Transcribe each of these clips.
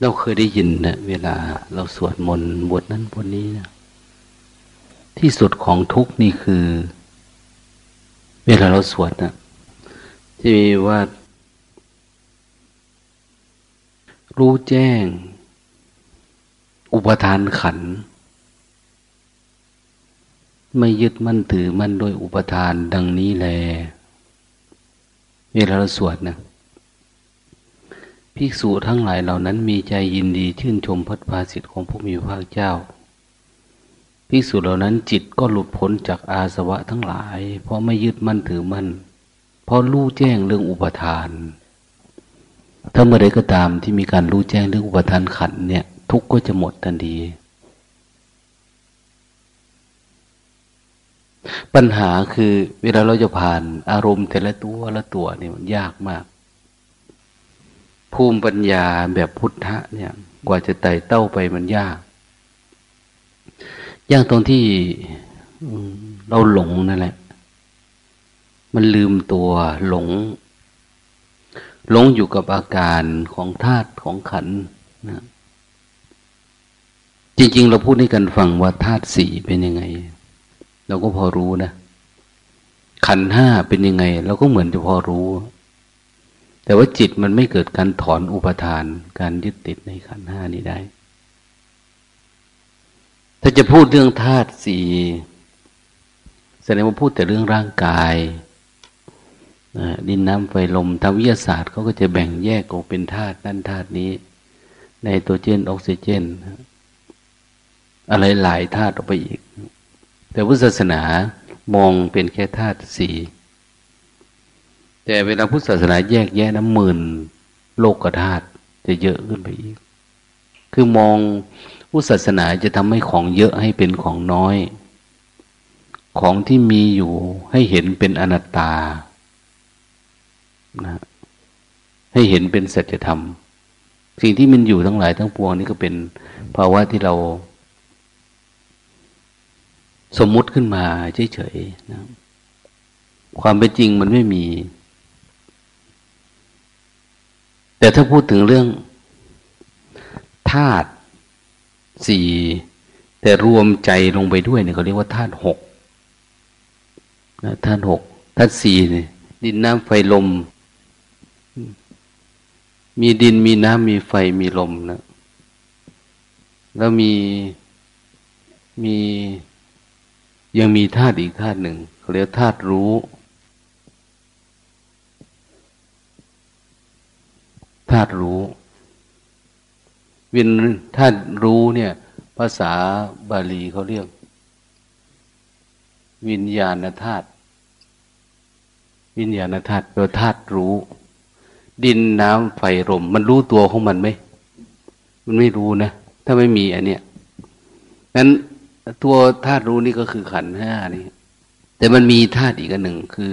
เราเคยได้ยินนะเวลาเราสวดมนต์บทนั้นบทนี้นะที่สุดของทุกนี่คือ เวลาเราสวดนะจะมีว่า รู้แจ้ง อุปทานขัน ไม่ยึดมั่นถือมั่นโดยอุปทานดังนี้แล เวลาเราสวดนะ ภิกษุทั้งหลายเหล่านั้นมีใจยินดีชื่นชมพระภาสิทธิ์ของผู้มีพระเจ้า ภิกษุเหล่านั้นจิตก็หลุดพ้นจากอาสวะทั้งหลาย เพราะไม่ยึดมั่นถือมั่น เพราะรู้แจ้งเรื่องอุปทาน ถ้าเมื่อใดก็ตามที่มีการรู้แจ้งเรื่องอุปทานขันเนี่ย ทุกก็จะหมดทันที ปัญหาคือเวลาเราจะผ่านอารมณ์แต่ละตัวละตัวเนี่ยมันยากมาก ภูมิปัญญาแบบพุทธะเนี่ย กว่าจะไต่เต้าไปมันยากยากตรงที่เราหลงนั่นแหละ มันลืมตัวหลง หลงอยู่กับอาการของธาตุของขันนะจริง ๆ เราพูดให้กันฟังว่าธาตุสี่เป็นยังไง เราก็พอรู้นะขันห้าเป็นยังไง เราก็เหมือนจะพอรู้ แต่ว่าจิตมันไม่เกิดการถอนอุปทาน การยึดติดในขันห้านี้ได้ ถ้าจะพูดเรื่องธาตุสี่แสดงว่าพูดแต่เรื่องร่างกายดินน้ำไฟลมทางวิทยาศาสตร์เขาก็จะแบ่งแยกออกเป็นธาตุนั่นธาตุนี้ในตัวเจนออกซิเจน อะไรหลายธาตุออกไปอีก แต่พุทธศาสนามองเป็นแค่ธาตุสี่ แต่เวลาพุทธศาสนาแยกแยะน้ำหมื่นโลกธาตุจะเยอะขึ้นไปอีก คือมองพุทธศาสนาจะทำให้ของเยอะให้เป็นของน้อย ของที่มีอยู่ให้เห็นเป็นอนัตตานะให้เห็นเป็นสัจธรรม สิ่งที่มันอยู่ทั้งหลายทั้งปวงนี่ก็เป็นภาวะที่เรา สมมุติขึ้นมาเฉยๆนะความเป็นจริงมันไม่มี แต่ถ้าพูดถึงเรื่องธาตุสี่แต่รวมใจลงไปด้วยเนี่ยเขาเรียกว่าธาตุหกนะธาตุหกธาตุสี่เนี่ยดินน้ำไฟลม มีดินมีน้ำมีไฟมีลมนะแล้วมีมียังมีธาตุอีกธาตุหนึ่งเขาเรียกธาตุรู้ ธาตุรู้วินธาตุรู้เนี่ย ภาษาบาลีเขาเรียก วิญญาณธาตุวิญญาณธาตุแปลธาตุรู้ ดินน้ำไฟลมมันรู้ตัวของมันไหมมันไม่รู้นะ ถ้าไม่มีอันเนี้ยนั้นตัวธาตุรู้นี่ก็คือขันห้านี่ แต่มันมีธาตุอีกอันหนึ่งคือ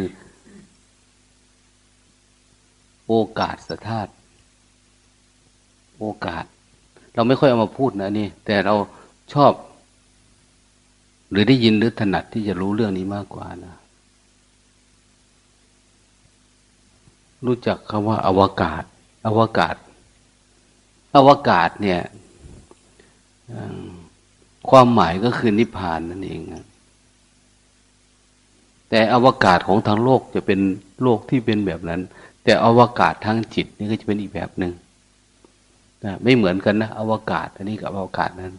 โอกาสสธาตุ โอกาส เราไม่ค่อยเอามาพูดนะนี่ แต่เราชอบ หรือได้ยินหรือถนัดที่จะรู้เรื่องนี้มากกว่านะ รู้จักคำว่า อวกาศ อวกาศ อวกาศเนี่ยความหมายก็คือนิพพานนั่นเองแต่อวกาศของทางโลกจะเป็นโลกที่เป็นแบบนั้น แต่อวกาศทางจิตนี่ก็จะเป็นอีกแบบหนึ่ง นะไม่เหมือนกันนะอวกาศอันนี้กับอวกาศนั้น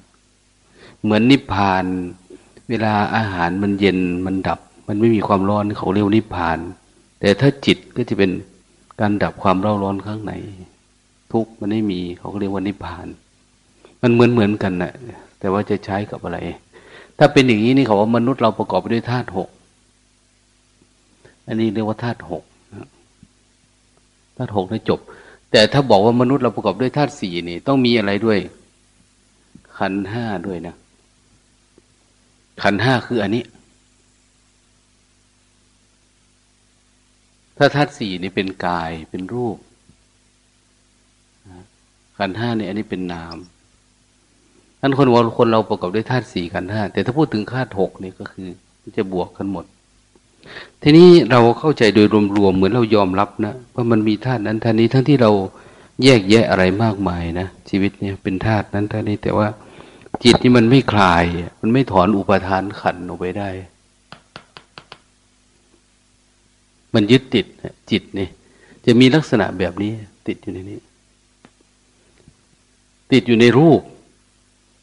เหมือนนิพพาน เวลาอาหารมันเย็นมันดับ มันไม่มีความร้อนเขาเรียกนิพพาน แต่ถ้าจิตก็จะเป็นการดับความร้อนร้อนข้างในทุกมันไม่มีเขาเรียกว่านิพพาน มันเหมือนเหมือนกันนะแต่ว่าจะใช้กับอะไร ถ้าเป็นอย่างนี้นี่เขาว่ามนุษย์เราประกอบไปด้วยธาตุหกอันนี้เรียกว่าธาตุหกธาตุหกได้จบ แต่ถ้าบอกว่ามนุษย์เราประกอบด้วยธาตุสี่นี่ ต้องมีอะไรด้วย ขันห้าด้วยนะ ขันห้าคืออันนี้ ถ้าธาตุสี่นี่เป็นกายเป็นรูป ขันห้าเนี่ยอันนี้เป็นนามท่านคนว่าคนเราประกอบด้วยธาตุสี่ขันห้าแต่ถ้าพูดถึงธาตุหกนี่ก็คือจะบวกกันหมด ทีนี้เราเข้าใจโดยรวมๆเหมือนเรายอมรับนะว่ามันมีธาตุนั้นธาตุนี้ทั้งที่เราแยกแยะอะไรมากมายนะชีวิตเนี่ยเป็นธาตุนั้นท่านี้แต่ว่าจิตนี่มันไม่คลาย มันไม่ถอนอุปทานขันออกไปได้ มันยึดติดจิตนี่จะมีลักษณะแบบนี้ ติดอยู่ในนี้ ติดอยู่ในรูป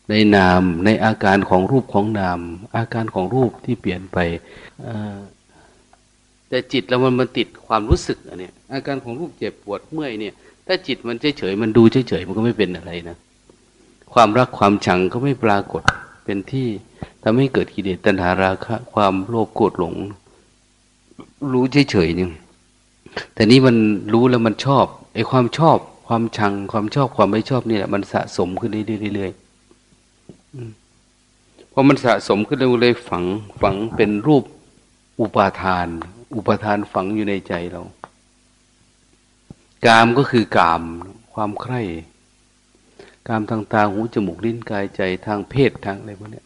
ในนามในอาการของรูปของนาม อาการของรูปที่เปลี่ยนไป แต่จิตแล้วมันมันติดความรู้สึกอันนี้อาการของรูปเจ็บปวดเมื่อยเนี่ย ถ้าจิตมันเฉยๆมันดูเฉยๆมันก็ไม่เป็นอะไรนะความรักความชังก็ไม่ปรากฏเป็นที่ทำให้เกิดกิเลสตัณหาราคะ ความโลภโกรธหลง รู้เฉยๆนี่แต่นี้มันรู้แล้วมันชอบไอ้ความชอบ ความชัง ความชอบความไม่ชอบนี่แหละมันสะสมขึ้นเรื่อยๆพอมันสะสมขึ้นเรื่อยๆฝังฝังเป็นรูปอุปาทาน อุปทานฝังอยู่ในใจเรา กามก็คือกามความใคร่กามทางตาหูจมูกลิ้นกายใจทางเพศทางอะไรพวกนี้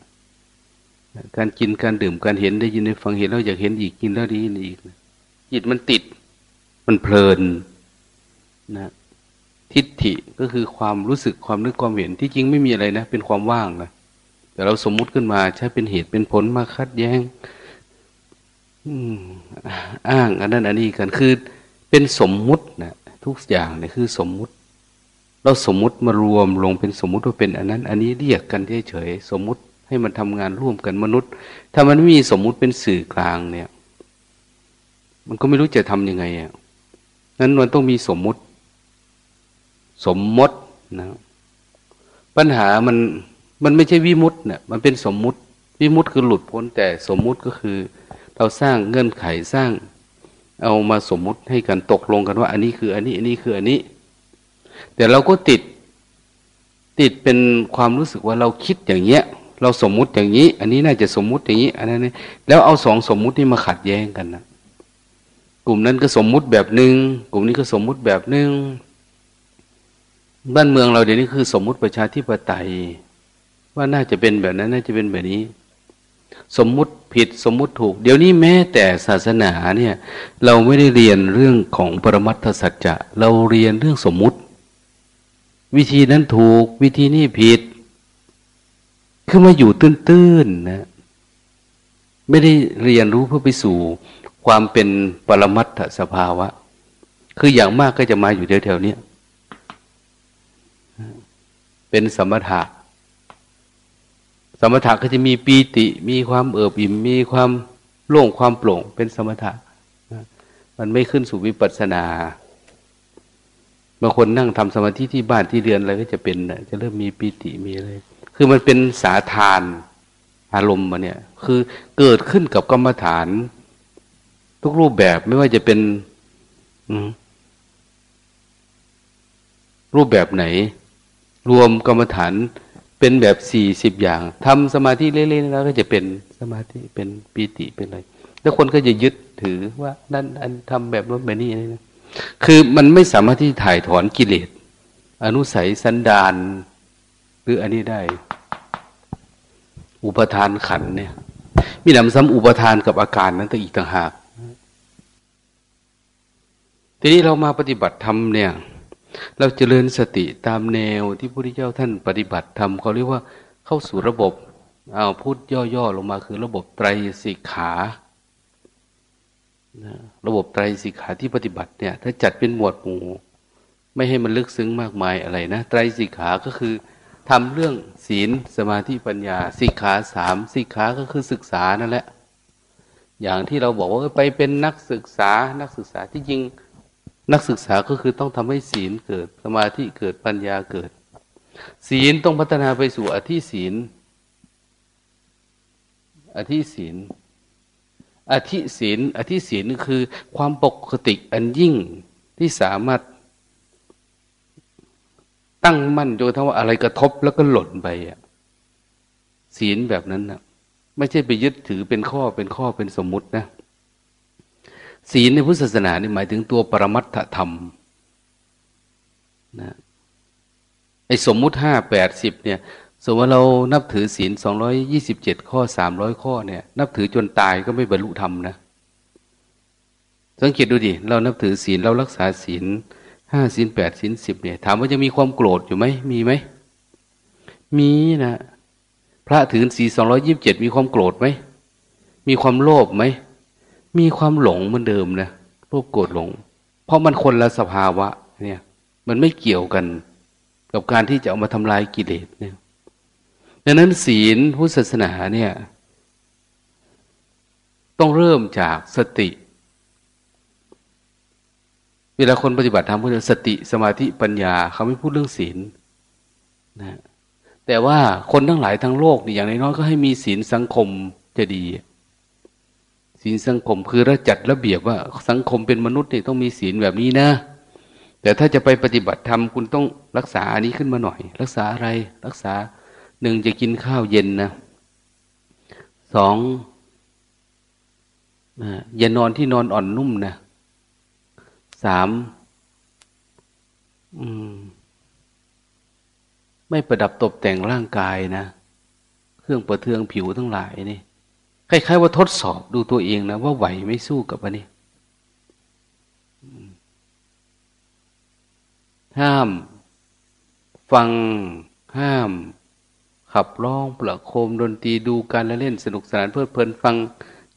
การกินการดื่มการเห็นได้ยินได้ฟังเห็นแล้วอยากเห็นอีกกินแล้วดีอีกจิตมันติด มันเพลินนะทิฏฐิก็คือความรู้สึกความนึกความเห็นที่จริงไม่มีอะไรนะ เป็นความว่างนะแต่เราสมมุติขึ้นมาใช้เป็นเหตุเป็นผลมาคัดแย้ง อ้างอันนั้นอันนี้กันคือเป็นสมมุตินะทุกอย่างเนี่ยคือสมมุติ เราสมมุติมารวมลงเป็นสมมุติว่าเป็นอันนั้น อันนี้เรียกกันเฉยๆสมมุติให้มันทำงานร่วมกันมนุษย์ ถ้ามันไม่มีสมมุติเป็นสื่อกลางเนี่ย มันก็ไม่รู้จะทํำยังไงอะนั้นมันต้องมีสมมุติ สมมตินะ ปัญหามันมันไม่ใช่วิมุตต์เนี่ยมันเป็นสมมุติ วิมุตต์คือหลุดพ้นแต่สมมุติก็คือ เราสร้างเงื่อนไขสร้าง เอามาสมมุติให้กันตกลงกันว่า อันนี้คืออันนี้ อันนี้คืออันนี้ แต่เราก็ติดติดเป็นความรู้สึกว่าเราคิดอย่างเงี้ย เราสมมุติอย่างนี้ อันนี้น่าจะสมมุติอย่างนี้ อันนั้นแล้วเอาสองสมมุตินี่มาขัดแย้งกันนะกลุ่มนั้นก็สมมุติแบบหนึ่งกลุ่มนี้ก็สมมุติแบบหนึ่งบ้านเมืองเราเดี๋ยวนี้คือสมมุติประชาธิปไตย ว่าน่าจะเป็นแบบนั้นน่าจะเป็นแบบนี้ สมมุติผิดสมมุติถูก เดี๋ยวนี้แม้แต่ศาสนาเนี่ย เราไม่ได้เรียนเรื่องของปรมัตถสัจจะเราเรียนเรื่องสมมุติ วิธีนั้นถูก วิธีนี้ผิด คือมาอยู่ตื้นๆนะไม่ได้เรียนรู้เพื่อไปสู่ความเป็นปรมัตถสภาวะ คืออย่างมากก็จะมาอยู่แถวๆนี้เป็นสมถะ สมถะก็จะมีปีติ มีความเอิบอิ่ม มีความโล่งความโปร่ง เป็นสมถะ มันไม่ขึ้นสู่วิปัสสนาบางคนนั่งทำสมาธิที่บ้านที่เรือนอะไรก็จะเป็นจะเริ่มมีปีติมีอะไรคือมันเป็นสาทานอารมณ์มาเนี่ย คือเกิดขึ้นกับกรรมฐาน ทุกรูปแบบไม่ว่าจะเป็นรูปแบบไหน รวมกรรมฐาน เป็นแบบสี่สิบอย่างทำสมาธิเล่นๆแล้วก็จะเป็นสมาธิเป็นปีติเป็นอะไรแล้วคนก็จะยึดถือว่านั่นอันทำแบบนู้นแบบนี้นะคือมันไม่สามารถที่ถ่ายถอนกิเลสอนุสัยสันดานหรืออันนี้ได้ อุปทานขันเนี่ย มีหนำซ้ำอุปทานกับอาการนั้นต่อีกต่างหาก ทีนี้เรามาปฏิบัติธรรมเนี่ย เราจเจริญสติตามแนวที่พระพุทธเจ้าท่านปฏิบัติธรรมเขาเรียกว่าเข้าสู่ระบบเอาพูดย่อๆลงมาคือระบบไตรสิกขาระบบไตรสิกขาที่ปฏิบัติเนี่ย ถ้าจัดเป็นหมวดหมู่ไม่ให้มันลึกซึ้งมากมายอะไรนะไตรสิกขาก็คือทำเรื่องศีลสมาธิปัญญาสิกขาสามสิกขาก็คือศึกษานั่นแหละ อย่างที่เราบอกว่าไปเป็นนักศึกษานักศึกษาที่จริง นักศึกษาก็คือต้องทำให้ศีลเกิดสมาธิเกิดปัญญาเกิด ศีลต้องพัฒนาไปสู่อธิศีล อธิศีล อธิศีล อธิศีลคือความปกติอันยิ่งที่สามารถ ตั้งมั่นจนทั้งว่าอะไรกระทบแล้วก็หล่นไปอะศีลแบบนั้นนะไม่ใช่ไปยึดถือเป็นข้อเป็นข้อเป็นสมมุตินะ ศีลในพุทธศาสนานี่หมายถึงตัวปรมัตถธรรมนะไอ้สมมุติห้าแปดสิบเนี่ยสมมติว่าเรานับถือศีลสองร้อยยี่สิบเจ็ดข้อสามร้อยข้อเนี่ย นับถือจนตายก็ไม่บรรลุธรรมนะ สังเกตดูดิ เรานับถือศีลเรารักษาศีลห้าศีลแปดศีลสิบเนี่ย ถามว่าจะมีความโกรธอยู่ไหม มีไหม มีนะ พระถือสี่สองร้อยิบเจ็ดมีความโกรธไหม มีความโลภไหม มีความหลงเหมือนเดิมนะโลภโกรธหลง เพราะมันคนละสภาวะ เนี่ย มันไม่เกี่ยวกัน กับการที่จะเอามาทำลายกิเลสเนี่ยดังนั้นศีลพุทธศาสนาเนี่ย ต้องเริ่มจากสติ เวลาคนปฏิบัติธรรมพูดสติสมาธิปัญญา เขาไม่พูดเรื่องศีลนะแต่ว่าคนทั้งหลายทั้งโลกนี่อย่างน้อยก็ให้มีศีลสังคมจะดี ศีลสังคมคือระจัดระเบียบว่าสังคมเป็นมนุษย์นี่ต้องมีศีลแบบนี้นะ แต่ถ้าจะไปปฏิบัติธรรมคุณต้องรักษาอันนี้ขึ้นมาหน่อย รักษาอะไรรักษาหนึ่งจะกินข้าวเย็นนะสองอย่านอนที่นอนอ่อนนุ่มนะสามไม่ประดับตกแต่งร่างกายนะ เครื่องประเทืองผิวทั้งหลายนี่ คล้ายๆว่าทดสอบดูตัวเองนะว่าไหวไม่สู้กับอันนี้ห้าม ฟังห้าม ขับร้องประโคมดนตรีดูการละเล่นสนุกสนานเพลิดเพลินฟัง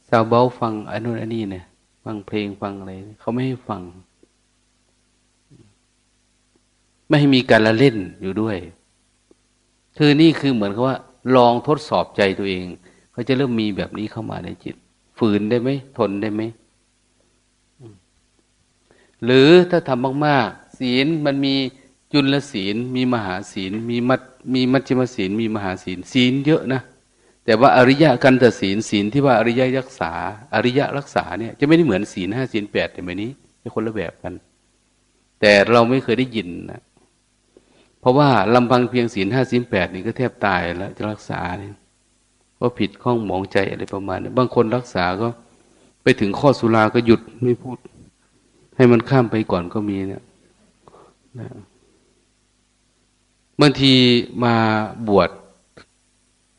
ซาวเบลฟังอันนู้นอันนี้เนี่ยฟังเพลงฟังอะไรเขาไม่ให้ฟัง ไม่ให้มีการละเล่นอยู่ด้วย คือนี่คือเหมือนกับว่า ลองทดสอบใจตัวเอง เขาจะเริ่มมีแบบนี้เข้ามาในจิต ฝืนได้ไหมทนได้ไหมหรือถ้าทำมากๆ ศีลมันมีจุลศีล มีมหาศีล มีมัดมีมัจจิมศีล มีมหาศีล ศีลเยอะนะ แต่ว่าอริยะกันตศีลศีลที่ว่าอริยะรักษา อริยะรักษาเนี่ยจะไม่ได้เหมือนศีลห้าศีลแปดแต่แบบนี้เป็นคนละแบบกัน แต่เราไม่เคยได้ยินนะเพราะว่าลำพังเพียงศีลห้าศีลแปดนี่ก็แทบตายแล้วจะรักษาเนี่ย ว่าผิดข้องหมองใจอะไรประมาณนี้บางคนรักษาก็ไปถึงข้อสุราก็หยุดไม่พูด ให้มันข้ามไปก่อนก็มีเนี่ยบางทีมาบวช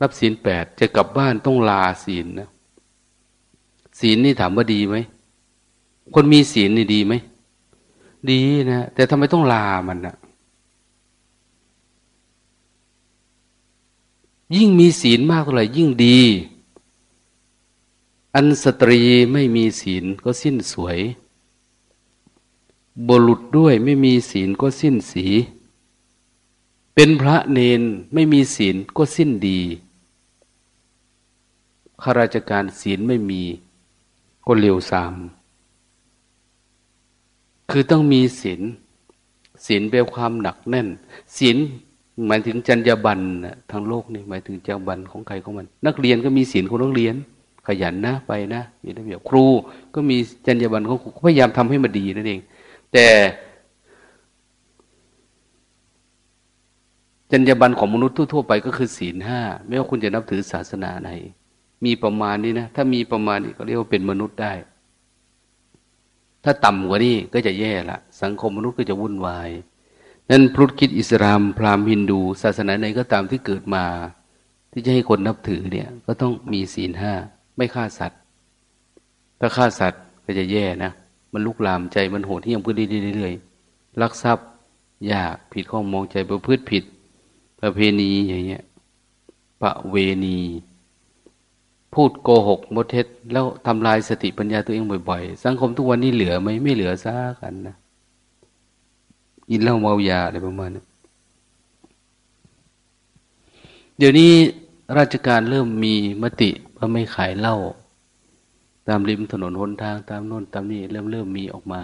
รับศีลแปดจะกลับบ้านต้องลาศีลนะศีลนี่ถามว่าดีไหมคนมีศีลนี่ดีไหมดีนะแต่ทำไมต้องลามันนะ ยิ่งมีศีลมากเท่าไหร่ยิ่งดี อันสตรีไม่มีศีลก็สิ้นสวย บุรุษด้วยไม่มีศีลก็สิ้นสี เป็นพระเนนไม่มีศีลก็สิ้นดีข้าราชการศีลไม่มีก็เร็วสาม คือต้องมีศีลศีลเป็นความหนักแน่นศีล หมายถึงจรรยาบรรณทางโลกนี่หมายถึงจรรยาบรรณของใครของมัน นักเรียนก็มีศีลของนักเรียน ขยันนะไปนะ มีระเบียบครู ก็มีจรรยาบรรณของครูพยายามทำให้มันดีนั่นเอง แต่จรรยาบรรณของมนุษย์ทั่วไปก็คือศีลห้าไม่ว่าคุณจะนับถือศาสนาไหน มีประมาณนี้นะ ถ้ามีประมาณนี้ก็เรียกว่าเป็นมนุษย์ได้ ถ้าต่ำกว่านี้ก็จะแย่ละสังคมมนุษย์ก็จะวุ่นวาย นั้นพุทธคิดอิสลาม พราหมณ์ฮินดู ศาสนาไหนก็ตามที่เกิดมา ที่จะให้คนนับถือเนี่ย ก็ต้องมีศีลห้าไม่ฆ่าสัตว์ ถ้าฆ่าสัตว์ก็จะแย่นะ มันลุกลามใจมันโหดที่ยังพื้นเรื่อยๆลักทรัพย์ยากผิดข้อมองใจประพฤติผิด ประเพณีอย่างเงี้ยประเวณี พูดโกหกมดเท็จ แล้วทำลายสติปัญญาตัวเองบ่อยๆ สังคมทุกวันนี้เหลือไหมไม่เหลือซะกันนะ กินเหล้าเมายาอะไรประมาณนี้เดี๋ยวนี้ราชการเริ่มมีมติว่าไม่ขายเหล้าตามริมถนนหนทางตามโน่นตามนี่เริ่มเริ่มมีออกมา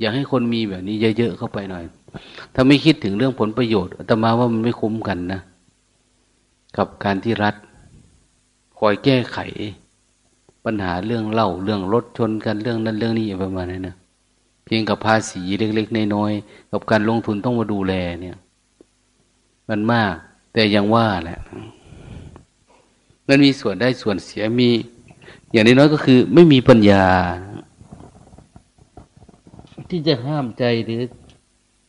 อยากให้คนมีแบบนี้เยอะๆเข้าไปหน่อย ถ้าไม่คิดถึงเรื่องผลประโยชน์อาตมาว่ามันไม่คุ้มกันนะ กับการที่รัฐ คอยแก้ไข ปัญหาเรื่องเหล้าเรื่องรถชนกันเรื่องนั้นเรื่องนี้ประมาณนี้นะ เพียงกับภาษีเล็กๆน้อยๆกับการลงทุนต้องมาดูแลเนี่ย มันมาก แต่ยังว่าแหละมันมีส่วนได้ส่วนเสียมี อย่างน้อยก็คือ ไม่มีปัญญา ที่จะห้ามใจหรือ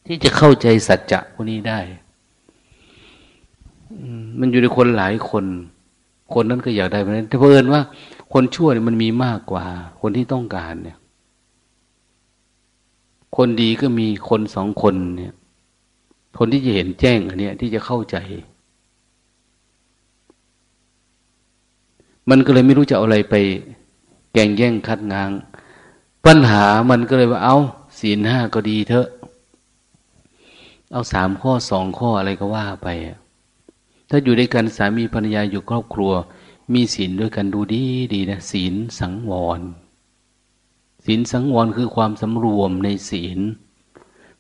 ที่จะเข้าใจสัจจะพวกนี้ได้มันอยู่ในคนหลายคน คนนั้นก็อยากได้เพราะนั้นแต่เพอิญว่า คนชั่วเนี่ยมันมีมากกว่า คนที่ต้องการเนี่ย คนดีก็มีคนสองคนเนี่ย คนที่จะเห็นแจ้งอันเนี้ยที่จะเข้าใจ มันก็เลยไม่รู้จะเอาอะไรไป แกงแย่งคัดงาง ปัญหามันก็เลยว่าเอาศีลห้าก็ดีเถอะ เอาสามข้อสองข้ออะไรก็ว่าไป ถ้าอยู่ด้วยกันสามีภรรยาอยู่ครอบครัว มีศีลด้วยกันดูดีดีนะศีลสังวร ศีลสังวรคือความสำรวมในศีล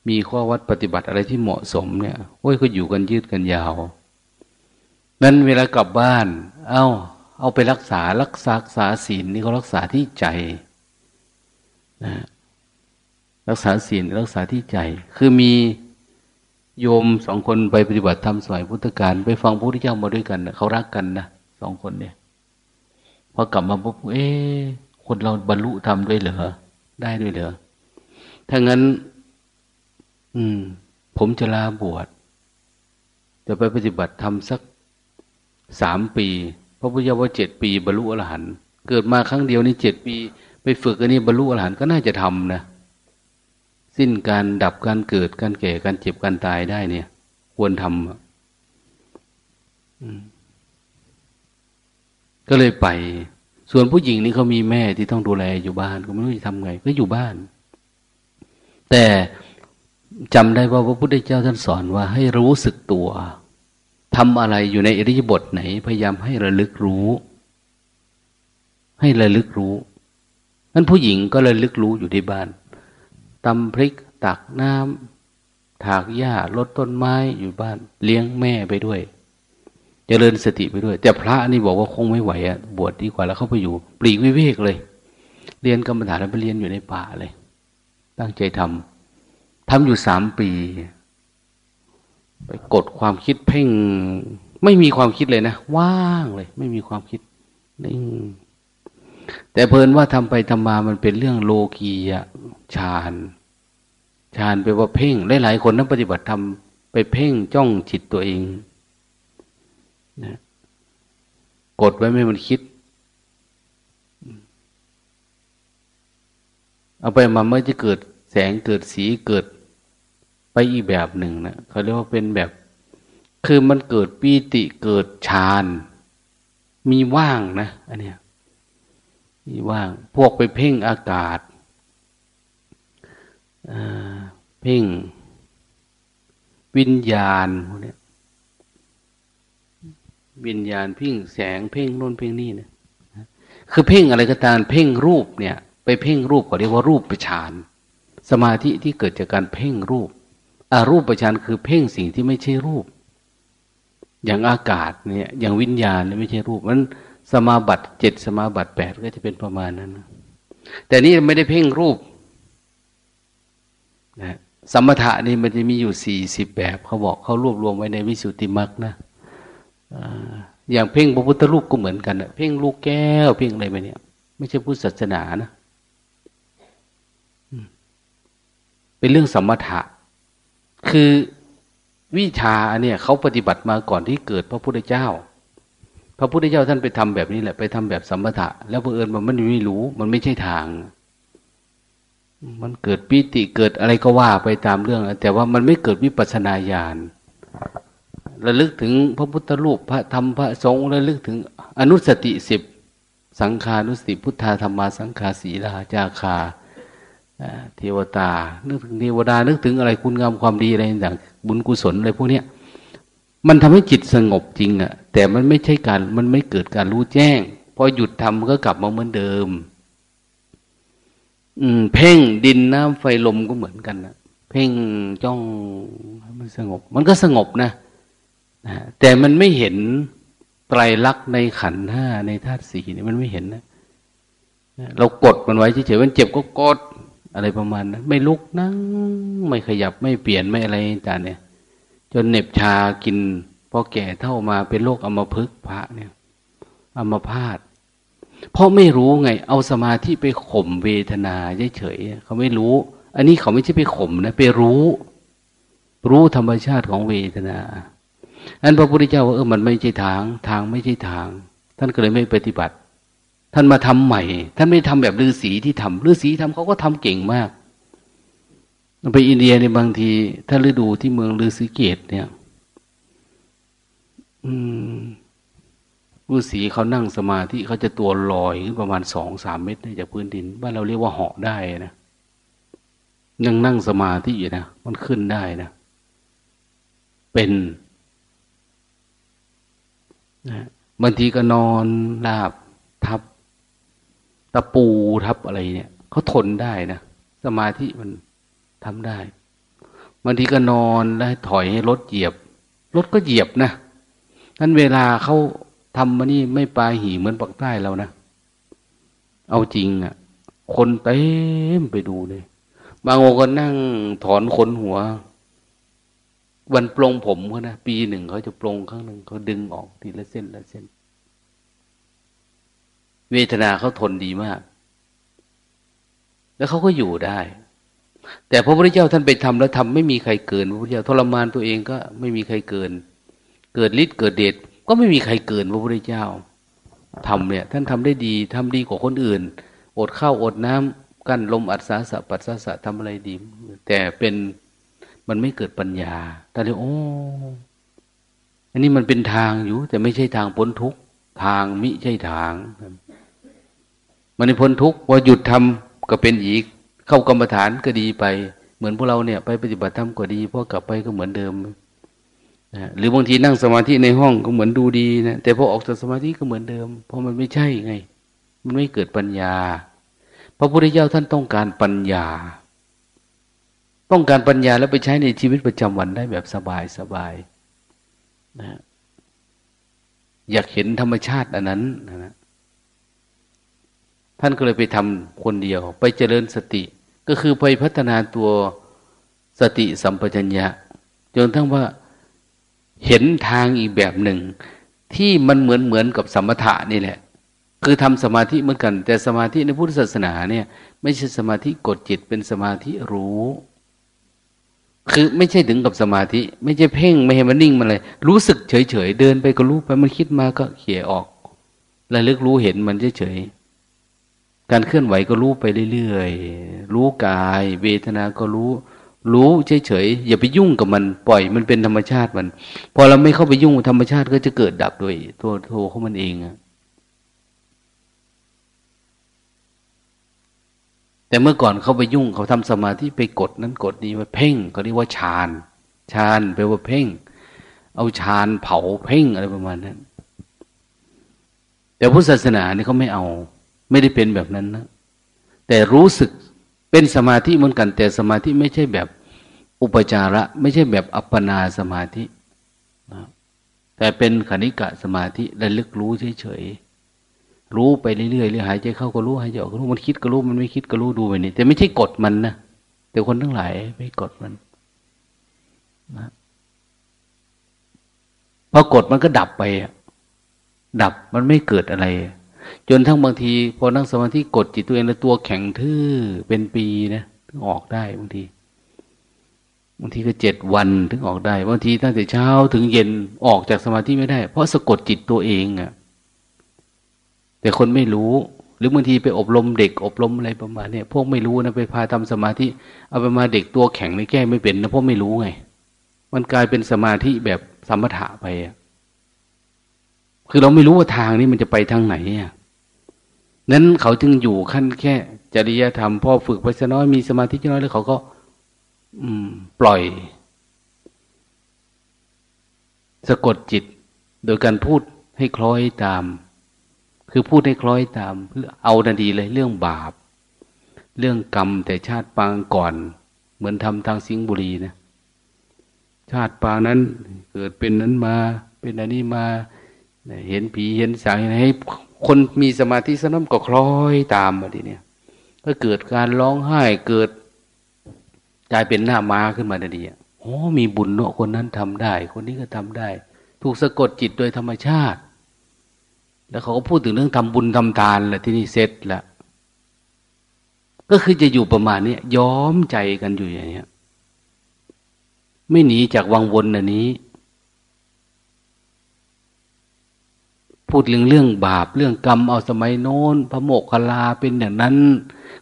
มีข้อวัดปฏิบัติอะไรที่เหมาะสมเนี่ยโอ้ยก็อยู่กันยืดกันยาวนั้นเวลากลับบ้าน เอา้า เอาไปรักษารักษาษาศีลนี่เขารักษาที่ใจนะรักษาศีลรักษาที่ใจ คือมีโยมสองคนไปปฏิบัติธรรมสมัยพุทธกาลไปฟังพระพุทธเจ้ามาด้วยกันเขารักกันนะสองคนเนี่ยพอกลับมาปุ๊บเอ๊ คนเราบรรลุธรรมด้วยเหรอได้ด้วยเหรอถ้างั้น อืม ผมจะลาบวชจะไปปฏิบัติธรรมสักสามปี พระพุทธเจ้าว่าเจ็ดปีบรรลุอรหันต์เกิดมาครั้งเดียวนี่เจ็ดปี ไปฝึกอันนี้บรรลุอรหันต์ก็น่าจะทำนะสิ้นการดับการเกิดการแก่การเจ็บการตายได้เนี่ย ควรทำก็เลยไป ส่วนผู้หญิงนี่เขามีแม่ที่ต้องดูแลอยู่บ้านก็ไม่รู้จะทำไง ก็อยู่บ้าน แต่จำได้ว่าพระพุทธเจ้าท่านสอนว่าให้รู้สึกตัวทำอะไรอยู่ในอริยบทไหน พยายามให้ระลึกรู้ ให้ระลึกรู้นั้นผู้หญิงก็ระลึกรู้อยู่ที่บ้านตำพริกตักน้ำถากหญ้าลดต้นไม้อยู่บ้าน เลี้ยงแม่ไปด้วย จเจริญสติไปด้วย แต่พระนี่บอกว่าคงไม่ไหวอะบวชดีกว่าแล้วเข้าไปอยู่ ปลีกวิเวกเลย เรียนกรรมฐานแล้วไปเรียนอยู่ในป่าเลย ตั้งใจทำทำอยู่สามปี ไปกดความคิดเพ่ง ไม่มีความคิดเลยนะ ว่างเลย ไม่มีความคิดนิ่งแต่เพลินว่าทำไปทำมามันเป็นเรื่องโลกียฌานฌานไปว่าเพ่งหลายๆคนนั้นปฏิบัติทำไปเพ่งจ้องจิตตัวเอง นะกดไว้ไม่มันคิด เอาไปมาเมื่อจะเกิดแสงเกิดสีเกิดไปอีกแบบหนึ่งนะเขาเรียกว่าเป็นแบบ คือมันเกิดปีติเกิดฌานมีว่างนะอันเนี้ยมีว่าง พวกไปเพ่งอากาศเพ่งวิญญาณพวกนี้ วิญญาณเพ่งแสงเพ่งโน่นเพ่งนี่เนี่ยคือเพ่งอะไรก็ตามเพ่งรูปเนี่ย ไปเพ่งรูปก็เรียกว่ารูปประชานสมาธิที่เกิดจากการเพ่งรูปอารูปประชานคือเพ่งสิ่งที่ไม่ใช่รูป อย่างอากาศเนี่ยอย่างวิญญาณเนี่ยไม่ใช่รูปมันสมาบัติเจ็ดสมาบัติแปดก็จะเป็นประมาณนั้นแต่นี่ไม่ได้เพ่งรูปนะสมถะนี่มันจะมีอยู่สี่สิบแบบ เขาบอกเขารวบรวมไว้ในวิสุทธิมรรคนะ อย่างเพ่งพระพุทธรูปก็เหมือนกันนะเพ่งลูกแก้ว เพ่งอะไรไปเนี่ย ไม่ใช่พุทธศาสนานะเป็นเรื่องสมถะ คือวิชาเนี่ยเขาปฏิบัติมาก่อนที่เกิดพระพุทธเจ้า พระพุทธเจ้าท่านไปทำแบบนี้แหละ ไปทำแบบสมถะ แล้วบังเอิญมันมันไม่รู้ มันไม่ใช่ทาง มันเกิดปิติเกิดอะไรก็ว่าไปตามเรื่อง แต่ว่ามันไม่เกิดวิปัสนาญาณ ระลึกถึงพระพุทธรูปพระธรรมพระสงฆ์ระลึกถึงอนุสติสิบสังขานุสติพุทธาธรรมาสังขาศีลาจาคาเทวตา นึกถึงเทวดา นึกถึงอะไรคุณงามความดีอะไรต่างบุญกุศลอะไรพวกเนี้ยมันทำให้จิตสงบจริงอะแต่มันไม่ใช่การมันไม่เกิดการรู้แจ้ง พอหยุดทำก็กลับมาเหมือนเดิม อืม เพ่งดินน้ำไฟลมก็เหมือนกันนะเพ่งจ้องมันสงบ มันก็สงบนะ แต่มันไม่เห็นไตรลักษณ์ในขันห้าในธาตุสี่นี่มันไม่เห็นนะเรากดมันไว้เฉยๆมันเจ็บก็กดอะไรประมาณนั้นไม่ลุกนั่งไม่ขยับไม่เปลี่ยนไม่อะไรต่างเนี่ย จนเหน็บชากินพอแก่เท่ามาเป็นโรคอมพฤกพระเนี่ยอมพาตเพราะไม่รู้ไง เอาสมาธิไปข่มเวทนาเฉยๆเขาไม่รู้ อันนี้เขาไม่ใช่ไปข่มนะ ไปรู้ รู้ธรรมชาติของเวทนา อันพระพุทธเจ้าว่าเออมันไม่ใช่ทาง ทางไม่ใช่ทาง ท่านก็เลยไม่ปฏิบัติ ท่านมาทำใหม่ ท่านไม่ทำแบบฤาษีที่ทำฤาษีทำเขาก็ทำเก่งมากไปอินเดียในบางที ถ้าฤดูที่เมืองฤาษีเกตเนี่ย อืมฤาษีเขานั่งสมาธิเขาจะตัวลอยขึ้นประมาณสองสามเมตรจากพื้นดิน บ้านเราเรียกว่าเหาะได้นะยังนั่งสมาธิอยู่นะ มันขึ้นได้นะ เป็น นะบางทีก็นอนลาบทับ ตะปูทับอะไรเนี่ยเขาทนได้นะสมาธิมันทำได้บางทีก็นอนแล้วถอยให้รถเหยียบรถก็เหยียบนะนั้นเวลาเขาทำมานี่ไม่ปลาหีเหมือนปักใต้เรานะเอาจริงอะ่ะ คนเต็มไปดูเลย บางองค์ก็นั่งถอนขนหัว วันปลงผมเขานะปีหนึ่งเขาจะปลงครั้งหนึ่งเขาดึงออกทีละเส้นละเส้น เวทนาเขาทนดีมาก แล้วเขาก็อยู่ได้ แต่พระพุทธเจ้าท่านไปทำแล้วทำไม่มีใครเกินพระพุทธเจ้าทรมานตัวเองก็ไม่มีใครเกิน เกิดฤทธิ์เกิดเดชก็ไม่มีใครเกินพระพุทธเจ้าทำเนี่ย ท่านทำได้ดีทำดีกว่าคนอื่น อดข้าวอดน้ำกั้นลมอัศสาสะปัสสะสะทำอะไรดี แต่เป็น มันไม่เกิดปัญญาแต่เลยโอ้อันนี้มันเป็นทางอยู่ แต่ไม่ใช่ทางพ้นทุกทางมิใช่ทาง มันในพ้นทุกว่าหยุดทำก็เป็นอีก เข้ากรรมฐานก็ดีไป เหมือนพวกเราเนี่ย ไปปฏิบัติธรรมก็ดีพอกลับไปก็เหมือนเดิมนะหรือบางทีนั่งสมาธิในห้องก็เหมือนดูดีนะแต่พอออกจากสมาธิก็เหมือนเดิม เพราะมันไม่ใช่ไง มันไม่เกิดปัญญา พระพุทธเจ้าท่านต้องการปัญญา ต้องการปัญญาแล้วไปใช้ในชีวิตประจำวันได้แบบสบายสบายนะอยากเห็นธรรมชาติอันนั้นนะท่านก็เลยไปทำคนเดียว ไปเจริญสติ ก็คือไปพัฒนาตัวสติสัมปชัญญะจนทั้งว่าเห็นทางอีกแบบหนึ่ง ที่มันเหมือนเหมือนกับสมถะนี่แหละ คือทำสมาธิเหมือนกัน แต่สมาธิในพุทธศาสนาเนี่ย ไม่ใช่สมาธิกดจิตเป็นสมาธิรู้ คือไม่ใช่ถึงกับสมาธิ ไม่ใช่เพ่งไม่ให้มันนิ่งมันเลยรู้สึกเฉยๆเดินไปก็รู้ไปมันคิดมาก็เขี่ยออกระลึกรู้เห็นมันเฉยๆการเคลื่อนไหวก็รู้ไปเรื่อยๆรู้กาย เวทนาก็รู้ รู้เฉยๆอย่าไปยุ่งกับมันปล่อยมันเป็นธรรมชาติมัน พอเราไม่เข้าไปยุ่งธรรมชาติก็จะเกิดดับโดยตัวโทของมันเองอะ แต่เมื่อก่อนเขาไปยุ่งเขาทำสมาธิไปกดนั้นกดนี้ว่าเพ่งเขาเรียกว่าฌานฌานแปลว่าเพ่ง เอาฌานเผาเพ่งอะไรประมาณนั้น แต่พุทธศาสนาเนี่ยเขาไม่เอา ไม่ได้เป็นแบบนั้นนะแต่รู้สึกเป็นสมาธิเหมือนกัน แต่สมาธิไม่ใช่แบบอุปจาระไม่ใช่แบบอัปปนาสมาธินะแต่เป็นขณิกะสมาธิระลึกรู้เฉยๆ รู้ไปเรื่อยๆเรื่อยหายใจเข้าก็รู้หายใจออกก็รู้มันคิดก็รู้มันไม่คิดก็รู้ดูไปนี่แต่ไม่ใช่กดมันนะแต่คนทั้งหลายไม่กดมันนะพอกดมันก็ดับไปดับมันไม่เกิดอะไร จนทั้งบางที พอนั่งสมาธิกดจิตตัวเองแล้วตัวแข็งทื่อเป็นปีนะถึงออกได้บางทีบางทีก็เจ็ดวันถึงออกได้บางทีตั้งแต่เช้าถึงเย็นออกจากสมาธิไม่ได้ เพราะสะกดจิตตัวเองอะ่ะ แต่คนไม่รู้ หรือบางทีไปอบรมเด็กอบรมอะไรประมาณนี้พวกไม่รู้นะไปพาทำสมาธิเอาไปมาเด็กตัวแข็งในแก้ไม่เป็นนะพราะไม่รู้ไง มันกลายเป็นสมาธิแบบสมถะไปอะคือเราไม่รู้ว่าทางนี้มันจะไปทางไหนอะนั้นเขาจึงอยู่ขั้นแค่ จริยธรรมพ่อฝึกไปสักน้อยมีสมาธิน้อยแล้วเขาก็ อืม ปล่อย สะกดจิต โดยการพูดให้คล้อยตาม คือพูดให้คล้อยตาม เอาดันดีเลยเรื่องบาป เรื่องกรรมแต่ชาติปางก่อน เหมือนทำทางสิงห์บุรีนะ ชาติปางนั้นเกิดเป็นนั้นมา เป็นอันนี้มา เห็นผีเห็นสางให้ คนมีสมาธิสน้ำก็คล้อยตามมาทีเนี้ยก็เกิดการร้องไห้เกิดกลายเป็นหน้าม้าขึ้นมาทันทีโอ้มีบุญเนอะคนนั้นทำได้ คนนี้ก็ทำได้ ถูกสะกดจิตโดยธรรมชาติ แล้วเขาก็พูดถึงเรื่องทำบุญทำทานแหละที่นี่เสร็จละก็คือจะอยู่ประมาณนี้ย้อมใจกันอยู่อย่างเนี้ย ไม่หนีจากวังวนอันนี้ พูดเรื่องเรื่องบาปเรื่องกรรมเอาสมัยโน้น พระโมกขลาเป็นอย่างนั้น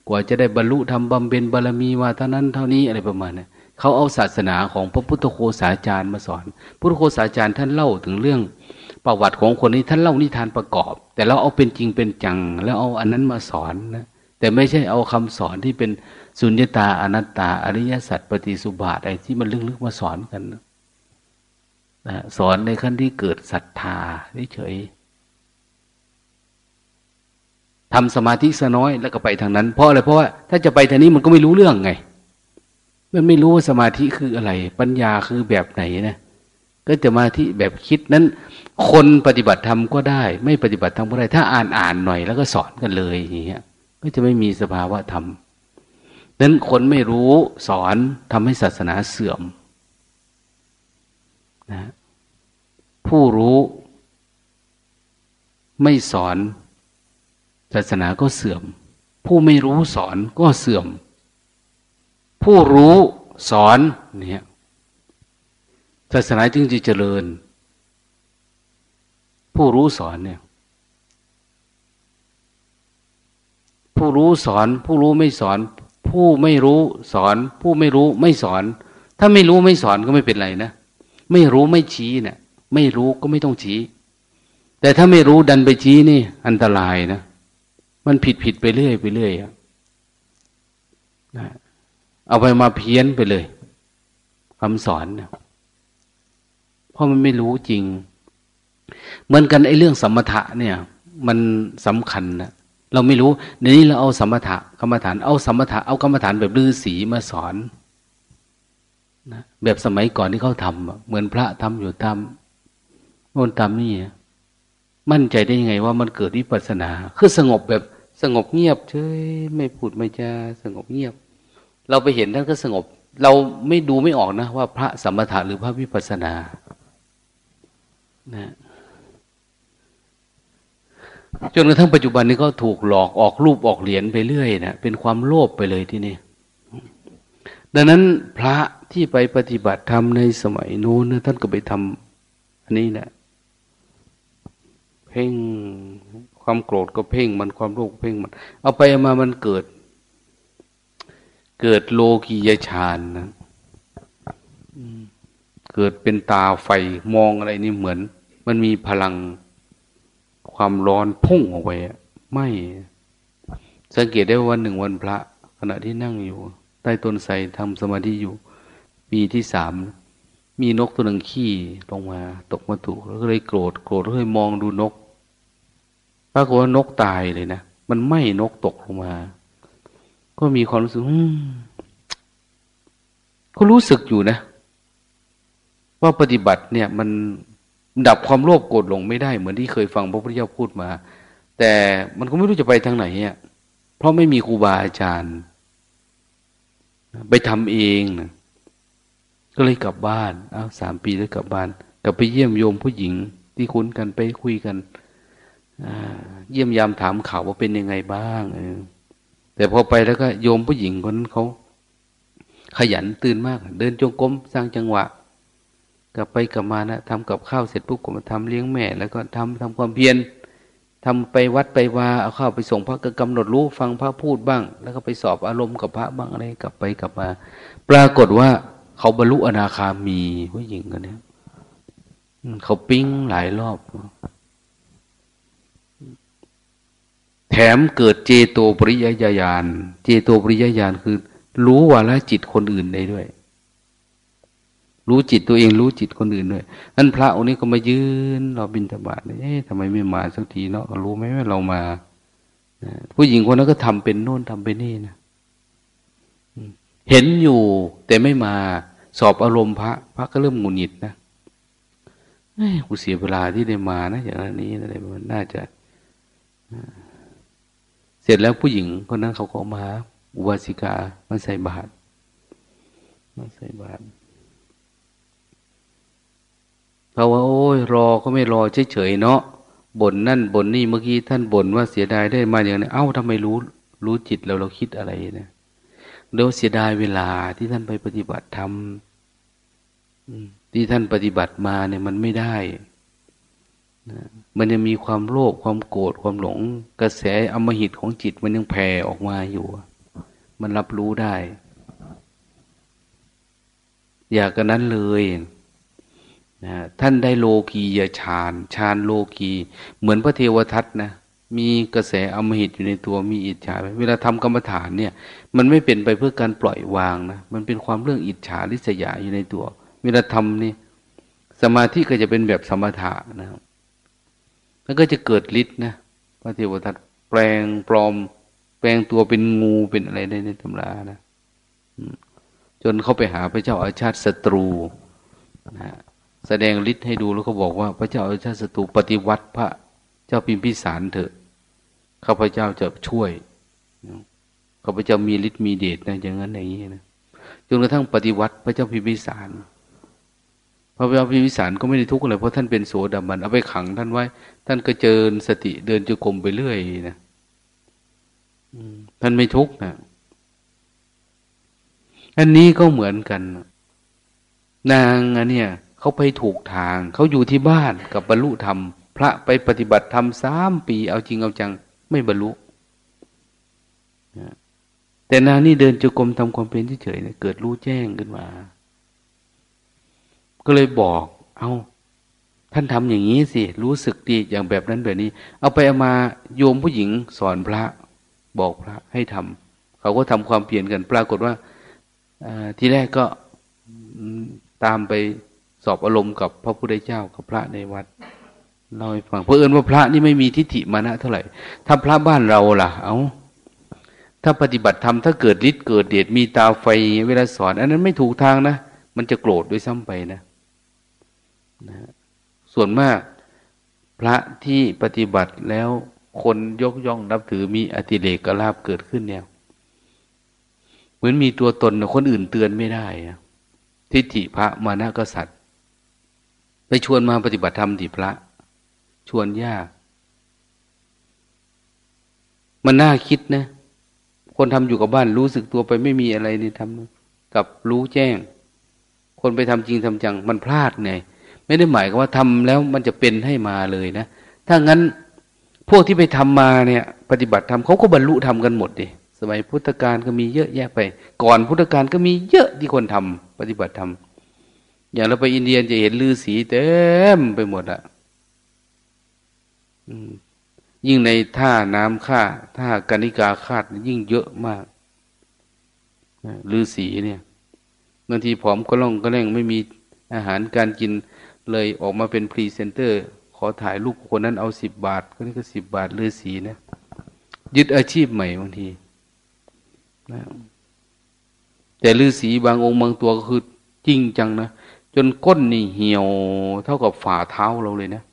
กว่าจะได้บรรลุทำบำเพ็ญบารมีมาเท่านั้นเท่านี้อะไรประมาณนี้เขาเอาศาสนาของพระพุทธโฆษาจารย์มาสอน พุทธโฆษาจารย์ท่านเล่าถึงเรื่อง ประวัติของคนนี้ท่านเล่านิทานประกอบ แต่เราเอาเป็นจริงเป็นจัง แล้วเอาอันนั้นมาสอนนะแต่ไม่ใช่เอาคำสอนที่เป็นสุญญตาอนัตตา อริยสัจปฏิสุบาทอะไรที่มันลึกๆมาสอนกันนะสอนในขั้นที่เกิดศรัทธาเฉยทำสมาธิสน้อยแล้วก็ไปทางนั้น เพราะอะไรเพราะว่าถ้าจะไปทางนี้มันก็ไม่รู้เรื่องไง มันไม่รู้ว่าสมาธิคืออะไร ปัญญาคือแบบไหนนะ ก็จะมาที่แบบคิดนั้น คนปฏิบัติธรรมก็ได้ ไม่ปฏิบัติธรรมก็ได้ ถ้าอ่านอ่านหน่อยแล้วก็สอนกันเลยอย่างเงี้ยก็จะไม่มีสภาวะธรรมนั้นคนไม่รู้สอนทำให้ศาสนาเสื่อมนะผู้รู้ไม่สอนศาสนาก็เสื่อม ผู้ไม่รู้สอนก็เสื่อม ผู้รู้สอนเนี่ย ศาสนาจึงจะเจริญ ผู้รู้สอนเนี่ย ผู้รู้สอน ผู้รู้ไม่สอน ผู้ไม่รู้สอน ผู้ไม่รู้ไม่สอน ถ้าไม่รู้ไม่สอนก็ไม่เป็นไรนะไม่รู้ไม่ชี้เนะี่ย ไม่รู้ก็ไม่ต้องชี้ แต่ถ้าไม่รู้ดันไปชี้นี่ อันตรายนะมันผิดผิดไปเรื่อยไปเรื่อยอะเอาไปมาเพี้ยนไปเลยคำสอนเนี่ย เพราะมันไม่รู้จริง เหมือนกันไอ้เรื่องสมถะเนี่ย มันสำคัญนะเราไม่รู้ในนี้เราเอาสมถะกรรมฐานเอาสมถะเอากรรมฐานแบบฤาษีมาสอนนะแบบสมัยก่อนที่เขาทำเหมือนพระทำอยู่ทำโน่นทำนี่มั่นใจได้ยังไงว่ามันเกิดวิปัสสนา คือสงบแบบสงบเงียบเฉยไม่พูดไม่จาสงบเงียบ เราไปเห็นท่านก็สงบ เราไม่ดูไม่ออกนะ ว่าพระสมถะหรือพระวิปัสนา นะจนกระทั่งปัจจุบันนี้ก็ถูกหลอกออกรูปออกเหรียญไปเรื่อยนะเป็นความโลภไปเลยที่นี่ดังนั้นพระที่ไปปฏิบัติธรรมในสมัยโน้นนะท่านก็ไปทำอันนี้แหละเพ่งความโกรธก็เพ่งมันความโลภเพ่งมัน เอาไปเอามามันเกิด เกิดโลกียฌานนะ เกิดเป็นตาไฟมองอะไรนี่เหมือน มันมีพลังความร้อนพุ่งออกไปไม่สังเกตได้วันหนึ่งวันพระ ขณะที่นั่งอยู่ ใต้ต้นไทรทำสมาธิอยู่ ปีที่สามมีนกตัวหนึ่งขี้ลงมา ตกมาถูกแล้วก็เลยโกรธโกรธเลยมองดูนกปรากฏว่านกตายเลยนะมันไม่นกตกลงมา ก็มีความรู้สึกก็รู้สึกอยู่นะ ว่าปฏิบัติเนี่ยมันดับความโลภโกรธหลงไม่ได้เหมือนที่เคยฟังพระพุทธเจ้าพูดมา แต่มันก็ไม่รู้จะไปทางไหนเนี่ยเพราะไม่มีครูบาอาจารย์ ไปทำเองนะก็เลยกลับบ้านอ้าวสามปีแล้วกลับบ้าน กลับไปเยี่ยมโยมผู้หญิงที่คุ้นกันไปคุยกันเยี่ยมยามถามข่าวว่าเป็นยังไงบ้างเออแต่พอไปแล้วก็โยมผู้หญิงคนนั้นเขาขยันตื่นมาก เดินจงกรมสร้างจังหวะ กลับไปกลับมานะทำกับข้าวเสร็จปุ๊บก็มาทำเลี้ยงแม่ แล้วก็ทำทำความเพียรทำไปวัดไปวาเอาข้าวไปส่งพระก็กำหนดรู้ฟังพระพูดบ้าง แล้วก็ไปสอบอารมณ์กับพระบ้างอะไรกลับไปกลับมา ปรากฏว่าเขาบรรลุอนาคามีผู้หญิงคนนี้เขาปิ้งหลายรอบ แถมเกิดเจโตปริยญาณเจโตปริยญาณคือ รู้วาละจิตคนอื่นได้ด้วย รู้จิตตัวเองรู้จิตคนอื่นด้วยนั่นพระองค์นี้ก็มายืนเราบินธบาตเอ๊ะทำไมไม่มาสักทีเนาะรู้ไหมว่าเรามาผู้หญิงคนนั้นก็ทำเป็นโน่นทำเป็นนี่นะเห็นอยู่แต่ไม่มาสอบอารมณ์พระ พระก็เริ่มงุนหงิดนะกูเสียเวลาที่ได้มานะอย่างนี้อะไรมันน่าจะเสร็จแล้วผู้หญิงคนนั้นเขาก็มาอุบาสิกามาใส่บาตรมาใส่บาตร เขาะว่าโอ้ยรอก็ไม่รอเฉยๆเนาะบ่นนั่นบ่นนี่เมื่อกี้ท่านบ่นว่าเสียดายได้มาอย่างนี้เอ้าทำไมรู้รู้จิตแล้วเราคิดอะไรนะเดี๋ยวเสียดายเวลาที่ท่านไปปฏิบัติธรรมที่ท่านปฏิบัติมาเนี่ยมันไม่ได้มันยังมีความโลภความโกรธความหลง กระแสอมหิตของจิตมันยังแผ่ออกมาอยู่ มันรับรู้ได้ อยากกันนั้นเลย นะท่านได้โลกียฌานฌานโลกีเหมือนพระเทวทัตนะมีกระแสอมหิตอยู่ในตัวมีอิจฉาเวลาทำกรรมฐานเนี่ย มันไม่เป็นไปเพื่อการปล่อยวางนะมันเป็นความเรื่องอิจฉาริษยาอยู่ในตัว เวลาทำนี่สมาธิก็จะเป็นแบบสมถะนะครับแล้วก็จะเกิดฤทธิ์นะพระเทวทัตแปลงปลอม แปลงตัวเป็นงูเป็นอะไรได้ในตำรานะจนเขาไปหาพระเจ้าอาชาติศัตรูนะ แสดงฤทธิ์ให้ดูแล้วก็บอกว่า พระเจ้าอาชาติศัตรูปฏิวัติพระเจ้าพิมพิสารเถอะข้าพเจ้าจะช่วยข้าพเจ้ามีฤทธิ์มีเดชนะอย่างนั้นอย่างนี้นะจนกระทั่งปฏิวัติพระเจ้าพิมพิสารพระเจ้าพิมพิสารก็ไม่ได้ทุกข์อะไรเพราะท่านเป็นโสดาบันเอาไปขังท่านไว้ ท่านก็เจริญสติเดินจุกรมไปเรื่อยนะท่านไม่ทุกข์นะอันนี้ก็เหมือนกัน นางอันเนี้ย เขาไปถูกทาง เขาอยู่ที่บ้านกับบรรลุธรรม พระไปปฏิบัติธรรมสามปี เอาจริงเอาจัง ไม่บรรลุแต่นางนี่เดินจุกรมทำความเป็นเฉยๆเกิดรู้แจ้งขึ้นมา ก็เลยบอก เอาท่านทำอย่างนี้สิ รู้สึกดีอย่างแบบนั้นแบบนี้ เอาไปเอามาโยมผู้หญิงสอนพระ บอกพระให้ทำเขาก็ทำความเปลี่ยนกัน ปรากฏว่าทีแรกก็ตามไป สอบอารมณ์กับพระพุทธเจ้ากับพระในวัดเล่าให้ฟังเพราะเอิญว่าพระนี่ไม่มีทิฏฐิมานะเท่าไหร่ ถ้าพระบ้านเราล่ะ เอาถ้าปฏิบัติธรรมถ้าเกิดฤทธิ์เกิดเดชมีตาไฟเวลาสอน อันนั้นไม่ถูกทางนะ มันจะโกรธด้วยซ้ำไปนะนะ ส่วนมาก พระที่ปฏิบัติแล้วคนยกย่องนับถือมีอติเลกลาบเกิดขึ้นเนี่ยเหมือนมีตัวตนคนอื่นเตือนไม่ได้ทิฏฐิพระมานะกษัตริย์ ไปชวนมาปฏิบัติธรรมที่พระ ชวนยาก มันน่าคิดนะ คนทำอยู่กับบ้านรู้สึกตัวไปไม่มีอะไรนี่ทำกับรู้แจ้ง คนไปทำจริงทำจัง มันพลาดไงไม่ได้หมายว่าทำแล้วมันจะเป็นให้มาเลยนะ ถ้างั้นพวกที่ไปทำมาเนี่ย ปฏิบัติธรรมเขาก็บรรลุทำกันหมดดิสมัยพุทธกาลก็มีเยอะแยะไป ก่อนพุทธกาลก็มีเยอะที่คนทำปฏิบัติธรรม อย่างเราไปอินเดียจะเห็นลือสีเต็มไปหมดอะยิ่งในท่าน้ำค่าท่ากนิกาคาดยิ่งเยอะมากลือสีเนี่ยบางทีผอมก็ล่องก็แรงไม่มีอาหารการกินเลยออกมาเป็นพรีเซนเตอร์ ขอถ่ายรูปคนนั้นเอาสิบบาท ก็นี่ก็สิบบาทลือสีนะยึดอาชีพใหม่บางทีนะแต่ลือสีบางองค์บางตัวก็คือจริงจังนะ จนก้นนี่เหี่ยวเท่ากับฝ่าเท้าเราเลยนะ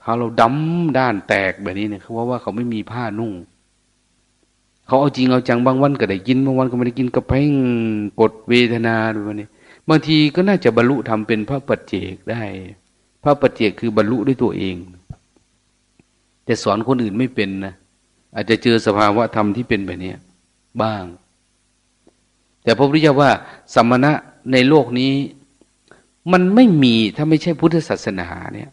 เท้าเราดำด้านแตกแบบนี้เนี่ยเขาว่าว่าเขาไม่มีผ้านุ่งเขาเอาจริงเอาจังบางวันก็ได้กินบางวันก็ไม่ได้กินกระเพงกดเวทนาด้วยนี่บางทีก็น่าจะบรรลุทำเป็นพระปัจเจกได้ พระปัจเจกคือบรรลุด้วยตัวเอง แต่สอนคนอื่นไม่เป็นนะอาจจะเจอสภาวะธรรมที่เป็นแบบนี้บ้าง แต่พระพุทธเจ้าว่า สมณะ ในโลกนี้ มันไม่มีถ้าไม่ใช่พุทธศาสนาเนี่ย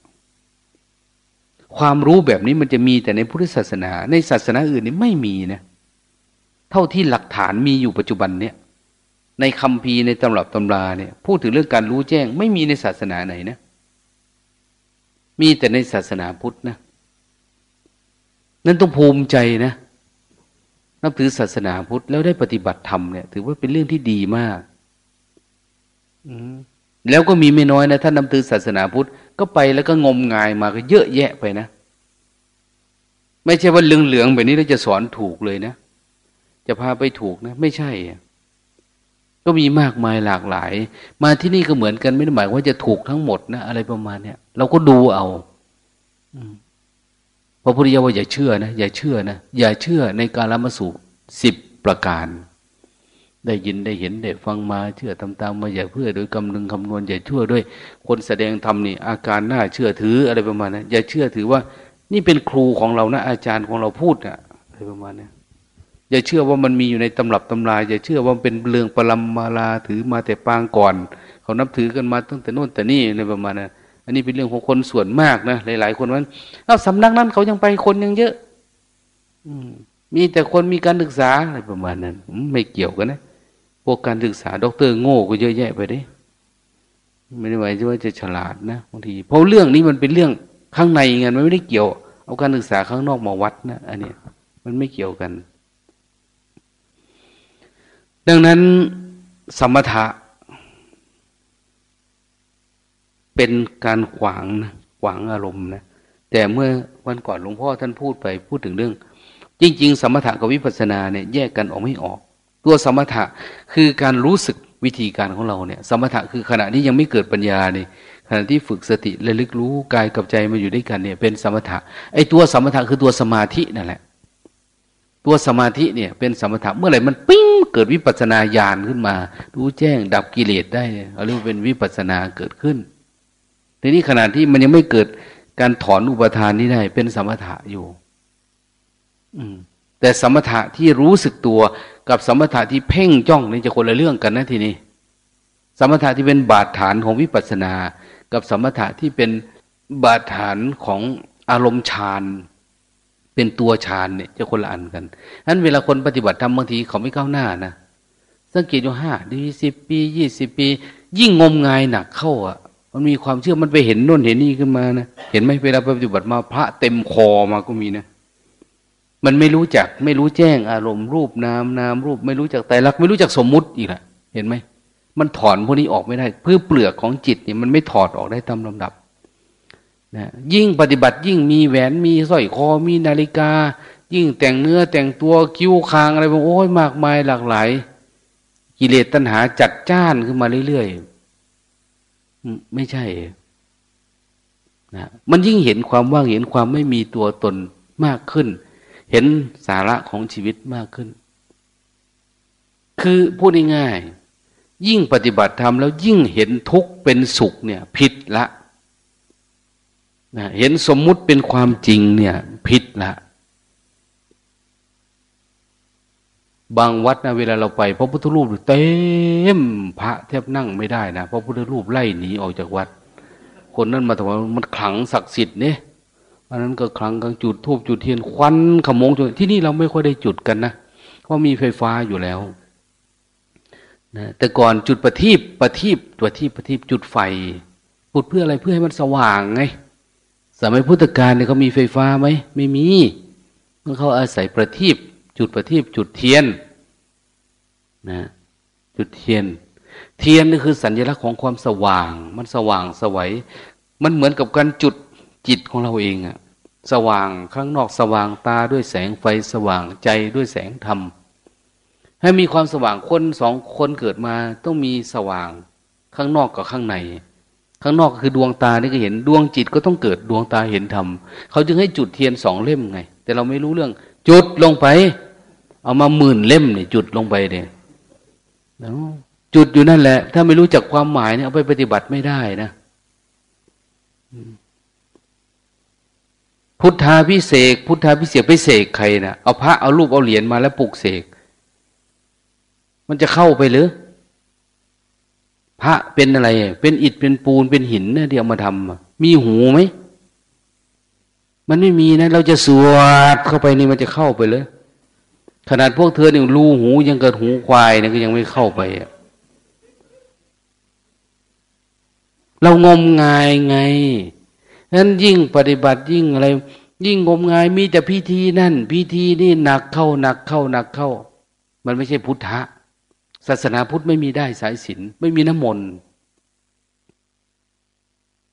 ความรู้แบบนี้มันจะมีแต่ในพุทธศาสนา ในศาสนาอื่นนี่ไม่มีนะเท่าที่หลักฐานมีอยู่ปัจจุบันเนี่ย ในคำพีในตำรับตำราเนี่ย พูดถึงเรื่องการรู้แจ้ง ไม่มีในศาสนาไหนนะ มีแต่ในศาสนาพุทธนะนั่นต้องภูมิใจนะนับถือศาสนาพุทธแล้วได้ปฏิบัติธรรมเนี่ย ถือว่าเป็นเรื่องที่ดีมาก แล้วก็มีไม่น้อยนะท่านนำตือศาสนาพุทธก็ไปแล้วก็งมงายมาก็เยอะแยะไปนะ ไม่ใช่ว่าเหลืองๆแบบนี้เราจะสอนถูกเลยนะ จะพาไปถูกนะ ไม่ใช่ก็มีมากมายหลากหลาย มาที่นี่ก็เหมือนกันไม่ได้หมายว่าจะถูกทั้งหมดนะอะไรประมาณเนี้ยเราก็ดูเอาพระพุทธเจ้าว่าอย่าเชื่อนะอย่าเชื่อนะอย่าเชื่อในการละมสูสิบประการ ได้ยินได้เห็นได้ฟังมาเชื่อตามมาอย่าเพื่อโดยกำลังคำนวณอย่าชื่อด้วย คนแสดงธรรมนี่อาการน่าเชื่อถืออะไรประมาณนั้นอย่าเชื่อถือว่า นี่เป็นครูของเรานะอาจารย์ของเราพูดอะอะไรประมาณนี้อย่าเชื่อว่ามันมีอยู่ในตำรับตำราอย่าเชื่อว่าเป็นเรื่องปรมมาลาถือมาแต่ปางก่อน เขานับถือกันมาตั้งแต่โน่นแต่นี่อะไรประมาณนั้นอันนี้เป็นเรื่องของคนส่วนมากนะหลาย ๆ คนว่าเอาสำนักนั้นเขายังไปคนยังเยอะ อืมมีแต่คนมีการศึกษาอะไรประมาณนั้น ไม่เกี่ยวกันนะ พวกการศึกษาด็อกเตอร์โง่ก็เยอะแยะไปดิไม่ได้หมายว่าจะฉลาดนะบางทีเพราะเรื่องนี้มันเป็นเรื่องข้างในไงมันไม่ได้เกี่ยว เอาการศึกษาข้างนอกมาวัดนะอันนี้มันไม่เกี่ยวกัน ดังนั้นสมถะ เป็นการขวางนะขวางอารมณ์นะแต่เมื่อวันก่อนหลวงพ่อท่านพูดไปพูดถึงเรื่อง จริง ๆ สมถะกับวิปัสสนาเนี่ยแยกกันออกไม่ออก ตัวสมถะคือการรู้สึกวิธีการของเราเนี่ย สมถะคือขณะที่ยังไม่เกิดปัญญาเนี่ยขณะที่ฝึกสติระลึกรู้กายกับใจมาอยู่ด้วยกันเนี่ย เป็นสมถะไอ้ตัวสมถะคือตัวสมาธินั่นแหละ ตัวสมาธิเนี่ย เป็นสมถะเมื่อไหร่มันปิ้งเกิดวิปัสนาญาณขึ้นมา รู้แจ้งดับกิเลสได้เรียกว่าเป็นวิปัสนาเกิดขึ้นทีนี้ขณะที่มันยังไม่เกิดการถอนอุปทานนี้ได้ เป็นสมถะอยู่ อืมแต่สมถะที่รู้สึกตัว กับสมถะที่เพ่งจ้องนี่จะคนละเรื่องกันนะทีนี้ สมถะที่เป็นบาดฐานของวิปัสสนา กับสมถะที่เป็นบาดฐานของอารมณ์ฌานเป็นตัวฌานเนี่ยจะคนละอันกันนั้นเวลาคนปฏิบัติธรรมบางทีเขาไม่ก้าวหน้านะสังเกตอยู่ห้าดีสิบปียี่สิบปี ยิ่งงมงายหนักเข้าอะ มันมีความเชื่อมันไปเห็นน่นเห็นนี่ขึ้นมานะเห็นไหมเวลาปฏิบัติมาพระเต็มคอมาก็มีนะ มันไม่รู้จัก ไม่รู้แจ้งอารมณ์รูปนามนามรูป ไม่รู้จักไตรลักษณ์ไม่รู้จักสมมุติอีกละเห็นไหมมันถอนพวกนี้ออกไม่ได้เพื่อเปลือกของจิตเนี่ยมันไม่ถอดออกได้ตามลำดับนะยิ่งปฏิบัติยิ่งมีแหวนมีสร้อยคอมีนาฬิกา ยิ่งแต่งเนื้อแต่งตัวคิ้วคางอะไรบางโอ้ยมากมายหลากหลาย กิเลสตัณหาจัดจ้านขึ้นมาเรื่อยๆไม่ใช่นะมันยิ่งเห็นความว่างเห็นความไม่มีตัวตนมากขึ้น เห็นสาระของชีวิตมากขึ้น คือพูดง่ายๆยิ่งปฏิบัติธรรมแล้วยิ่งเห็นทุกข์เป็นสุขเนี่ย ผิดละนะเห็นสมมุติเป็นความจริงเนี่ยผิดละ บางวัดนะเวลาเราไปพระพุทธรูปเต็มพระแทบนั่งไม่ได้นะพระพุทธรูปไล่หนีออกจากวัด คนนั้นมาถามว่ามันขลังศักดิ์สิทธิ์เนี่ย อันนั้นก็ขลังกลางจุดทูบจุดเทียนควันขมงจุดที่นี่เราไม่ค่อยได้จุดกันนะเพราะมีไฟฟ้าอยู่แล้วนะแต่ก่อนจุดประทีปประทีปตัวที่ประทีปจุดไฟปุดเพื่ออะไรเพื่อให้มันสว่างไงสมัยพุทธกาลเนี่ยเขามีไฟฟ้าไหมไม่มีมื่อเขาอาศัยประทีปจุดประทีปจุดเทียนนะจุดเทียน เทียนนี่คือสัญลักษณ์ของความสว่าง มันสว่างสวัยมันเหมือนกับการจุด จิตของเราเองอะสว่างข้างนอกสว่างตาด้วยแสงไฟสว่างใจด้วยแสงธรรม ให้มีความสว่างคนสองคนเกิดมาต้องมีสว่างข้างนอกกับข้างใน ข้างนอกคือดวงตานี่ก็เห็นดวงจิตก็ต้องเกิดดวงตาเห็นธรรมเขาจึงให้จุดเทียนสองเล่มไง แต่เราไม่รู้เรื่อง จุดลงไป เอามาหมื่นเล่มเนี่ยจุดลงไปเนี่ยจุดอยู่นั่นแหละ ถ้าไม่รู้จักความหมายเนี่ยเอาไปปฏิบัติไม่ได้นะ พุทธาพิเศษพุทธาพิเศษไปเสกใครนะเอาพระเอารูปเอาเหรียญมาแล้วปลุกเสกมันจะเข้าไปหรือพระเป็นอะไร เป็นอิฐเป็นปูนเป็นหินเนี่ยเดี๋ยวมาทำมีหูไหมมันไม่มีนะ เราจะสวดเข้าไปนี่มันจะเข้าไปเลยขนาดพวกเธอเนี่ยรูหูยังเกิดหูควายเนี่ยก็ยังไม่เข้าไปเรางมงายไง นั้นยิ่งปฏิบัติยิ่งอะไร ยิ่งงมงายมีแต่พิธีนั่น พิธีนี่หนักเข้าหนักเข้าหนักเข้า มันไม่ใช่พุทธะศาสนาพุทธไม่มีได้สายศีลไม่มีน้ำมนต์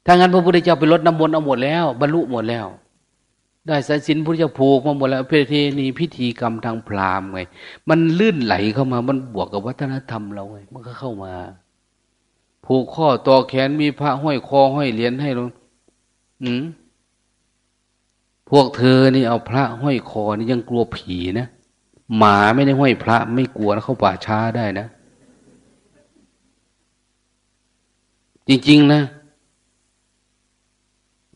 ถ้างั้นพระพุทธเจ้าไปลดน้ำมนต์เอาหมดแล้ว บรรลุหมดแล้ว ได้สายสินพุทธเจ้าผูกมาหมดแล้วเพเทนีพิธีกรรมทางพราหมณ์ไง มันลื่นไหลเข้ามามันบวกกับวัฒนธรรมเราไงมันก็เข้ามา ผูกข้อต่อแขนมีพระห้อยคอห้อยเหรียญให้เรา อืมพวกเธอนี่เอาพระห้อยคอนี่ยังกลัวผีนะหมาไม่ได้ห้อยพระไม่กลัวแล้วเข้าป่าช้าได้นะ จริง ๆ นะ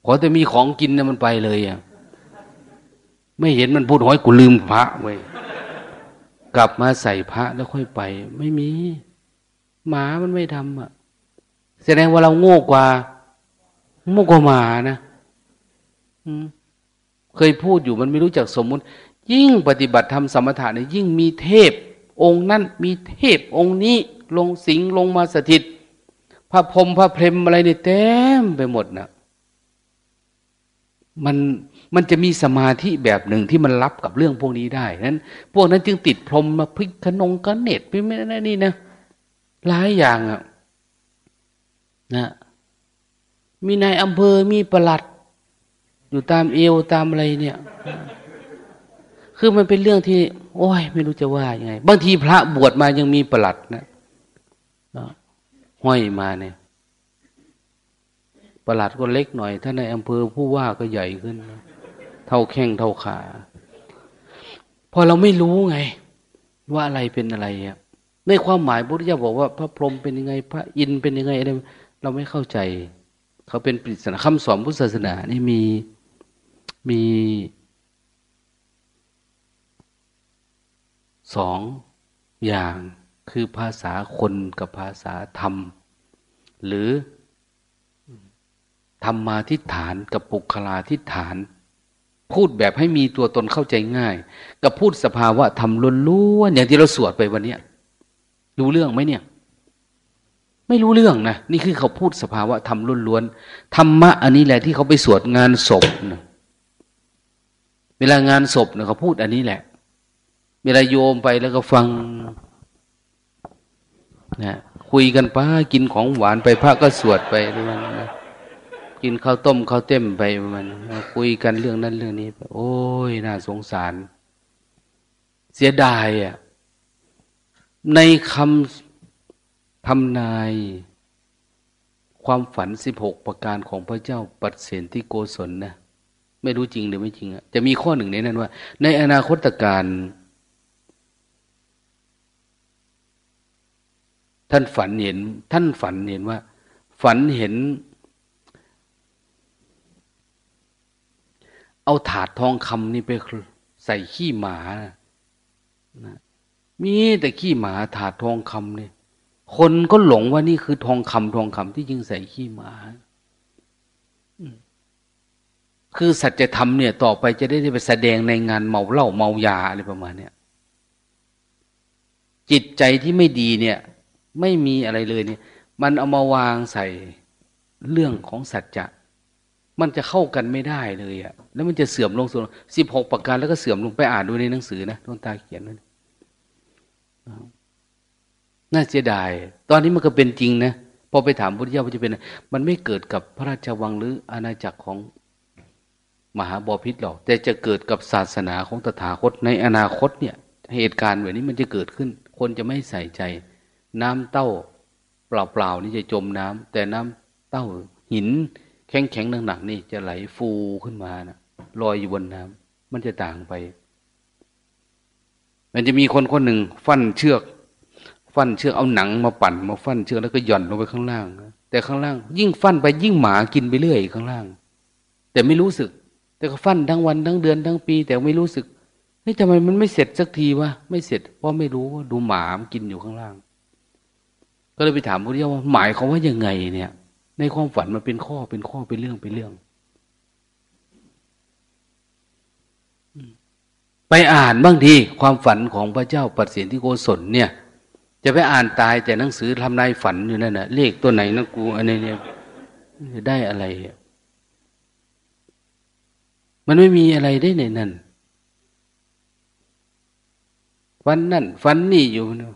ขอแต่มีของกินนะมันไปเลยอะไม่เห็นมันพูดห้อยกูลืมพระไว้กลับมาใส่พระแล้วค่อยไป ไม่มี หมามันไม่ทำอะ แสดงว่าเราโง่กว่า มุกมานะเคยพูดอยู่มันไม่รู้จักสมมุติ ยิ่งปฏิบัติธรรมสมถะเนี่ยยิ่งมีเทพ องค์นั้นมีเทพ องค์นี้ลงสิงลงมาสถิตพระพรมพระเพรมอะไรเนี่ยเต็มไปหมดนะมันมันจะมีสมาธิแบบหนึ่งที่มันรับกับเรื่องพวกนี้ได้นั้น พวกนั้นจึงติดพรมมาพิกขนงกระเน็ตไปไม่ได้นี่นะหลายอย่างอะนะ มีนายอำเภอมีประหลัด อยู่ตามเอวตามอะไรเนี่ย คือมันเป็นเรื่องที่ โอ้ย ไม่รู้จะว่ายังไง บางทีพระบวชมายังมีประหลัดนะห้อยมาเนี่ยประหลัดก็เล็กหน่อย ถ้าในอำเภอผู้ว่าก็ใหญ่ขึ้น เท่าแข้งเท่าขาพอเราไม่รู้ไง ว่าอะไรเป็นอะไรอะในความหมายพุทธเจ้าบอกว่า พระพรหมเป็นยังไง พระอินเป็นยังไงอะไรเราไม่เข้าใจ เขาเป็นปริศนาคำสอนพุทธศาสนานี่มีมีสองอย่างคือภาษาคนกับภาษาธรรม หรือธรรมาทิฏฐานกับปุคลาทิฏฐาน พูดแบบให้มีตัวตนเข้าใจง่าย กับพูดสภาวะธรรมล้วนๆอย่างที่เราสวดไปวันนี้รู้เรื่องไหมเนี่ย ไม่รู้เรื่องนะนี่คือเขาพูดสภาวะธรรมล้วนๆธรรมะอันนี้แหละที่เขาไปสวดงานศพนะเวลางานศพเนี่ยเขาพูดอันนี้แหละ เวลาโยมไปแล้วก็ฟังนะคุยกันป้ากินของหวานไปพระก็สวดไปด้วยนะกินข้าวต้มข้าวเต็มไปมันคุยกันเรื่องนั้นเรื่องนี้โอ้ยน่าสงสาร เสียดายอะในคำ ทำนายความฝันสิบหกประการของพระเจ้าปัดเสนที่โกศลนะไม่รู้จริงหรือไม่จริงอะจะมีข้อหนึ่งในนั้นว่า ในอนาคตการท่านฝันเห็น ท่านฝันเห็นว่า ฝันเห็น เอาถาดทองคำนี่ไปใส่ขี้หมานะมีแต่ขี้หมาถาดทองคำเนี่ย คนก็หลงว่านี่คือทองคำทองคำที่ยิงใส่ขี้หมาคือสัจธรรมเนี่ย ต่อไปจะได้ไปแสดงในงานเมาเหล้าเมายาอะไรประมาณเนี้ยจิตใจที่ไม่ดีเนี่ย ไม่มีอะไรเลยเนี่ย มันเอามาวางใส่เรื่องของสัจจะมันจะเข้ากันไม่ได้เลยอะแล้วมันจะเสื่อมลงส่วนสิบหกประการแล้วก็เสื่อมลงไปอ่านดูในหนังสือนะดวงตาเขียนนั่น น่าเสียดาย ตอนนี้มันก็เป็นจริงนะพอไปถามพุทธเจ้าว่าจะเป็นมันไม่เกิดกับพระราชวังหรืออาณาจักรของมหาบอพิษหรอก แต่จะเกิดกับศาสนาของตถาคตในอนาคตเนี่ย เหตุการณ์แบบนี้มันจะเกิดขึ้น คนจะไม่ใส่ใจ น้ำเต้า เปล่าๆนี่จะจมน้ำแต่น้ำเต้าหิน แข็งแข็งหนักๆนี่จะไหลฟูขึ้นมานะลอยอยู่บนน้ำมันจะต่างไป มันจะมีคนคนหนึ่ง ฟันเชือก ฟันเชือกเอาหนังมาปั่นมาฟันเชือกแล้วก็หย่อนลงไปข้างล่าง แต่ข้างล่าง ยิ่งฟันไปยิ่งหมากินไปเรื่อยข้างล่าง แต่ไม่รู้สึก แต่ก็ฟันทั้งวันทั้งเดือนทั้งปี แต่ไม่รู้สึกเฮ้ยทำไมมันไม่เสร็จสักทีวะไม่เสร็จเพราะไม่รู้ว่าดูหมามันกินอยู่ข้างล่าง ก็เลยไปถามพระเจ้าว่าหมายเขาว่ายังไงเนี่ย ในความฝันมันเป็นข้อเป็นข้อเป็นเรื่องเป็นเรื่อง ไปอ่านบ้างทีความฝันของพระเจ้าปัดเสียนที่โกศลเนี่ย จะไปอ่านตายแต่หนังสือทำนายฝันอยู่นั่นนะเลขตัวไหนนะกูอันนี้เนี่ยได้อะไรมันไม่มีอะไรได้ในนั้นฝันนั่นฝันนี่อยู่เนาะ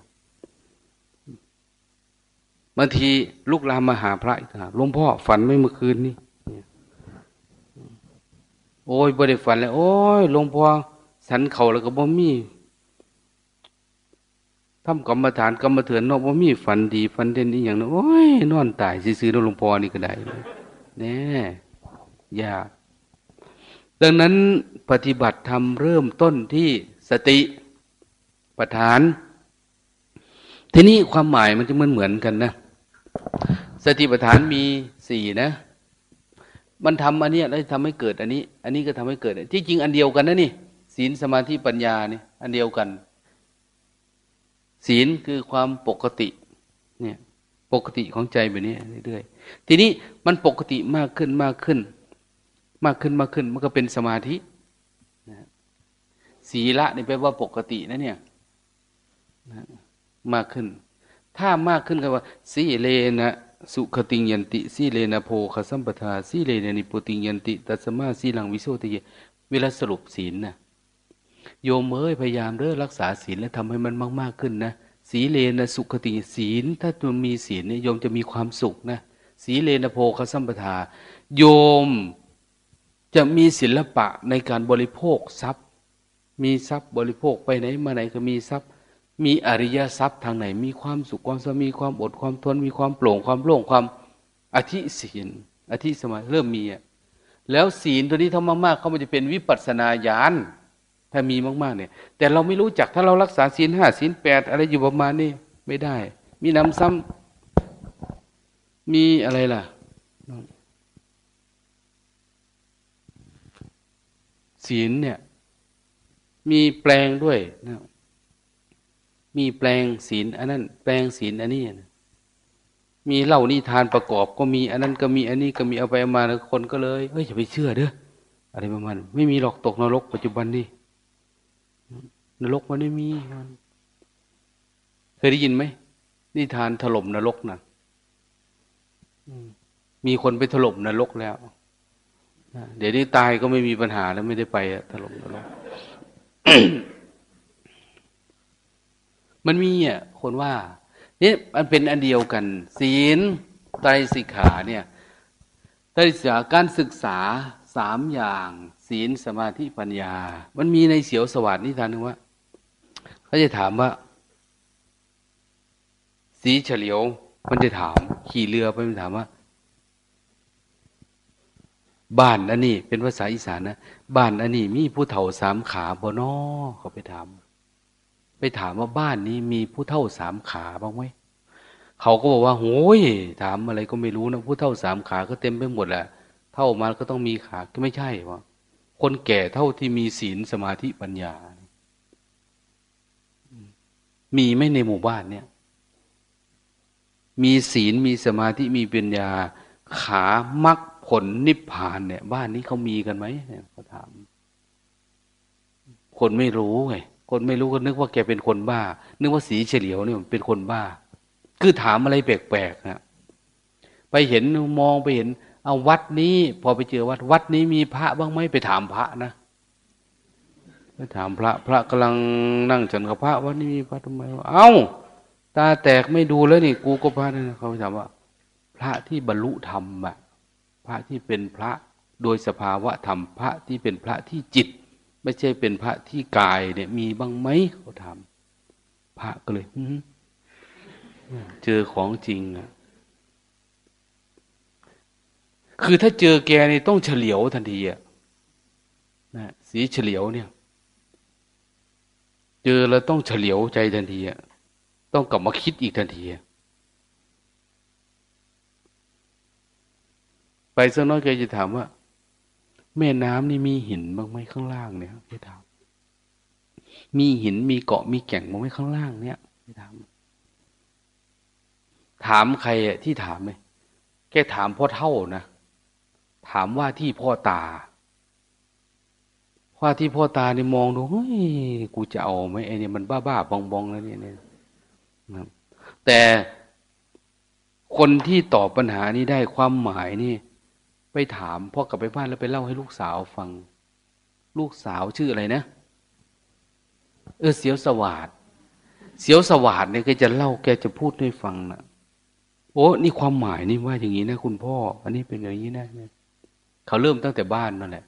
บางทีลูกลามมาหาพระอีกหลวงพ่อฝันไม่เมื่อคืนนี่โอ้ยบ่ได้ฝันเลยโอ้ยหลวงพ่อสันเขาแล้วก็บ่มี ทำกรรมฐานกรรมเถือนนาะบ่ามีฝันดีฝันเด่นนี่อย่างนั้นโอ้ยนอนตายซื้อๆหลวงพ่อนี่ก็ได้แน่ยากดังนั้นปฏิบัติธรรมเริ่มต้นที่สติปัฏฐาน ทีนี้ความหมายมันจะเหมือนเหมือนกันนะ สติปัฏฐานมีสี่นะ มันทำอันนี้แล้วทำให้เกิดอันนี้ อันนี้ก็ทำให้เกิดที่จริงอันเดียวกันนะนี่ศีลสมาธิปัญญานี่อันเดียวกัน ศีลคือความปกติ เนี่ย ปกติของใจแบบนี้เรื่อยๆทีนี้มันปกติมากขึ้นมากขึ้น มากขึ้นมากขึ้น มันก็เป็นสมาธิศีละนี่แปลว่าปกตินะเนี่ยมากขึ้น ถ้ามากขึ้นก็ว่าสีเลนะสุขติยันติสีเลนะโพคสัมปทาสีเลนะนิปุติยันติ ตัสมาสีหลังวิโสติเวลาสรุปศีลน่ะ โยมเอ้ยพยายามเด้อรักษาศีลแล้วทำให้มันมาก ๆขึ้นนะสีเลนะสุขติศีล ถ้าตัวมีศีลเนี่ยโยมจะมีความสุขนะสีเลนะโพคสัมปทา โยมจะมีศิลปะในการบริโภคทรัพย์ มีทรัพย์บริโภคไปไหนมาไหนก็มีทรัพย์ มีอริยทรัพย์ทางไหน มีความสุขความสมีความอดความทน มีความโปร่งความโล่งความอธิศีลอธิสมาเริ่มมีอะแล้วศีลตัวนี้ทำมากๆเขามันจะเป็นวิปัสสนาญาณ ถ้ามีมากๆเนี่ย แต่เราไม่รู้จักถ้าเรารักษาศีลห้าศีลแปดอะไรอยู่ประมาณนี้ไม่ได้ มีน้ำซ้ำมีอะไรล่ะ ศีลเนี่ย มีแปลงด้วยนะมีแปลงศีลอันนั้น แปลงศีลอันนี้นะมีเล่านิทานประกอบก็มี อันนั้นก็มีอันนี้ก็มีเอาไปมาแล้วคนก็เลยเฮ้ยอย่าไปเชื่อเด้ออะไรประมาณไม่มีหรอกตกนรกปัจจุบันนี้ นรกมันไม่มีมันเคยได้ยินไหมนิทานถล่มนรกนะมีคนไปถล่มนรกแล้วเดี๋ยวนี้ตายก็ไม่มีปัญหาแล้วไม่ได้ไปถล่มนรกมันมีอะคนว่านี่มันเป็นอันเดียวกัน ศีลไตรสิกขาเนี่ยไตรสิกขาการศึกษาสามอย่าง ศีลสมาธิปัญญา มันมีในเสียวสวัสดิ์นิทานนึงว่า เขาจะถามว่า สีเฉลียว มันจะถาม ขี่เรือไปมันถามว่า บ้านอันนี้ เป็นภาษาอีสานนะบ้านอันนี้มีผู้เฒ่าสามขาบ่นอเขาไปถาม ไปถามว่าบ้านนี้มีผู้เท่าสามขาบ้างไหมเขาก็บอกว่าโอ้ยถามอะไรก็ไม่รู้นะผู้เท่าสามขาก็เต็มไปหมดแหละเท่ามาก็ต้องมีขาก็ไม่ใช่วะคนแก่เท่าที่มีศีลสมาธิปัญญา มีไม่ในหมู่บ้านเนี่ย มีศีลมีสมาธิมีปัญญา ขามักผลนิพพานเนี่ย บ้านนี้เขามีกันไหมเนี่ยเขาถาม คนไม่รู้ไงคนไม่รู้ก็นึกว่าแกเป็นคนบ้า นึกว่าสีเฉลียวเนี่ยเป็นคนบ้า คือถามอะไรแปลกๆนะไปเห็นมองไปเห็น เอาวัดนี้ พอไปเจอวัดวัดนี้มีพระบ้างไหมไปถามพระนะ ไปถามพระพระกำลังนั่งฉันกับพระวัดนี้มีพระทำไมเอ้า ตาแตกไม่ดูแล้วนี่ กูก็พระนี่เขาถามว่า พระที่บรรลุธรรมอะพระที่เป็นพระโดยสภาวะธรรมพระที่เป็นพระที่จิต ไม่ใช่เป็นพระที่กายเนี่ยมีบ้างไหมเขาถามพระก็เลยเจอของจริงอะคือถ้าเจอแกนี่ต้องเฉลียวทันทีอะนะสีเฉลียวเนี่ย เจอแล้วต้องเฉลียวใจทันทีอะต้องกลับมาคิดอีกทันที ไปสักน้อยแกจะถามว่า แม่น้ำนี่มีหินบ้างไหมข้างล่างเนี่ยพี่ถามมีหินมีเกาะมีแก่งบ้างไหมข้างล่างเนี่ยพี่ถามถามใครอะที่ถามไหมแกถามพ่อเท่านะ ถามว่าที่พ่อตา ว่าที่พ่อตาเนี่ยมองดูเฮ้ยกูจะเอาไหมไอ้นี่มันบ้าบ้าบองบองแล้วเนี่ยเนี่ยแต่คนที่ตอบปัญหานี้ได้ความหมายนี่ ไปถามพ่อกลับไปบ้านแล้วไปเล่าให้ลูกสาวฟัง ลูกสาวชื่ออะไรนะ เออเสียวสวัสดเสียวสวัสดเนี่ยแกจะเล่าแกจะพูดให้ฟังนะโอ้นี่ความหมายนี่ว่าอย่างนี้นะ คุณพ่อ อันนี้เป็นอย่างนี้นะเขาเริ่มตั้งแต่บ้านนั่นแหละ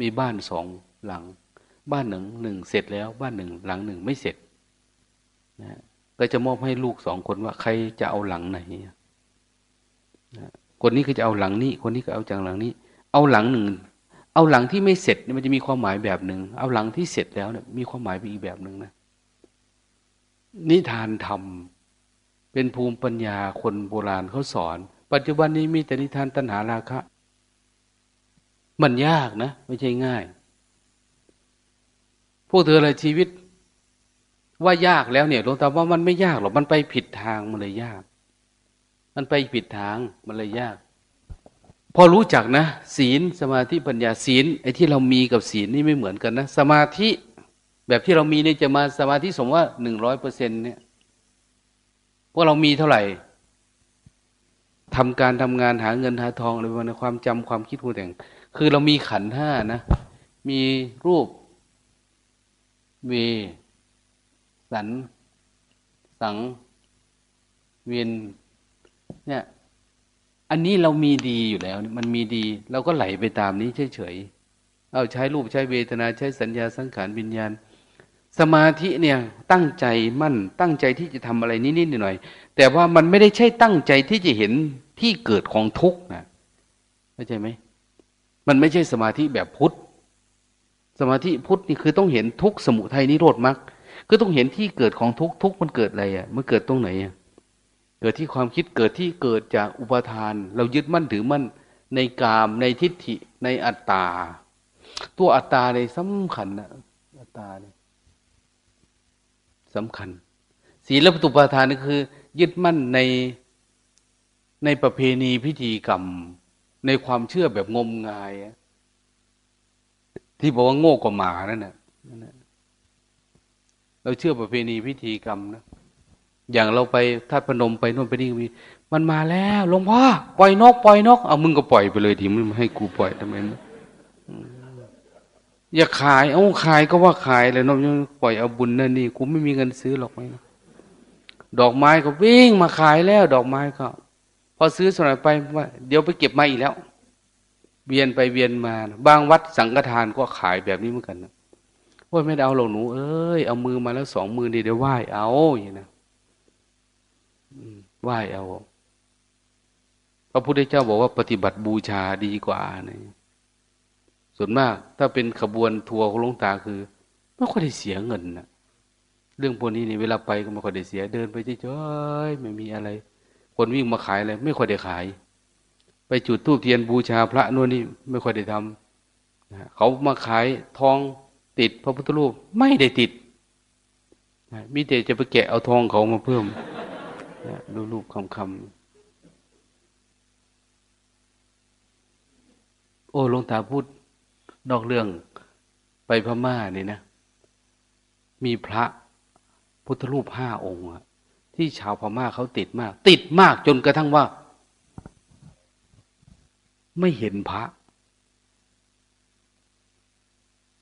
มีบ้านสอง หลัง บ้านหนึ่งหนึ่งเสร็จแล้ว บ้านหนึ่งหลังหนึ่งไม่เสร็จนะก็จะมอบให้ลูกสองคนว่าใครจะเอาหลังไหนนะคนนี้ก็จะเอาหลังนี้ คนนี้ก็เอาจากหลังนี้ เอาหลังหนึ่ง เอาหลังที่ไม่เสร็จมันจะมีความหมายแบบหนึ่ง เอาหลังที่เสร็จแล้วเนี่ยมีความหมายอีกแบบหนึ่งนะ นิทานธรรม เป็นภูมิปัญญาคนโบราณเขาสอน ปัจจุบันนี้มีแต่นิทานตัณหาราคะ มันยากนะ ไม่ใช่ง่าย พวกเธออะไรชีวิต ว่ายากแล้วเนี่ยหลวงตาว่ามันไม่ยากหรอกมันไปผิดทางมันเลยยาก มันไปผิดทางมันเลยยาก พอรู้จักนะ ศีลสมาธิปัญญาศีลไอ้ที่เรามีกับศีลนี่ไม่เหมือนกันนะสมาธิแบบที่เรามีเนี่ยจะมาสมาธิสมว่าหนึ่งร้อยเปอร์เซ็นเนี่ยพวกเรามีเท่าไหร่ทำการทำงานหาเงินหาทองอะไรประมาณความจำความคิดคูแต่ง คือเรามีขันห้านะ มีรูป เว สัน สัง เวียนเนี่ย อันนี้เรามีดีอยู่แล้ว มันมีดี เราก็ไหลไปตามนี้เฉยๆเอาใช้รูปใช้เวทนาใช้สัญญาสังขารวิญญาณ สมาธิเนี่ย ตั้งใจมั่น ตั้งใจที่จะทำอะไรนิดๆหน่อยๆแต่ว่ามันไม่ได้ใช่ตั้งใจที่จะเห็นที่เกิดของทุกข์นะเข้าใจไหมมันไม่ใช่สมาธิแบบพุทธ สมาธิพุทธนี่คือต้องเห็นทุกสมุทัยนิโรธมรรคคือต้องเห็นที่เกิดของทุกทุกมันเกิดอะไรอะมันเกิดตรงไหนอะเกิดที่ความคิดเกิดที่เกิดจากอุปทาน เรายึดมั่นถือมั่นในกามในทิฏฐิในอัตตา ตัวอัตตาในสำคัญนะอัตตาเนี่ยสำคัญ ศีลปตุปาทานนี่คือ ยึดมั่นในในประเพณีพิธีกรรม ในความเชื่อแบบงมงาย ที่บอกว่าโง่กว่าหมานั่นแหละเราเชื่อประเพณีพิธีกรรมนะอย่างเราไปทัดพนมไปโน่นไปนี่มีมันมาแล้วหลวงพ่อปล่อยนกปล่อยนกเอามึงก็ปล่อยไปเลยทีมึงให้กูปล่อยทำไมนะอย่าขาย เอาขายก็ว่าขายเลยน้องปล่อยเอาบุญนั่นนี่กูไม่มีเงินซื้อหรอกไหมดอกไม้ก็วิ่งมาขายแล้ว ดอกไม้ก็ พอซื้อสมัยไปว่าเดี๋ยวไปเก็บมาอีกแล้ว เวียนไปเวียนมา บางวัดสังฆทานก็ขายแบบนี้เหมือนกันนะว่าไม่ได้เอาหรอกหนู เอ้ยเอามือมาแล้วสองมือดีเดี๋ยวไหว้เอาอย่างนี้นะไหว้เอาพระพุทธเจ้าบอกว่าปฏิบัติบูชาดีกว่าเนี่ยส่วนมากถ้าเป็นขบวนทัวร์ของหลวงตาคือไม่ค่อยได้เสียเงินนะเรื่องพวกนี้นี่เวลาไปก็ไม่ค่อยได้เสียเดินไปเฉยๆไม่มีอะไร คนวิ่งมาขายอะไรไม่ค่อยได้ขาย ไปจุดทูบเทียนบูชาพระนู่นนี่ไม่ค่อยได้ทำเขามาขายทองติดพระพุทธรูปไม่ได้ติดมิแต่จะไปแกะเอาทองเขามาเพิ่มดูรูปคำคำโอ้ลงตาพูดนอกเรื่องไปพม่านี่นะ มีพระพุทธรูปห้าองค์ที่ชาวพม่าเขาติดมาก ติดมากจนกระทั่งว่า ไม่เห็นพระ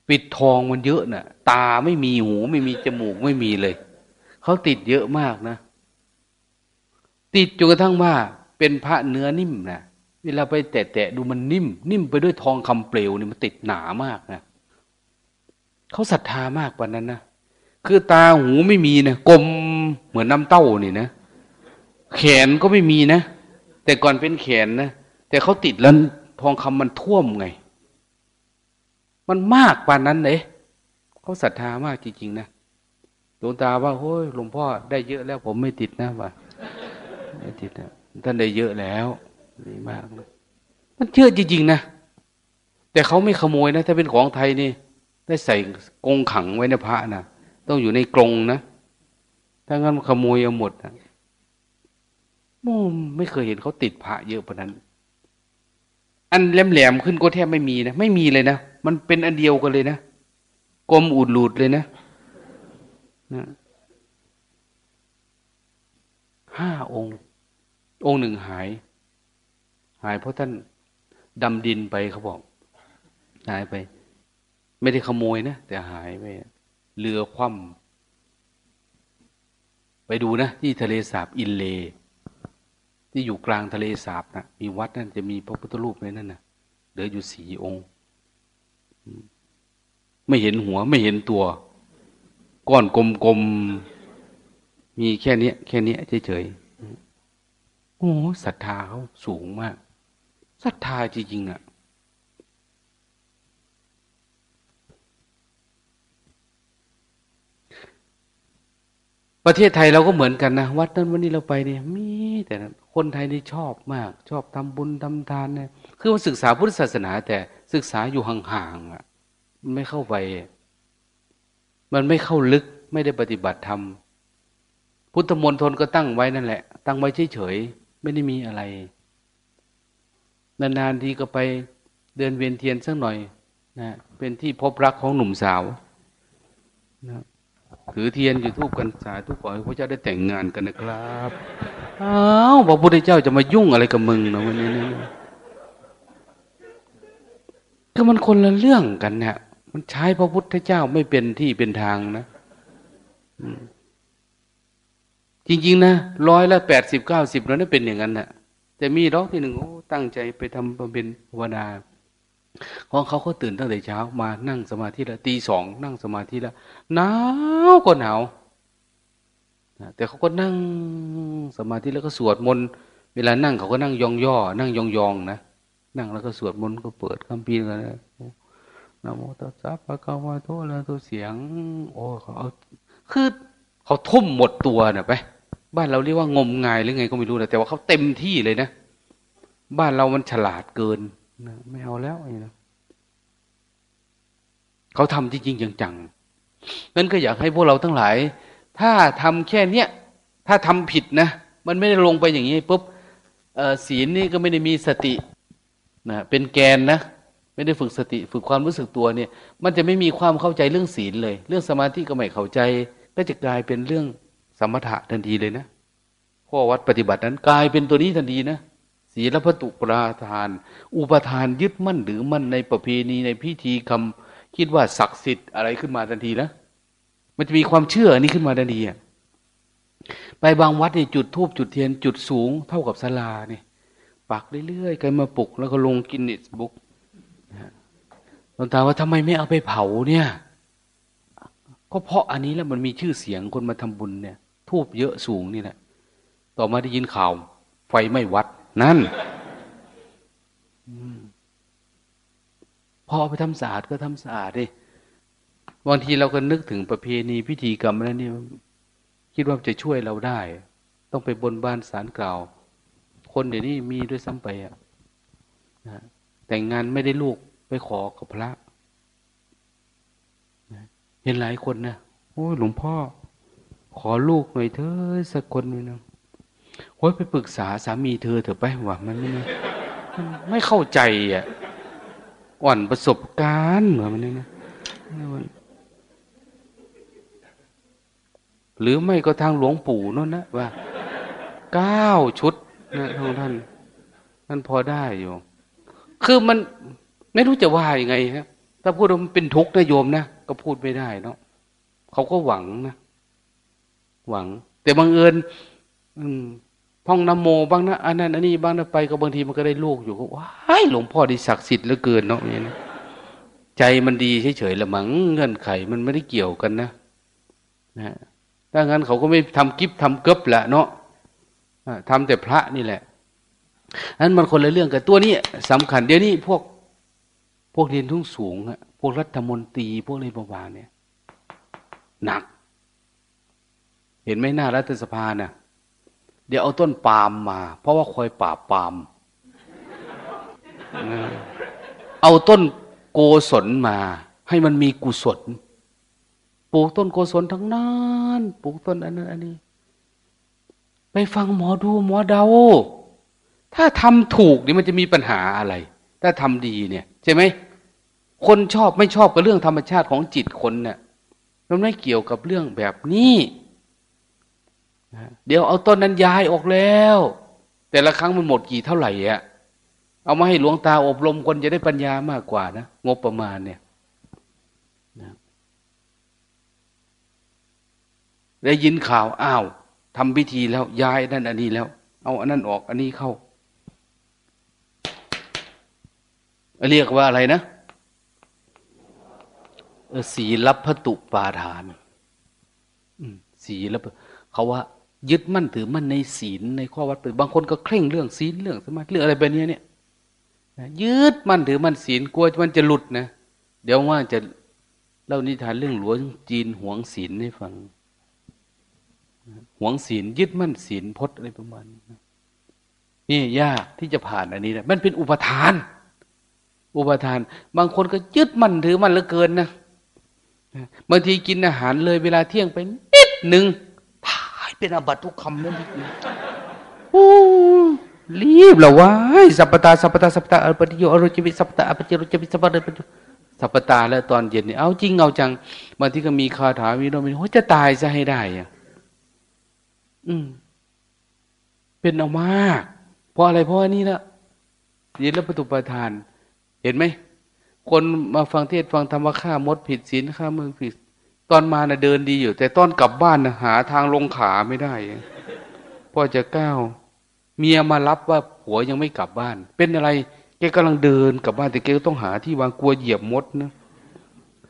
ปิดทองมันเยอะนะ่ะ ตาไม่มีหูไม่มีจมูกไม่มีเลย เขาติดเยอะมากนะ ติดจนกระทั่งว่า เป็นพระเนื้อนิ่มนะเวลาไปแตะๆดูมันนิ่ม นิ่มไปด้วยทองคำเปลวนี่มันติดหนามากนะเขาศรัทธามากกว่านั้นนะคือตาหูไม่มีนะกลมเหมือนน้ำเต้านี่นะแขนก็ไม่มีนะแต่ก่อนเป็นแขนนะ แต่เขาติดแล้วทองคำมันท่วมไง มันมากกว่านั้นเลยเขาศรัทธามากจริงๆนะหลวงตาว่าโอ้ยหลวงพ่อได้เยอะแล้ว ผมไม่ติดนะว่าไม่ติดนะท่านได้เยอะแล้วดีมากเลยมันเชื่อจริงๆนะแต่เขาไม่ขโมยนะ ถ้าเป็นของไทยนี่ได้ใส่กงขังไว้ในพระนะต้องอยู่ในกรงนะถ้างั้นขโมยเอาหมดนะมไม่เคยเห็นเขาติดพระเยอะปานนั้น อันแหลมๆขึ้นก็แทบไม่มีนะไม่มีเลยนะมันเป็นอันเดียวกันเลยนะกลมอุดหลุดเลยนะนะห้าองค์ องค์หนึ่งหาย หายเพราะท่านดำดินไปเขาบอก หายไป ไม่ได้ขโมยนะ แต่หายไปเรือคว่ำไปดูนะ ที่ทะเลสาบอินเล ที่อยู่กลางทะเลสาบนะมีวัดนั่นจะมีพระพุทธรูปไว้นั่นนะเหลืออยู่สี่องค์ ไม่เห็นหัวไม่เห็นตัว ก้อนกลมๆ มีแค่นี้แค่นี้เฉยๆโอ้ศรัทธาเขาสูงมากศรัทธาจริงๆอะ ประเทศไทยเราก็เหมือนกันนะวัดนั้นวันนี้เราไปเนี่ยมีแต่คนไทยนี่ชอบมาก ชอบทำบุญทำทานเนี่ยคือว่าศึกษาพุทธศาสนา แต่ศึกษาอยู่ห่างๆอะมันไม่เข้าไป มันไม่เข้าลึกไม่ได้ปฏิบัติธรรมพุทธมนตรก็ตั้งไว้นั่นแหละ ตั้งไว้เฉยๆไม่ได้มีอะไร นานๆทีก็ไปเดินเวียนเทียนสักหน่อยนะเป็นที่พบรักของหนุ่มสาวนะ ถือเทียนอยู่ทุกกันสาทุกขอให้พระเจ้าได้แต่งงานกันนะครับอ้าวพระพุทธเจ้าจะมายุ่งอะไรกับมึงนะวันนี้นะก็มันคนละเรื่องกันเนี่ยมันใช้พระพุทธเจ้าไม่เป็นที่เป็นทางนะจริง ๆ นะร้อยละแปดสิบเก้าสิบแล้วนั่นเป็นอย่างนั้นนะแต่มีร้องที่หนึ่งโอ้ตั้งใจไปทำบำเพ็ญภาวนา ของเขาเขาตื่นตั้งแต่เช้ามานั่งสมาธิแล้วตีสองนั่งสมาธิแล้วหนาวก็หนาวแต่เขาก็นั่งสมาธิแล้วก็สวดมนต์เวลานั่งเขาก็นั่งยองย่อนั่งยองยองนะนั่งแล้วก็สวดมนต์ก็เปิดคำพีกันนะนะโมตัสสะปะคะวะโตล้วตัวเสียง โอ้เขาเอาคือเขาทุ่มหมดตัวนะไป บ้านเราเรียกว่างมงายหรือไงก็ไม่รู้นะแต่ว่าเขาเต็มที่เลยนะ บ้านเรามันฉลาดเกิน นะไม่เอาแล้วไอ้นะเขาทำจริงๆจังๆนั่นก็อยากให้พวกเราทั้งหลาย ถ้าทำแค่เนี้ยถ้าทำผิดนะ มันไม่ได้ลงไปอย่างนี้ปุ๊บศีลนี่ก็ไม่ได้มีสตินะเป็นแกนนะ ไม่ได้ฝึกสติ ฝึกความรู้สึกตัวเนี่ย มันจะไม่มีความเข้าใจเรื่องศีลเลย เรื่องสมาธิก็ไม่เข้าใจ ก็จะกลายเป็นเรื่องสมถะทันทีเลยนะข้อวัดปฏิบัตินั้นกลายเป็นตัวนี้ทันทีนะ ศีลพัตุปราทาน อุปทานยึดมั่นหรือมั่นในประเพณีในพิธีคำคิดว่าศักดิ์สิทธิ์อะไรขึ้นมาทันทีนะมันจะมีความเชื่ออนนี้ขึ้นมาทันทีอะไปบางวัดเนี่ยจุดทูบจุดเทียนจุดสูงเท่ากับศาลาเนี่ยปักเรื่อยๆกันมาปลุกแล้วก็ลงกินนิสบุ๊กหลวงตาว่าทำไมไม่เอาไปเผาเนี่ย ก็เพราะอันนี้แล้วมันมีชื่อเสียงคนมาทำบุญเนี่ย ทูบเยอะสูงนี่แหละ ต่อมาได้ยินข่าว ไฟไม่วัด นั่นพอไปทำสะอาดก็ทำสะอาดดิบางทีเราก็นึกถึงประเพณีพิธีกรรมแล้วนี่คิดว่าจะช่วยเราได้ ต้องไปบนบ้านสารกล่าว คนเดี๋ยวนี้มีด้วยซ้ำไปอะนะแต่งงานไม่ได้ลูกไปขอกับพระนะเห็นหลายคนนะโอ้ยหลวงพ่อ ขอลูกหน่อยเถอะสักคนหนึ่ง โอ้ยไปปรึกษาสามีเธอเถอะไปว่ามันไม่ไม่เข้าใจอะอ่อนประสบการณ์เหมือนมันนี่นะหรือไม่ก็ทางหลวงปู่นั่นนะว่าเก้าชุดนะท่านท่านท่านพอได้อยู่ คือมันไม่รู้จะว่ายังไงครับถ้าพูดว่ามันเป็นทุกข์นะโยมนะก็พูดไม่ได้เนาะเขาก็หวังนะหวัง แต่บังเอิญ อืม ท่องนโมบ้างนะอันนั้นอันนี้บ้างนะไปก็บางทีมันก็ได้ลูกอยู่ก็ว้ายหลวงพ่อดีศักดิ์สิทธิ์เหลือเกินเนาะนี่นะใจมันดีเฉยๆละมั้งเงื่อนไขมันไม่ได้เกี่ยวกันนะนะถ้างั้นเขาก็ไม่ทำกิฟทำเกิบแหละเนาะทำแต่พระนี่แหละนั้นมันคนละเรื่องกับตัวนี้สำคัญเดี๋ยวนี้พวกพวกเรียนทุ่งสูงอะพวกรัฐมนตรีพวกอะไรประมาณเนี่ยหนัก เห็นไหมหน้ารัฐสภานะ่ะ เดี๋ยวเอาต้นปาล์มมา เพราะว่าคอยป่าปาล์มเอาต้นโกศลมา ให้มันมีกุศลปลูกต้นโกศลทั้งนั้นปลูกต้นอันนั้นอันนี้ ไปฟังหมอดูหมอเดา ถ้าทำถูกนี่มันจะมีปัญหาอะไร ถ้าทำดีเนี่ย ใช่ไหมคนชอบไม่ชอบกับเรื่องธรรมชาติของจิตคนเนี่ยมันไม่เกี่ยวกับเรื่องแบบนี้ เดี๋ยวเอาต้นนั้นย้ายออกแล้ว แต่ละครั้งมันหมดกี่เท่าไหร่อะเอามาให้หลวงตาอบรมคนจะได้ปัญญามากกว่านะงบประมาณเนี่ยได้ยินข่าวอ้าวทำพิธีแล้วย้ายนั่นอันนี้แล้ว เอาอันนั้นออกอันนี้เข้า เรียกว่าอะไรนะสีลับพตุปาทานสีลับเขาว่า ยึดมั่นถือมั่นในศีลในข้อวัดปบางคนก็เคร่งเรื่องศีลเรื่องสมาธิเรื่องอะไรแบบนี้เนี่ยยึดมั่นถือมั่นศีลกลัวมันจะหลุดนะเดี๋ยวว่าจะเล่านิทานเรื่องหลวงจีนหวงศีลให้ฟังหวงศีลยึดมั่นศีลพจน์อะไรประมาณนี้นี่ยากที่จะผ่านอันนี้นะมันเป็นอุปทาน อุปทาน บางคนก็ยึดมั่นถือมั่นเหลือเกินนะบางทีกินอาหารเลยเวลาเที่ยงไปนิดหนึ่ง เป็นอาบัตทุกคำนั่นเองรีบละวะสัปตาสัปตาสัปตาอรปฏิโยอรุจิวิสัปตาอปจิรุจิวิสัปตาสัปตาแล้วตอนเย็นนี่เอาจริงเอาจังบางทีก็มีคาถาวิโรมิโหจะตายจะให้ได้อะอืม เป็นเอามากเพราะอะไรเพราะนี่ละเย็นแล้วประตูประทาน เห็นไหมคนมาฟังเทศฟังธรรมะฆ่ามดผิดศีลฆ่ามือผิด ตอนมานะ่ะเดินดีอยู่ แต่ตอนกลับบ้านนะหาทางลงขาไม่ได้พ่อจะก้าวเมียมารับว่าผัวยังไม่กลับบ้าน เป็นอะไรแกกำลังเดินกลับบ้านแต่แกก็ต้องหาที่วางกลัวเหยียบมดนะ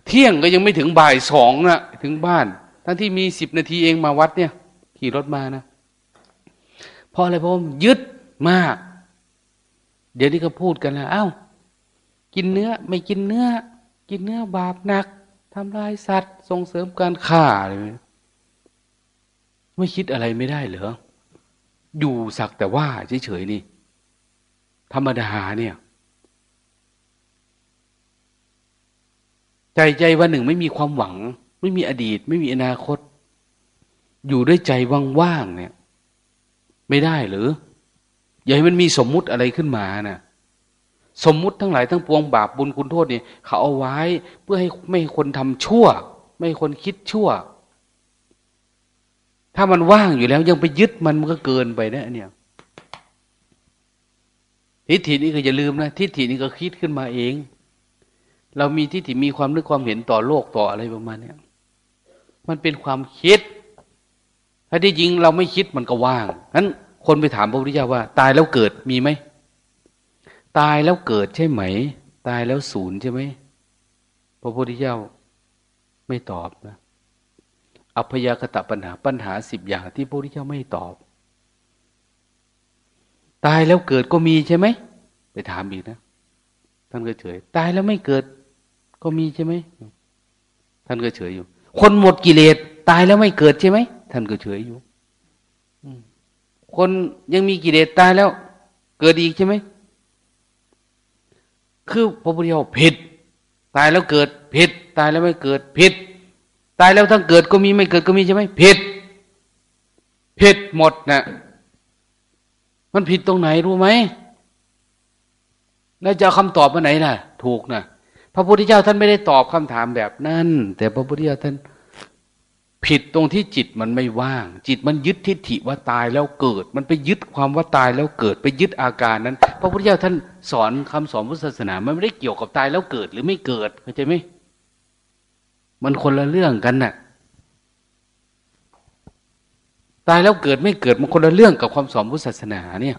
เที่ยงก็ยังไม่ถึงบ่ายสองนะถึงบ้านทั้งที่มีสิบนาทีเองมาวัดเนี่ย ขี่รถมานะเพราะอะไรเพราะยึดมาก เดี๋ยวนี้ก็พูดกันแล้วอ้า กินเนื้อ ไม่กินเนื้อ กินเนื้อบาปหนัก ทำลายสัตว์ ส่งเสริมการฆ่าอะไรไม่คิดอะไรไม่ได้เหรอ อยู่สักแต่ว่าเฉยๆนี่ ธรรมดาเนี่ย ใจใจวันหนึ่งไม่มีความหวัง ไม่มีอดีต ไม่มีอนาคต อยู่ด้วยใจว่างๆเนี่ย ไม่ได้หรือ อย่าให้มันมีสมมุติอะไรขึ้นมานะ่ะ สมมุติทั้งหลายทั้งปวงบาปบุญคุณโทษนี่เขาเอาไว้เพื่อให้ไม่ให้คนทำชั่ว ไม่ให้คนคิดชั่ว ถ้ามันว่างอยู่แล้วยังไปยึดมันมันก็เกินไปนะเนี่ยทิฏฐินี่ก็อย่าลืมนะทิฏฐินี่ก็คิดขึ้นมาเอง เรามีทิฏฐิมีความนึกความเห็นต่อโลกต่ออะไรประมาณนี้มันเป็นความคิด ถ้าที่จริงเราไม่คิดมันก็ว่างนั้นคนไปถามพระพุทธเจ้าว่า ตายแล้วเกิดมีไหม ตายแล้วเกิดใช่ไหม ตายแล้วศูนย์ใช่ไหมพระพุทธเจ้าไม่ตอบนะอัพยากตะปัญหาปัญหาสิบอย่างที่พระพุทธเจ้าไม่ตอบ ตายแล้วเกิดก็มีใช่ไหมไปถามอีกนะท่านก็เฉย ตายแล้วไม่เกิด ก็มีใช่ไหมท่านก็เฉยอยู่ คนหมดกิเลสตายแล้วไม่เกิดใช่ไหมท่านก็เฉยอยู่คนยังมีกิเลสตายแล้ว เกิดอีกใช่ไหม คือพระพุทธเจ้าผิด ตายแล้วเกิดผิด ตายแล้วไม่เกิดผิด ตายแล้วทั้งเกิดก็มีไม่เกิดก็มีใช่ไหมผิดผิดหมดนะมันผิดตรงไหนรู้ไหมแล้วจะคำคำตอบมาไหนล่ะ ถูกนะพระพุทธเจ้าท่านไม่ได้ตอบคำถามแบบนั้น แต่พระพุทธเจ้าท่าน ผิดตรงที่จิตมันไม่ว่าง จิตมันยึดทิฏฐิว่าตายแล้วเกิด มันไปยึดความว่าตายแล้วเกิด ไปยึดอาการนั้น พระพุทธเจ้าท่านสอนคำสอนพุทธศาสนา มันไม่ได้เกี่ยวกับตายแล้วเกิดหรือไม่เกิดเข้าใจไหมมันคนละเรื่องกันน่ะ ตายแล้วเกิดไม่เกิดมันคนละเรื่องกับความสอนพุทธศาสนาเนี่ย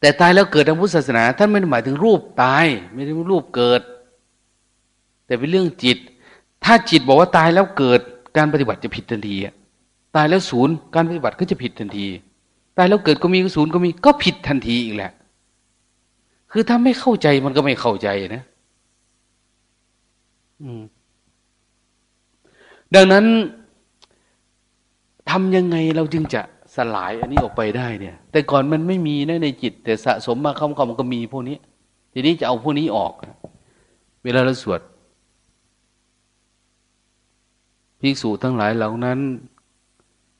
แต่ตายแล้วเกิดทางพุทธศาสนา ท่านไม่ได้หมายถึงรูปตาย ไม่ได้รูปเกิด แต่เป็นเรื่องจิต ถ้าจิตบอกว่าตายแล้วเกิด การปฏิบัติจะผิดทันทีตายแล้วศูนย์การปฏิบัติก็จะผิดทันที ตายแล้วเกิดก็มีก็ศูนย์ก็มีก็ผิดทันทีอีกแหละ คือถ้าไม่เข้าใจมันก็ไม่เข้าใจนะดังนั้นทำยังไงเราจึงจะสลายอันนี้ออกไปได้เนี่ย แต่ก่อนมันไม่มีนะในจิต แต่สะสมมาคำคำมันก็มีพวกนี้ ทีนี้จะเอาพวกนี้ออก เวลาเราสวด ภิกษุทั้งหลายเหล่านั้น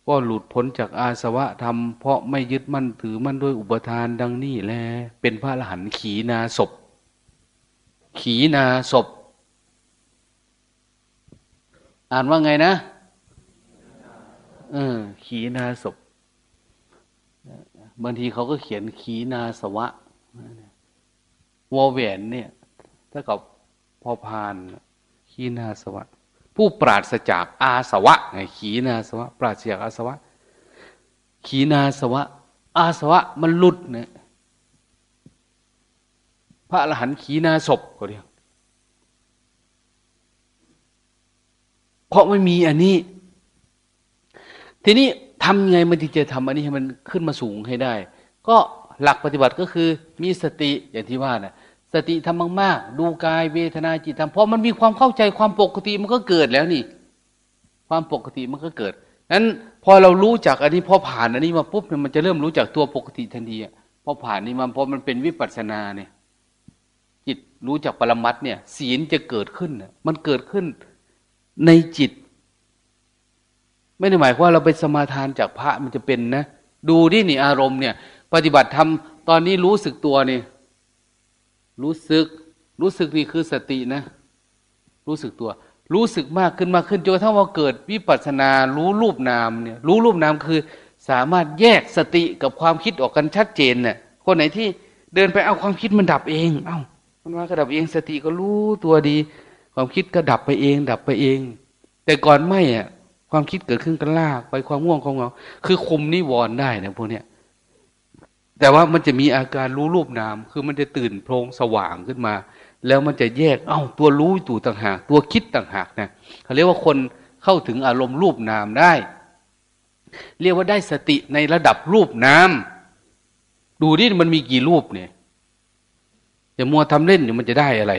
ก็หลุดพ้นจากอาสวะธรรม เพราะไม่ยึดมั่นถือมั่นด้วยอุปทานดังนี้แล เป็นพระอรหันต์ขีนาศพ ขีนาศพ อ่านว่าไงนะเออขีนาศพบางทีเขาก็เขียนขีนาสวะวอแหวนเนี่ย ถ้ากับพอพานขีนาสวะ ผู้ปราศจากอาสวะไงขีนาสวะ ปราศจากอาสวะ ขีนาสวะ อาสวะมันหลุดเนี่ยพระอรหันต์ขีนาศพก็เรียกเพราะไม่มีอันนี้ ทีนี้ทำไงมันถึงจะทำอันนี้ให้มันขึ้นมาสูงให้ได้ ก็หลักปฏิบัติก็คือมีสติอย่างที่ว่านะ สติทำมากๆดูกายเวทนาจิตธรรมพอมันมีความเข้าใจความปกติมันก็เกิดแล้วนี่ ความปกติมันก็เกิดนั้นพอเรารู้จักอันนี้พอผ่านอันนี้มาปุ๊บมันจะเริ่มรู้จักตัวปกติทันทีพอผ่านนี้มาพอมันเป็นวิปัสสนาเนี่ย จิตรู้จักปรมัตเนี่ย ศีลจะเกิดขึ้นมันเกิดขึ้นในจิต ไม่ได้หมายว่าเราไปสมาทานจากพระมันจะเป็นนะ ดูดินี่อารมณ์เนี่ย ปฏิบัติทำตอนนี้รู้สึกตัวเนี่ย รู้สึก รู้สึกนี่คือสตินะ รู้สึกตัว รู้สึกมากขึ้นมากขึ้นจนกระทั่งว่าเกิดวิปัสสนา รู้รูปนามเนี่ย รู้รูปนามคือ สามารถแยกสติกับความคิดออกกันชัดเจนเนี่ยคนไหนที่เดินไปเอาความคิดมันดับเอง เอ้ามันมาก็ดับเองสติก็รู้ตัวดี ความคิดก็ดับไปเอง ดับไปเอง แต่ก่อนไม่อะความคิดเกิดขึ้นกันลากไปความง่วงของเราคือคุมนิวรณ์ได้นะพวกเนี้ย แต่ว่ามันจะมีอาการรู้รูปนาม คือมันจะตื่นโพลงสว่างขึ้นมา แล้วมันจะแยก เอ้า ตัวรู้ตัวต่างหาก ตัวคิดต่างหากนะเขาเรียกว่าคนเข้าถึงอารมณ์รูปนามได้ เรียกว่าได้สติในระดับรูปนาม ดูดิมันมีกี่รูปเนี่ยจะมัวทำเล่นอยู่มันจะได้อะไร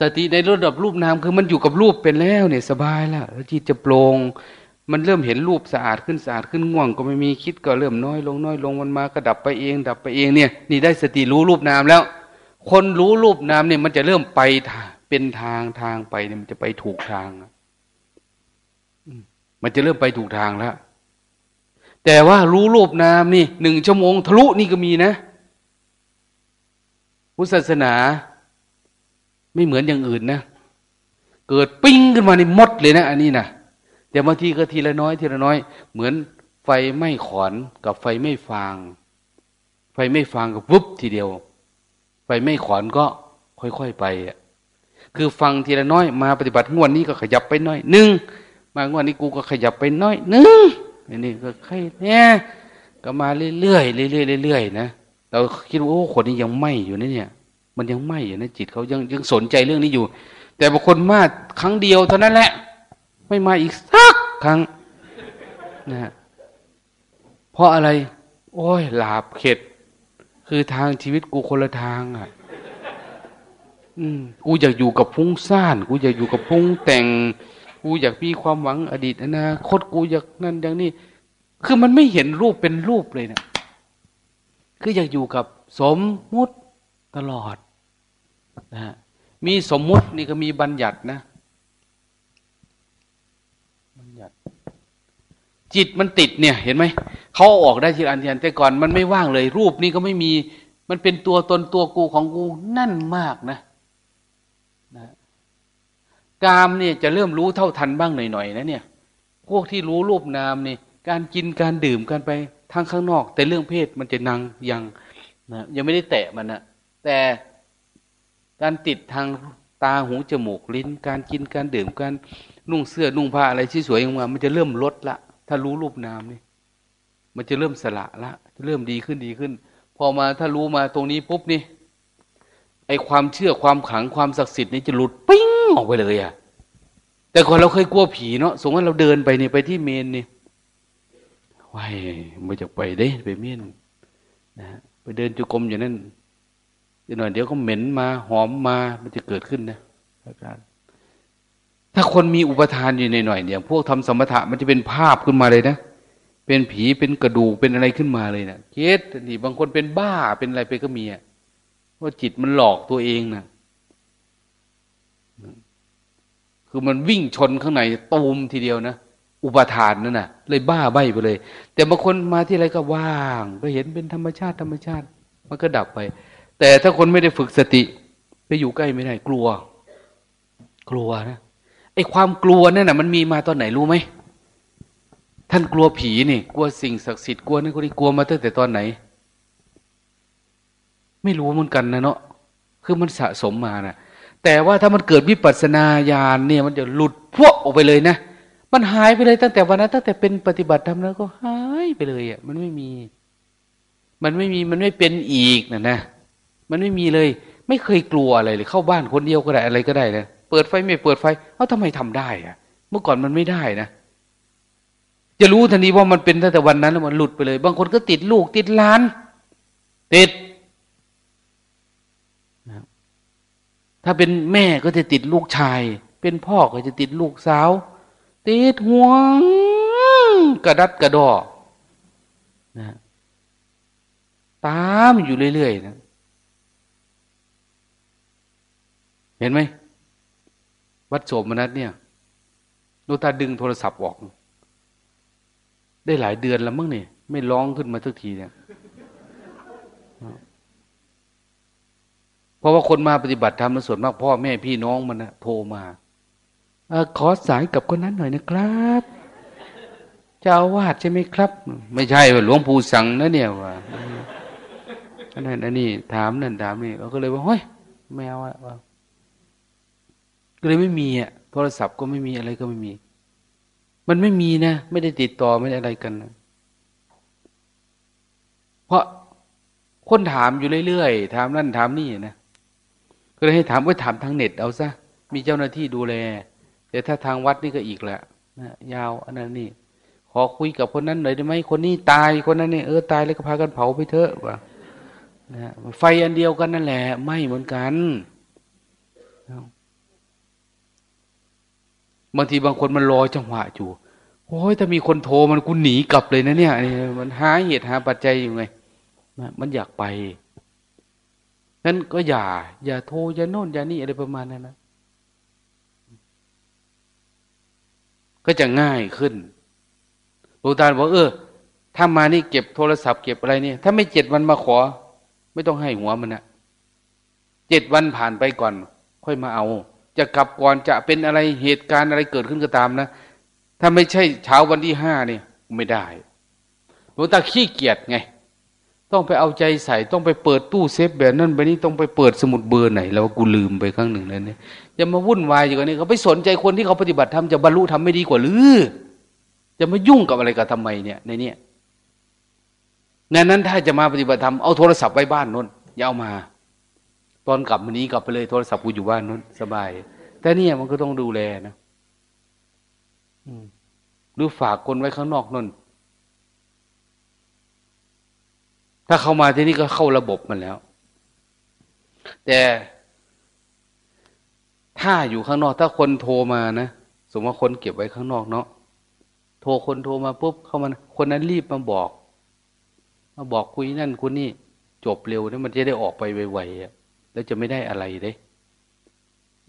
สติในระดับรูปนามคือมันอยู่กับรูปเป็นแล้วเนี่ยสบายแล้วจิตจะโปร่ง มันเริ่มเห็นรูปสะอาดขึ้นสะอาดขึ้นง่วง ก็ไม่มีคิดก็เริ่มน้อยลงน้อยลงมันมาก็ดับไปเอง ดับไปเองเนี่ย นี่ได้สติรู้รูปนามแล้ว คนรู้รูปนามเนี่ยมันจะเริ่มไปเป็นทางทางไปเนี่ยมันจะไปถูกทางมันจะเริ่มไปถูกทางแล้วแต่ว่ารู้รูปนามนี่หนึ่งชั่วโมงทะลุนี่ก็มีนะพุทธศาสนา ไม่เหมือนอย่างอื่นนะเกิดปิ้งขึ้นมาในมดเลยนะ อันนี้นะ แต่บางทีก็ทีละน้อยทีละน้อย เหมือนไฟไม่ขอนกับไฟไม่ฟาง ไฟไม่ฟางกับวุบทีเดียว ไฟไม่ขอนก็ค่อยๆไปอะคือฟังทีละน้อยมาปฏิบัติงวดนี้ก็ขยับไปน้อยหนึ่งมางวดนี้กูก็ขยับไปน้อยหนึ่งอันี่ก็ใครเนี่ยก็มาเรื่อยๆเรื่อยๆเรื่อยๆนะเราคิดว่าโอ้คนนี้ยังไม่อยู่นะเนี่ย มันยังไม่อยู่นะจิตเขายังยังสนใจเรื่องนี้อยู่ แต่บางคนมาครั้งเดียวเท่านั้นแหละ ไม่มาอีกสักครั้งนะฮะเพราะอะไร โอ้ยหลาบเข็ด คือทางชีวิตกูคนละทางอะอืมกูอยากอยู่กับพุ้งซ่าน กูอยากอยู่กับพุ้งแต่ง กูอยากมีความหวังอดีตอนาคตกูอยากนั่นอย่างนี้ คือมันไม่เห็นรูปเป็นรูปเลยเนะี่ยคืออยากอยู่กับสมมุติตลอดนะมีสมมุตินี่ก็มีบัญญัตินะ จิตมันติดเนี่ย เห็นไหมเขาออกได้ทีละอันทีละอันแต่ก่อนมันไม่ว่างเลย รูปนี้ก็ไม่มี มันเป็นตัวตนตัวกูของกูนั่นมากนะนะกามเนี่ยจะเริ่มรู้เท่าทันบ้างหน่อยๆนะเนี่ย พวกที่รู้รูปนามนี่การกินการดื่มกันไปทางข้างนอก แต่เรื่องเพศมันจะนังยังนะยังไม่ได้แตะมันนะแต่การติดทางตาหูจมูกลิ้น การกินการดื่มการนุ่งเสื้อนุ่งผ้าอะไรที่สวยงามมันจะเริ่มลดละ ถ้ารู้รูปนามนี่มันจะเริ่มสละละจะเริ่มดีขึ้นดีขึ้น พอมาถ้ารู้มาตรงนี้ปุ๊บนี่ไอความเชื่อความขังความศักดิ์สิทธิ์นี่จะหลุดปิ้งออกไปเลยอะแต่ก่อนเราเคยกลัวผีเนาะสมมติเราเดินไปเนี่ยไปที่เมนนี่ว้ายไม่จะไปได้ไปเมนนะไปเดินจุกรมอย่างนั้นเดี๋ยวหน่อยเดี๋ยวก็เหม็นมาหอมมามันจะเกิดขึ้นนะอาจารย์ ถ้าคนมีอุปทานอยู่ในหน่อยเนี่ยพวกทำสมถะมันจะเป็นภาพขึ้นมาเลยนะ เป็นผีเป็นกระดูกเป็นอะไรขึ้นมาเลยนะเคสนี่บางคนเป็นบ้าเป็นอะไรไปก็มีอะว่าจิตมันหลอกตัวเองนะคือมันวิ่งชนข้างในตูมทีเดียวนะอุปทานนั่นน่ะ เลยบ้าใบไปเลย แต่บางคนมาที่ไรก็ว่าง ก็เห็นเป็นธรรมชาติธรรมชาติ มันก็ดับไป แต่ถ้าคนไม่ได้ฝึกสติ ไปอยู่ใกล้ไม่ได้ กลัว กลัวนะ ไอ้ความกลัวนั่นน่ะมันมีมาตอนไหนรู้ไหมท่านกลัวผีนี่ กลัวสิ่งศักดิ์สิทธิ์กลัวนั่นกลัวนี่กลัวมาตั้งแต่ตอนไหน ไม่รู้เหมือนกันนะเนาะคือมันสะสมมานะแต่ว่าถ้ามันเกิดวิปัสสนาญาณเนี่ย มันจะหลุดพวกออกไปเลยนะมันหายไปเลยตั้งแต่วันนั้นตั้งแต่เป็นปฏิบัติธรรมแล้วก็หายไปเลยอะมันไม่มี มันไม่มีมันไม่เป็นอีกนะนะมันไม่มีเลย ไม่เคยกลัวอะไรเลย เข้าบ้านคนเดียวก็ได้อะไรก็ได้นะ เปิดไฟไม่เปิดไฟ เอ้าทำไมทำได้อะเมื่อก่อนมันไม่ได้นะ จะรู้ทันทีว่ามันเป็นตั้งแต่วันนั้นแล้วมันหลุดไปเลย บางคนก็ติดลูกติดล้าน ติดถ้าเป็นแม่ก็จะติดลูกชาย เป็นพ่อก็จะติดลูกสาว ติดห่วง กระดัดกระดอนะตามอยู่เรื่อยๆนะ เห็นไหม วัดโสมนัสเนี่ยดูตาดึงโทรศัพท์ออก ได้หลายเดือนแล้วมั้งเนี่ยไม่ร้องขึ้นมาสักทีเนี่ยเพราะว่าคนมาปฏิบัติธรรมส่วนมากพ่อแม่พี่น้องมันนะโทรมาอขอสายกับคนนั้นหน่อยนะครับเจ้าวาดใช่ไหมครับ ไม่ใช่ว่าหลวงปู่สั่งนะเนี่ยว่าอันนั้นอันนี้ถามนั่นถามนี่เราก็เลยว่าเฮ้ยแมวอะว่า ก็เลยไม่มีอะโทรศัพท์ก็ไม่มีอะไรก็ไม่มี มันไม่มีนะ ไม่ได้ติดต่อไม่ได้อะไรกันนะเพราะคนถามอยู่เรื่อยๆถามนั่นถามนี่นะก็เลยให้ถามว่าถามทางเน็ตเอาซะมีเจ้าหน้าที่ดูแล แต่ถ้าทางวัดนี่ก็อีกแหละนะยาวอันนั้นนี่ ขอคุยกับคนนั้นหน่อยได้ไหมคนนี้ตายคนนั้นเนี่ยเออตายแล้วก็พากันเผาไปเถอะว่านะไฟอันเดียวกันนั่นแหละไม่เหมือนกัน บางทีบางคนมันรอจังหวะอยู่โอ้ยถ้ามีคนโทรมันกูหนีกลับเลยนะเนี่ยมันหาเหตุหาปัจจัยอยู่ไงมันอยากไปนั้นก็อย่า อย่าโทรอย่าโน่นอย่านี่อะไรประมาณนั้นนะก็จะง่ายขึ้นหลวงตาบอกเออ ถ้ามานี่เก็บโทรศัพท์เก็บอะไรเนี่ย ถ้าไม่เจ็ดวันมาขอ ไม่ต้องให้หัวมันนะเจ็ดวันผ่านไปก่อน ค่อยมาเอา จะกลับก่อนจะเป็นอะไรเหตุการณ์อะไรเกิดขึ้นก็ตามนะ ถ้าไม่ใช่เช้าวันที่ห้าเนี่ยไม่ได้หลวงตาขี้เกียจไง ต้องไปเอาใจใส่ต้องไปเปิดตู้เซฟแบบนั้นไปนี้ต้องไปเปิดสมุดเบอร์ไหนแล้วกูลืมไปครั้งหนึ่งแล้วเนี่ยจะมาวุ่นวายอยู่กันนี่เขาไปสนใจคนที่เขาปฏิบัติธรรมจะบรรลุธรรมไม่ดีกว่าหรือ จะมายุ่งกับอะไรกับทำไมเนี่ยในเนี้ยนั้นนั้นถ้าจะมาปฏิบัติธรรมเอาโทรศัพท์ไว้บ้านนนอย่าเอามา อนกลับมันนี้กลับไปเลยโทรศัพท์กูอยู่บ้านนนสบาย แต่เนี่ยมันก็ต้องดูแลนะหรือฝากคนไว้ข้างนอกนนถ้าเข้ามาที่นี่ก็เข้าระบบมันแล้ว แต่ ถ้าอยู่ข้างนอก ถ้าคนโทรมานะสมมติว่าคนเก็บไว้ข้างนอกเนาะโทรคนโทรมาปุ๊บเข้ามาคนนั้นรีบมาบอก มาบอกคุยนั่นคุณนี่ จบเร็วเนี่ยมันจะได้ออกไปไวๆ แล้วจะไม่ได้อะไรเด้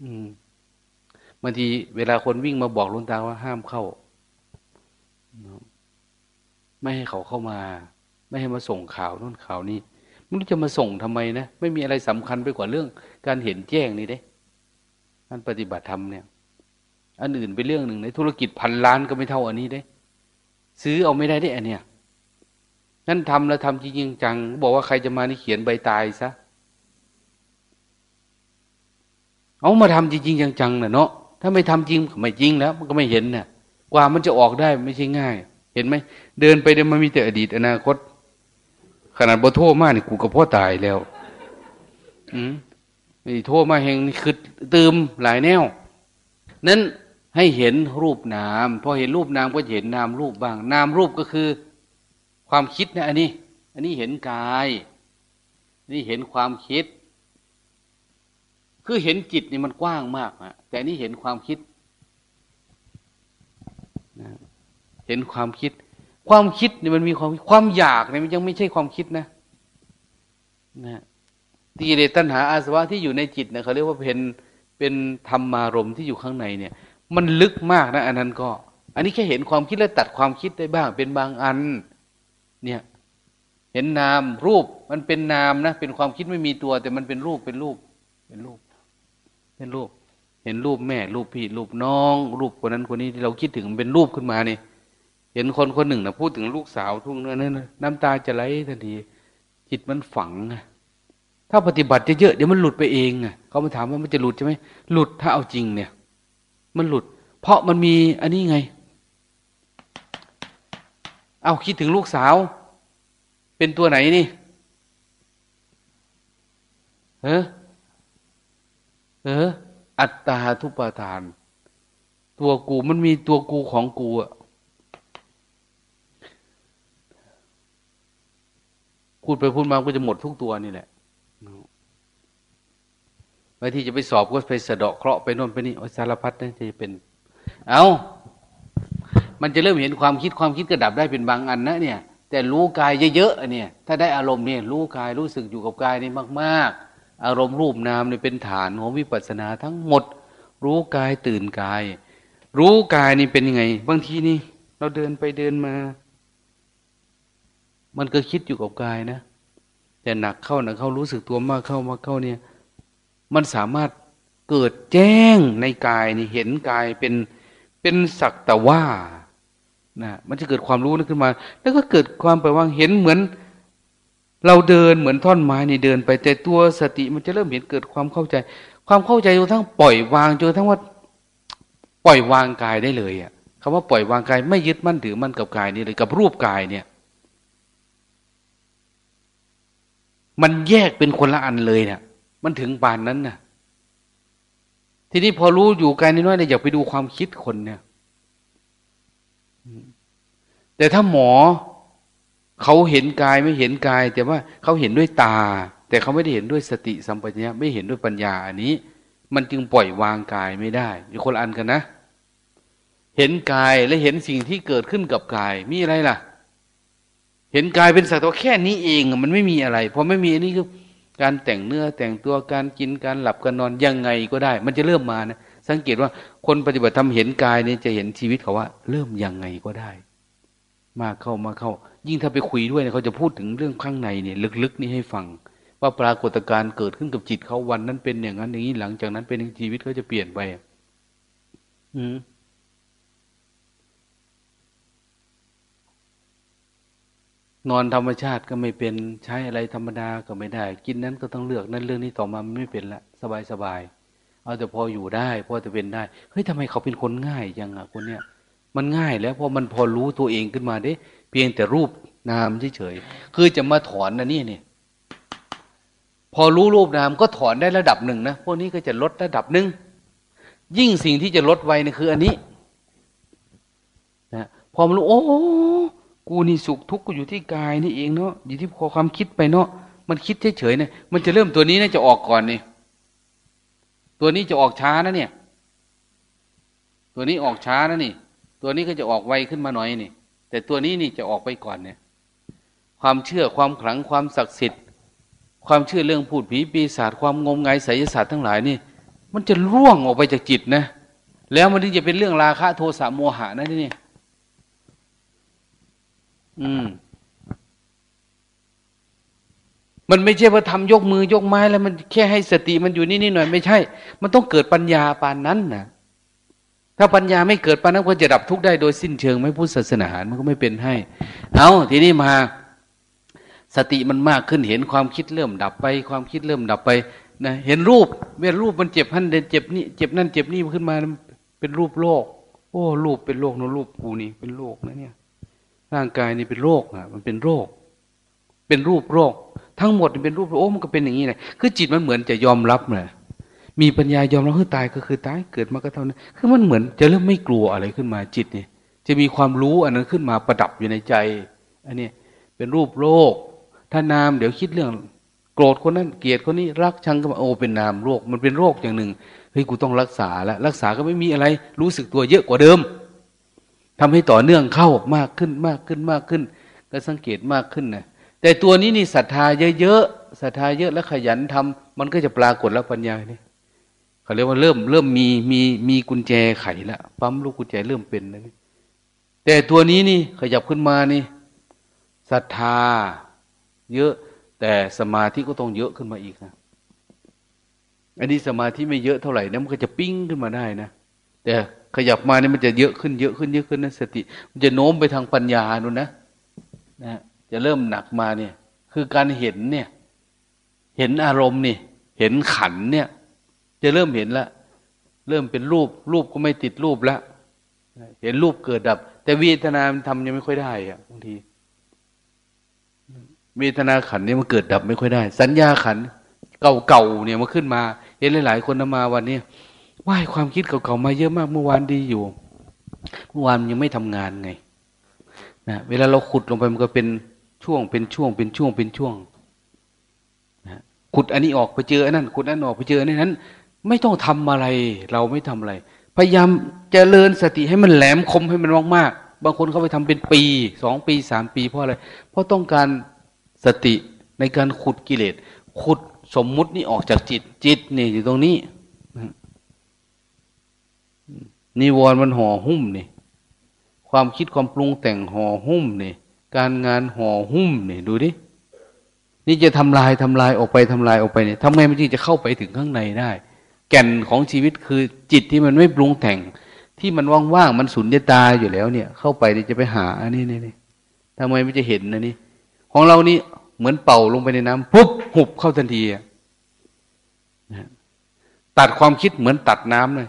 อืมบางทีเวลาคนวิ่งมาบอกลุงตาว่าห้ามเข้า ไม่ให้เขาเข้ามา ไม่ให้มาส่งข่าวนู่นข่าวนี้มันจะมาส่งทำไมนะไม่มีอะไรสำคัญไปกว่าเรื่อง การเห็นแจ้งนี่เด้การปฏิบัติธรรมเนี่ยอันอื่นเป็นเรื่องหนึ่งในธุรกิจพันล้านก็ไม่เท่าอันนี้ได้ ซื้อเอาไม่ได้ได้อันเนี้ยนั่นทำแล้วทำจริงจัง บอกว่าใครจะมานี่เขียนใบตายซะ เอามาทำจริงๆจังๆนะเนาะถ้าไม่ทำจริงก็ไม่จริงแล้ว มันก็ไม่เห็นน่ะกว่ามันจะออกได้ไม่ใช่ง่าย เห็นไหมเดินไปเดินมามีแต่อดีตอนาคต ขนาดบโทษมากนี่กูกับพ่อตายแล้ว อืมไอ้โทษมาแห่งนี่คือตืมหลายแนว นั้นให้เห็นรูปนามพอเห็นรูปนามก็เห็นนามรูปบ้าง นามรูปก็คือ ความคิดนะอันนี้ อันนี้เห็นกาย นี่เห็นความคิด คือเห็นจิตนี่มันกว้างมากอะแต่นี่เห็นความคิดนะเห็นความคิด ความคิดนี่มันมีความความอยากเนี่ยมันยังไม่ใช่ความคิดนะนะตีเดตัณหาอาสวะที่อยู่ในจิตเนี่ยเขาเรียกว่าเป็นเป็นธรรมารมที่อยู่ข้างในเนี่ย มันลึกมากนะ อันนั้นก็ อันนี้แค่เห็นความคิดแล้วตัดความคิดได้บ้าง เป็นบางอัน เนี่ย เห็นนามรูปมันเป็นนามนะเป็นความคิดไม่มีตัว แต่มันเป็นรูปเป็นรูปเป็นรูป เป็นรูป เห็นรูปแม่ รูปพี่ รูปน้อง รูปคนนั้นคนนี้ที่เราคิดถึงเป็นรูปขึ้นมานี่ เห็นคนคนหนึ่งนะพูดถึงลูกสาวทุ่งนั้นน้ำตาจะไหลทันที จิตมันฝังอะถ้าปฏิบัติเยอะๆเดี๋ยวมันหลุดไปเองอะเขามาถามว่ามันจะหลุดใช่ไหมหลุดถ้าเอาจริงเนี่ย มันหลุด เพราะมันมีอันนี้ไง เอาคิดถึงลูกสาว เป็นตัวไหนนี่เออ เออ อัตตาทุปาทาน ตัวกูมันมีตัวกูของกูอะพูดไปพูดมาก็จะหมดทุกตัวนี่แหละบางทีจะไปสอบก็ไปสะเดาะเคราะห์ไปโน่นไปนี่สารพัดนี่จะเป็น เอามันจะเริ่มเห็นความคิดความคิดกระดับได้เป็นบางอันนะเนี่ย แต่รู้กายเยอะๆเนี่ย ถ้าได้อารมณ์เนี่ยรู้กายรู้สึกอยู่กับกายนี่มาก ๆ อารมณ์รูปนามเนี่ยเป็นฐานของวิปัสสนาทั้งหมด รู้กายตื่นกาย รู้กายนี่เป็นยังไง บางทีนี่ เราเดินไปเดินมา มันก็คิดอยู่กับกายนะ แต่หนักเข้าหนักเข้ารู้สึกตัวมากเข้ามากเข้าเนี่ย มันสามารถเกิดแจ้งในกายนี่เห็นกายเป็นเป็นสักแต่ว่านะมันจะเกิดความรู้นึกขึ้นมา แล้วก็เกิดความไปว่างเห็นเหมือน เราเดินเหมือนท่อนไม้นี่เดินไปแต่ตัวสติมันจะเริ่มเห็นเกิดความเข้าใจ ความเข้าใจจนทั้งปล่อยวางจนทั้งว่าปล่อยวางกายได้เลยอะคำว่าปล่อยวางกายไม่ยึดมั่นถือมั่นกับกายนี่เลยกับรูปกายเนี่ย มันแยกเป็นคนละอันเลยเนี่ยมันถึงปานนั้นน่ะ ทีนี้พอรู้อยู่กายน้อยเนี่ยอยากไปดูความคิดคนเนี่ย แต่ถ้าหมอ เขาเห็นกายไม่เห็นกาย แต่ว่าเขาเห็นด้วยตา แต่เขาไม่ได้เห็นด้วยสติสัมปชัญญะไม่เห็นด้วยปัญญาอันนี้ มันจึงปล่อยวางกายไม่ได้มีคนอันกันนะ เห็นกายและเห็นสิ่งที่เกิดขึ้นกับกายมีอะไรล่ะ เห็นกายเป็นสักตัวแค่นี้เองมันไม่มีอะไรพอไม่มีอันนี้คือการแต่งเนื้อแต่งตัวการกินการหลับการนอนยังไงก็ได้ มันจะเริ่มมานะสังเกตว่าคนปฏิบัติธรรมเห็นกายเนี่ยจะเห็นชีวิตเขาว่า เริ่มยังไงก็ได้ มากเข้ามาเข้า ยิ่งถ้าไปคุยด้วยเนี่ยเขาจะพูดถึงเรื่องข้างในเนี่ย ลึกๆนี่ให้ฟัง ว่าปรากฏการณ์เกิดขึ้นกับจิตเขาวันนั้นเป็นอย่างนั้นอย่างนี้หลังจากนั้นเป็นชีวิตเขาจะเปลี่ยนไปอืมนอนธรรมชาติก็ไม่เป็นใช้อะไรธรรมดาก็ไม่ได้ กินนั้นก็ต้องเลือกนั้นเรื่องนี้ต่อมามันไม่เป็นละสบายสบายเอาแต่พออยู่ได้พอจะเป็นได้เฮ้ยทำไมเขาเป็นคนง่ายยังอะคนเนี้ยมันง่ายแล้วพอมันพอรู้ตัวเองขึ้นมาเด้ เพียงแต่รูปนามเฉยๆคือจะมาถอนนะนี่เนี่ยพอรู้รูปนามก็ถอนได้ระดับหนึ่งนะพวกนี้ก็จะลดระดับหนึ่งยิ่งสิ่งที่จะลดไวนี่คืออันนี้นะพอมรู้โอ้กูนี่สุขทุกข์กูอยู่ที่กายนี่เองเนาะอยู่ที่พอความคิดไปเนาะมันคิดเฉยๆเนี่ยมันจะเริ่มตัวนี้นะจะออกก่อนนี่ตัวนี้จะออกช้านะเนี่ย ตัวนี้ออกช้านะนี่ ตัวนี้ก็จะออกไวขึ้นมาหน่อยนี่ แต่ตัวนี้นี่จะออกไปก่อนเนี่ย ความเชื่อความขลังความศักดิ์สิทธิ์ ความเชื่อเรื่องพูดผีปีศาจความงมงายไสยศาสตร์ทั้งหลายนี่ มันจะร่วงออกไปจากจิตนะ แล้วมันถึงจะเป็นเรื่องราคะโทสะโมหะนะนี่อืม มันไม่ใช่ว่าทำยกมือยกไม้แล้วมันแค่ให้สติมันอยู่นี่นี่หน่อยไม่ใช่ มันต้องเกิดปัญญาปานนั้นนะ ถ้าปัญญาไม่เกิดปานนั้นก็จะดับทุกข์ได้โดยสิ้นเชิง ไม่พุทธศาสนามันก็ไม่เป็นให้ เอาทีนี้มาสติมันมากขึ้นเห็นความคิดเริ่มดับไป ความคิดเริ่มดับไปนะเห็นรูปเวลารูปมันเจ็บพันเดนเจ็บนี่เจ็บนั่นเจ็บนี่ขึ้นมาเป็นรูปโลก โอ้รูปเป็นโลกนะรูปกูนี่เป็นโลกนะเนี่ย ร่างกายนี่เป็นโรคอะ มันเป็นโรค เป็นรูปโรค ทั้งหมดเป็นรูปโอ้มันก็เป็นอย่างนี้เลยคือจิตมันเหมือนจะยอมรับเลย มีปัญญายอมรับให้ตายก็คือตายเกิดมาก็เท่านั้นคือมันเหมือนจะเริ่มไม่กลัวอะไรขึ้นมาจิตเนี่ย จะมีความรู้อันนั้นขึ้นมาประดับอยู่ในใจ อันนี้เป็นรูปโรคถ้านามเดี๋ยวคิดเรื่อง โกรธคนนั้นเกลียดคนนี้รักชังก็มาโอ้เป็นนามโรคมันเป็นโรคอย่างหนึ่งเฮ้ยกูต้องรักษาแล้วรักษาก็ไม่มีอะไร รู้สึกตัวเยอะกว่าเดิมทำให้ต่อเนื่องเข้ามากขึ้นมากขึ้นมากขึ้น ก็สังเกตมากขึ้นนะแต่ตัวนี้นี่ศรัทธาเยอะๆศรัทธาเยอะแล้วขยันทำมันก็จะปรากฏแล้วปัญญาเนี่ย เขาเรียกว่าเริ่มเริ่มมีมีมีกุญแจไขแล้วปั๊มลูกกุญแจเริ่มเป็นแล้วนี่แต่ตัวนี้นี่ขยับขึ้นมานี่ศรัทธา เยอะ แต่สมาธิก็ต้องเยอะขึ้นมาอีกนะอันนี้สมาธิไม่เยอะเท่าไหร่นะมันก็จะปิ้งขึ้นมาได้นะแต่ขยับมาเนี่ยมันจะเยอะขึ้นเยอะขึ้นเยอะขึ้นนะสติ มันจะโน้มไปทางปัญญาดูนะนะจะเริ่มหนักมาเนี่ย คือการเห็นเนี่ย เห็นอารมณ์นี่ เห็นขันเนี่ย จะเริ่มเห็นละ เริ่มเป็นรูป รูปก็ไม่ติดรูปละเห็นรูปเกิดดับ แต่เวทนามันทำยังไม่ค่อยได้อะบางทีเวทนาขันนี่มันเกิดดับไม่ค่อยได้ สัญญาขันเก่าๆเนี่ยมาขึ้นมา เห็นหลาย ๆ คนมาวันนี้ว่ายความคิดเก่าๆมาเยอะมากเมื่อวานดีอยู่เมื่อวานยังไม่ทำงานไงนะเวลาเราขุดลงไปมันก็เป็นช่วงเป็นช่วงเป็นช่วงเป็นช่วงนะขุดอันนี้ออกไปเจออันนั้นขุดอันนั้นออกไปเจออันนั้น ไม่ต้องทำอะไร เราไม่ทำอะไร พยายามเจริญสติให้มันแหลมคมให้มันมากๆบางคนเขาไปทำเป็นปีสองปีสามปีเพราะอะไร เพราะต้องการสติในการขุดกิเลสขุดสมมุตินี่ออกจากจิตจิตนี่อยู่ตรงนี้นิวรณ์มันห่อหุ้มนี่ความคิดความปรุงแต่งห่อหุ้มนี่การงานห่อหุ้มนี่ดูดินี่จะทำลายทำลายออกไปทำลายออกไปเนี่ยทำไงมันจึงจะเข้าไปถึงข้างในได้ แก่นของชีวิตคือจิตที่มันไม่ปรุงแต่ง ที่มันว่างๆมันสุญญตาอยู่แล้วเนี่ย เข้าไปจะไปหาอันนี้นี่นี่ทำไมไม่จะเห็นนะนี่ของเรานี่เหมือนเป่าลงไปในน้ำปุ๊บหุบเข้าทันทีตัดความคิดเหมือนตัดน้ำเลย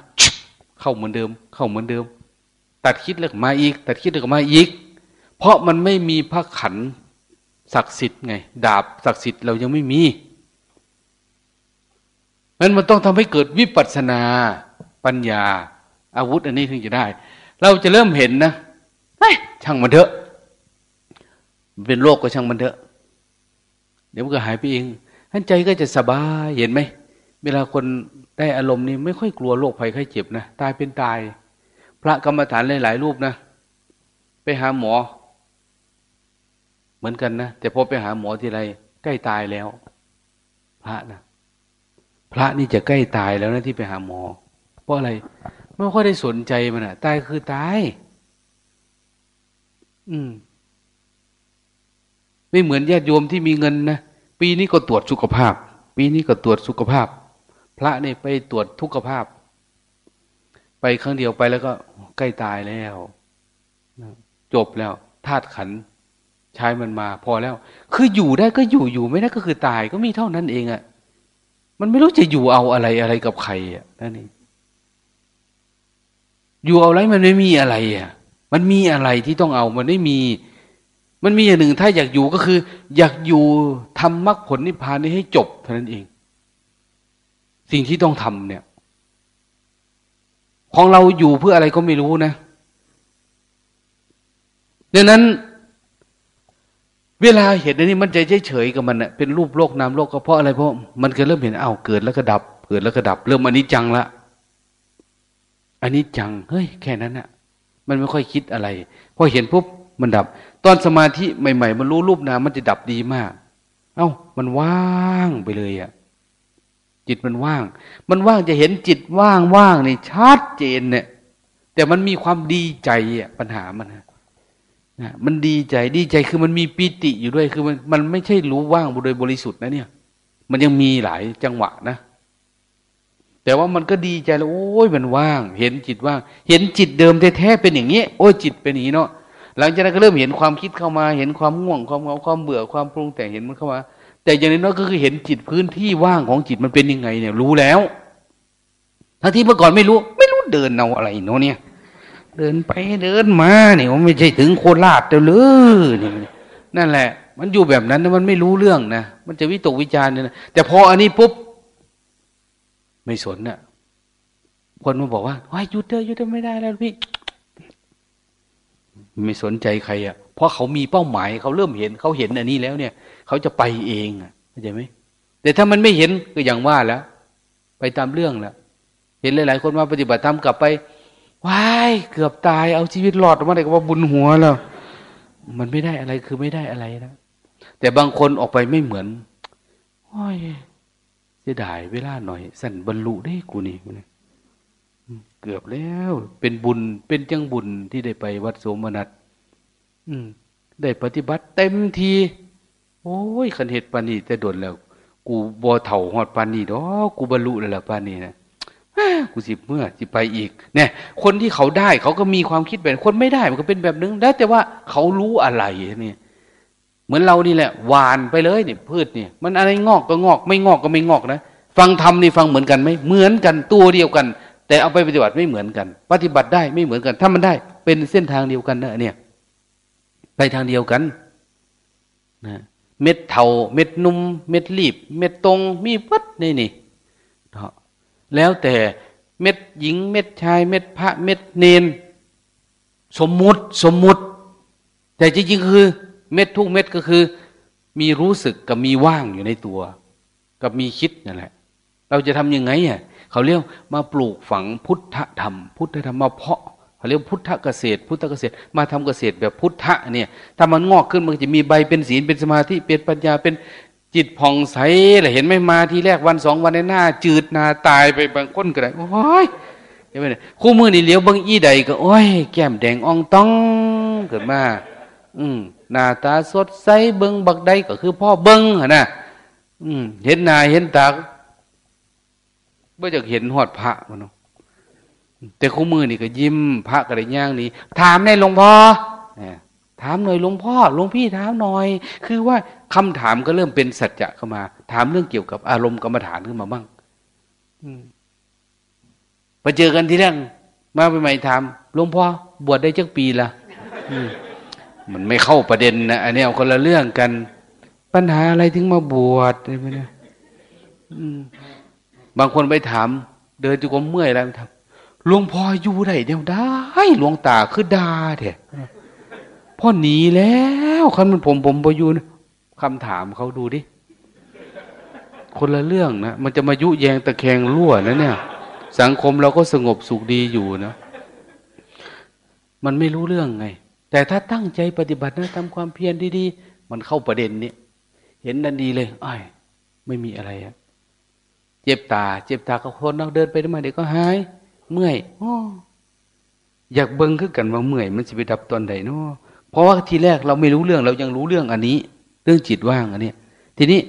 เข้าเหมือนเดิม เข้าเหมือนเดิม ตัดคิดแล้วมาอีก ตัดคิดแล้วมาอีก เพราะมันไม่มีพระขันศักดิ์สิทธิ์ไง ดาบศักดิ์สิทธิ์เรายังไม่มี นั้นมันต้องทำให้เกิดวิปัสสนาปัญญา อาวุธอันนี้ถึงจะได้ เราจะเริ่มเห็นนะเฮ้ยช่างมันเถอะ เป็นโรคก็ช่างมันเถอะ เดี๋ยวมันก็หายไปเองท่านใจก็จะสบายเห็นไหมเวลาคนได้อารมณ์นี้ไม่ค่อยกลัวโรคภัยไข้เจ็บนะตายเป็นตาย พระกรรมฐานหลายๆรูปนะไปหาหมอ เหมือนกันนะแต่พอไปหาหมอทีไรใกล้ตายแล้ว พระนะ พระนี่จะใกล้ตายแล้วนะที่ไปหาหมอ เพราะอะไรไม่ค่อยได้สนใจมันอะตายคือตาย อืม ไม่เหมือนญาติโยมที่มีเงินนะปีนี้ก็ตรวจสุขภาพ ปีนี้ก็ตรวจสุขภาพ พระเนี่ยไปตรวจทุกขภาพ ไปครั้งเดียวไปแล้วก็ใกล้ตายแล้วจบแล้วธาตุขันใช้มันมาพอแล้ว คืออยู่ได้ก็อยู่อยู่ไม่ได้ก็คือตายก็มีเท่านั้นเองอะ่ะ มันไม่รู้จะอยู่เอาอะไรอะไรกับใครอะนั่นเองอยู่เอาอะไรมันไม่มีอะไรอะ มันมีอะไรที่ต้องเอา มันไม่มี มันมีอย่างหนึ่งถ้าอยากอยู่ก็คือ อยากอยู่ทำมรรคผลนิพพานนี้ให้จบเท่านั้นเอง สิ่งที่ต้องทำเนี่ย ของเราอยู่เพื่ออะไรก็ไม่รู้นะดังนั้น เวลาเห็นอันนี้มันใจเฉยๆกับมันเน่ะเป็นรูปโลกนามโลกก็เพราะอะไรเพราะมันก็เริ่มเห็นอ้าวเกิดแล้วก็ดับ เกิดแล้วก็ดับ เริ่มอันนี้จังละอันนี้จังเฮ้ยแค่นั้นน่ะมันไม่ค่อยคิดอะไรพอเห็นปุ๊บมันดับ ตอนสมาธิใหม่ ๆ มันรู้รูปนามมันจะดับดีมาก เอา้า มันว่างไปเลยอะ่ะจิตมันว่าง มันว่างจะเห็นจิตว่างว่างนี่ชัดเจนเนี่ย แต่มันมีความดีใจอะปัญหามันนะ มันดีใจดีใจคือมันมีปิติอยู่ด้วยคือมันมันไม่ใช่รู้ว่างโดยบริสุทธิ์นะเนี่ย มันยังมีหลายจังหวะนะ แต่ว่ามันก็ดีใจแล้วโอ้ยมันว่าง เห็นจิตว่าง เห็นจิตเดิมแท้ๆเป็นอย่างนี้ โอ้ยจิตเป็นอย่างนี้เนาะหลังจากนั้นก็เริ่มเห็นความคิดเข้ามา เห็นความง่วงความเงาความเบื่อความปรุงแต่งเห็นมันเข้ามา แต่อย่างน้อยก็คือเห็นจิตพื้นที่ว่างของจิตมันเป็นยังไงเนี่ย รู้แล้วทั้งที่เมื่อก่อนไม่รู้ ไม่รู้เดินเอาอะไรเนาะเนี่ย เดินไปเดินมาเนี่ยมันไม่ใช่ถึงโคราชเดียวเลยนี่นั่นแหละ มันอยู่แบบนั้นมันไม่รู้เรื่องนะมันจะวิตกวิจารณ์เนี่ยแต่พออันนี้ปุ๊บ ไม่สนเนี่ยคนมาบอกว่าว้ายหยุดเถอะหยุดเถอะไม่ได้แล้วพี่ ไม่สนใจใครอะ เพราะเขามีเป้าหมายเขาเริ่มเห็นเขาเห็นอันนี้แล้วเนี่ย เขาจะไปเองอะเข้าใจไหมแต่ถ้ามันไม่เห็นก็อย่างว่าแล้วไปตามเรื่องแล้วเห็นหลายๆคนมาปฏิบัติธรรมกลับไป ว้ายเกือบตายเอาชีวิตรอดออกมาได้ก็ว่าบุญหัวแล้ว มันไม่ได้อะไรคือไม่ได้อะไรนะแต่บางคนออกไปไม่เหมือนโอ้ยจะได้เวลาหน่อย สั่นบรรลุได้กูนี่เกือบแล้ว เป็นบุญเป็นจังบุญที่ได้ไปวัดโสมนัสได้ปฏิบัติเต็มที โอ้ยขันเหตุปานีแต่โดนแล้ว กูบอเถ่าหอดปานีดอกกูบรรลุแล้วล่ะปานีนะ กูสิเมื่อสิไปอีก เนี่ย คนที่เขาได้เขาก็มีความคิดแบบคนไม่ได้มันก็เป็นแบบนึงแล้วแต่ว่าเขารู้อะไรเนี่ยเหมือนเรานี่แหละหวานไปเลยเนี่ยพืชเนี่ย มันอะไรงอกก็งอก ไม่งอกก็ไม่งอกนะฟังธรรมนี่ฟังเหมือนกันไหมเหมือนกันตัวเดียวกัน แต่เอาไปปฏิบัติไม่เหมือนกัน ปฏิบัติได้ไม่เหมือนกัน ถ้ามันได้เป็นเส้นทางเดียวกันนะเนี่ย ไปทางเดียวกันนะเม็ดเทาเม็ดนุ่ม เม็ดรีบ เม็ดตรงมีวัดนี่นี่ แล้วแต่เม็ดหญิงเม็ดชาย เม็ดพระเม็ดเนน สมมุติสมมุติ แต่จริงๆคือ เม็ดทุกเม็ดก็คือ มีรู้สึกกับมีว่างอยู่ในตัว กับมีคิดนั่นแหละ เราจะทำยังไงอะเขาเรียกมาปลูกฝังพุทธธรรม พุทธธรรมมาเพาะเขาเรียกพุทธเกษตร พุทธเกษตร มาทำเกษตรแบบพุทธะเนี่ยถ้ามันงอกขึ้นมันจะมีใบเป็นศีลเป็นสมาธิเป็นปัญญาเป็น จิตผ่องใสอะไรเห็นไม่มาทีแรกวันสองวันในหน้า จืดนาตายไปบางคนก็ได้โอ้ยเห็นไหมคู่มือนี่เลี้ยวบางอีใดก็โอ้ย แก้มแดงอ่องต้องเกิดมา อืมหน้าตาสดใสเบิงบักใดก็คือพ่อเบิงนะอืมเห็นหน้าเห็นตาเมื่อจะเห็นหอดพระมันเนาะแต่คู่มือนี่ก็ยิ้มพระกระไรย่างนี้ ถามในหลวงพ่อถามหน่อยหลวงพ่อหลวงพี่ถามหน่อย คือว่า คำถามก็เริ่มเป็นสัจจะเข้ามา ถามเรื่องเกี่ยวกับอารมณ์กรรมฐานขึ้นมาบ้างไปเจอกันที่แรกมาไปใหม่ถามหลวงพ่อบวชได้จักปีละมันไม่เข้าประเด็นนะอันนี้เอาคนละเรื่องกัน ปัญหาอะไรถึงมาบวชอะไรเนี่ยบางคนไปถาม เดินจุกมเมื่อยอะไรไปทำหลวงพ่ออยู่ได้เดียวได้หลวงตาคือดาเถอะพ่อหนีแล้วคันมันผมผมไปอยู่นะ คำถามเขาดูดิ คนละเรื่องนะ มันจะมายุแยงตะแคงรั่วนะเนี่ย สังคมเราก็สงบสุขดีอยู่นะ มันไม่รู้เรื่องไง แต่ถ้าตั้งใจปฏิบัตินะทำความเพียรดีๆ มันเข้าประเด็นนี้เห็นดันดีเลยอ้ายไม่มีอะไรอะเจ็บตา เจ็บตาก็คนเราเดินไปได้มาเดี๋ยวก็หาย เมื่อยออยากเบิ้งขึ้นกันว่าเมื่อย มันจะไปดับตอนใดเนาะเพราะว่าทีแรกเราไม่รู้เรื่องเรายังรู้เรื่องอันนี้ เรื่องจิตว่างอันนี้ทีนี้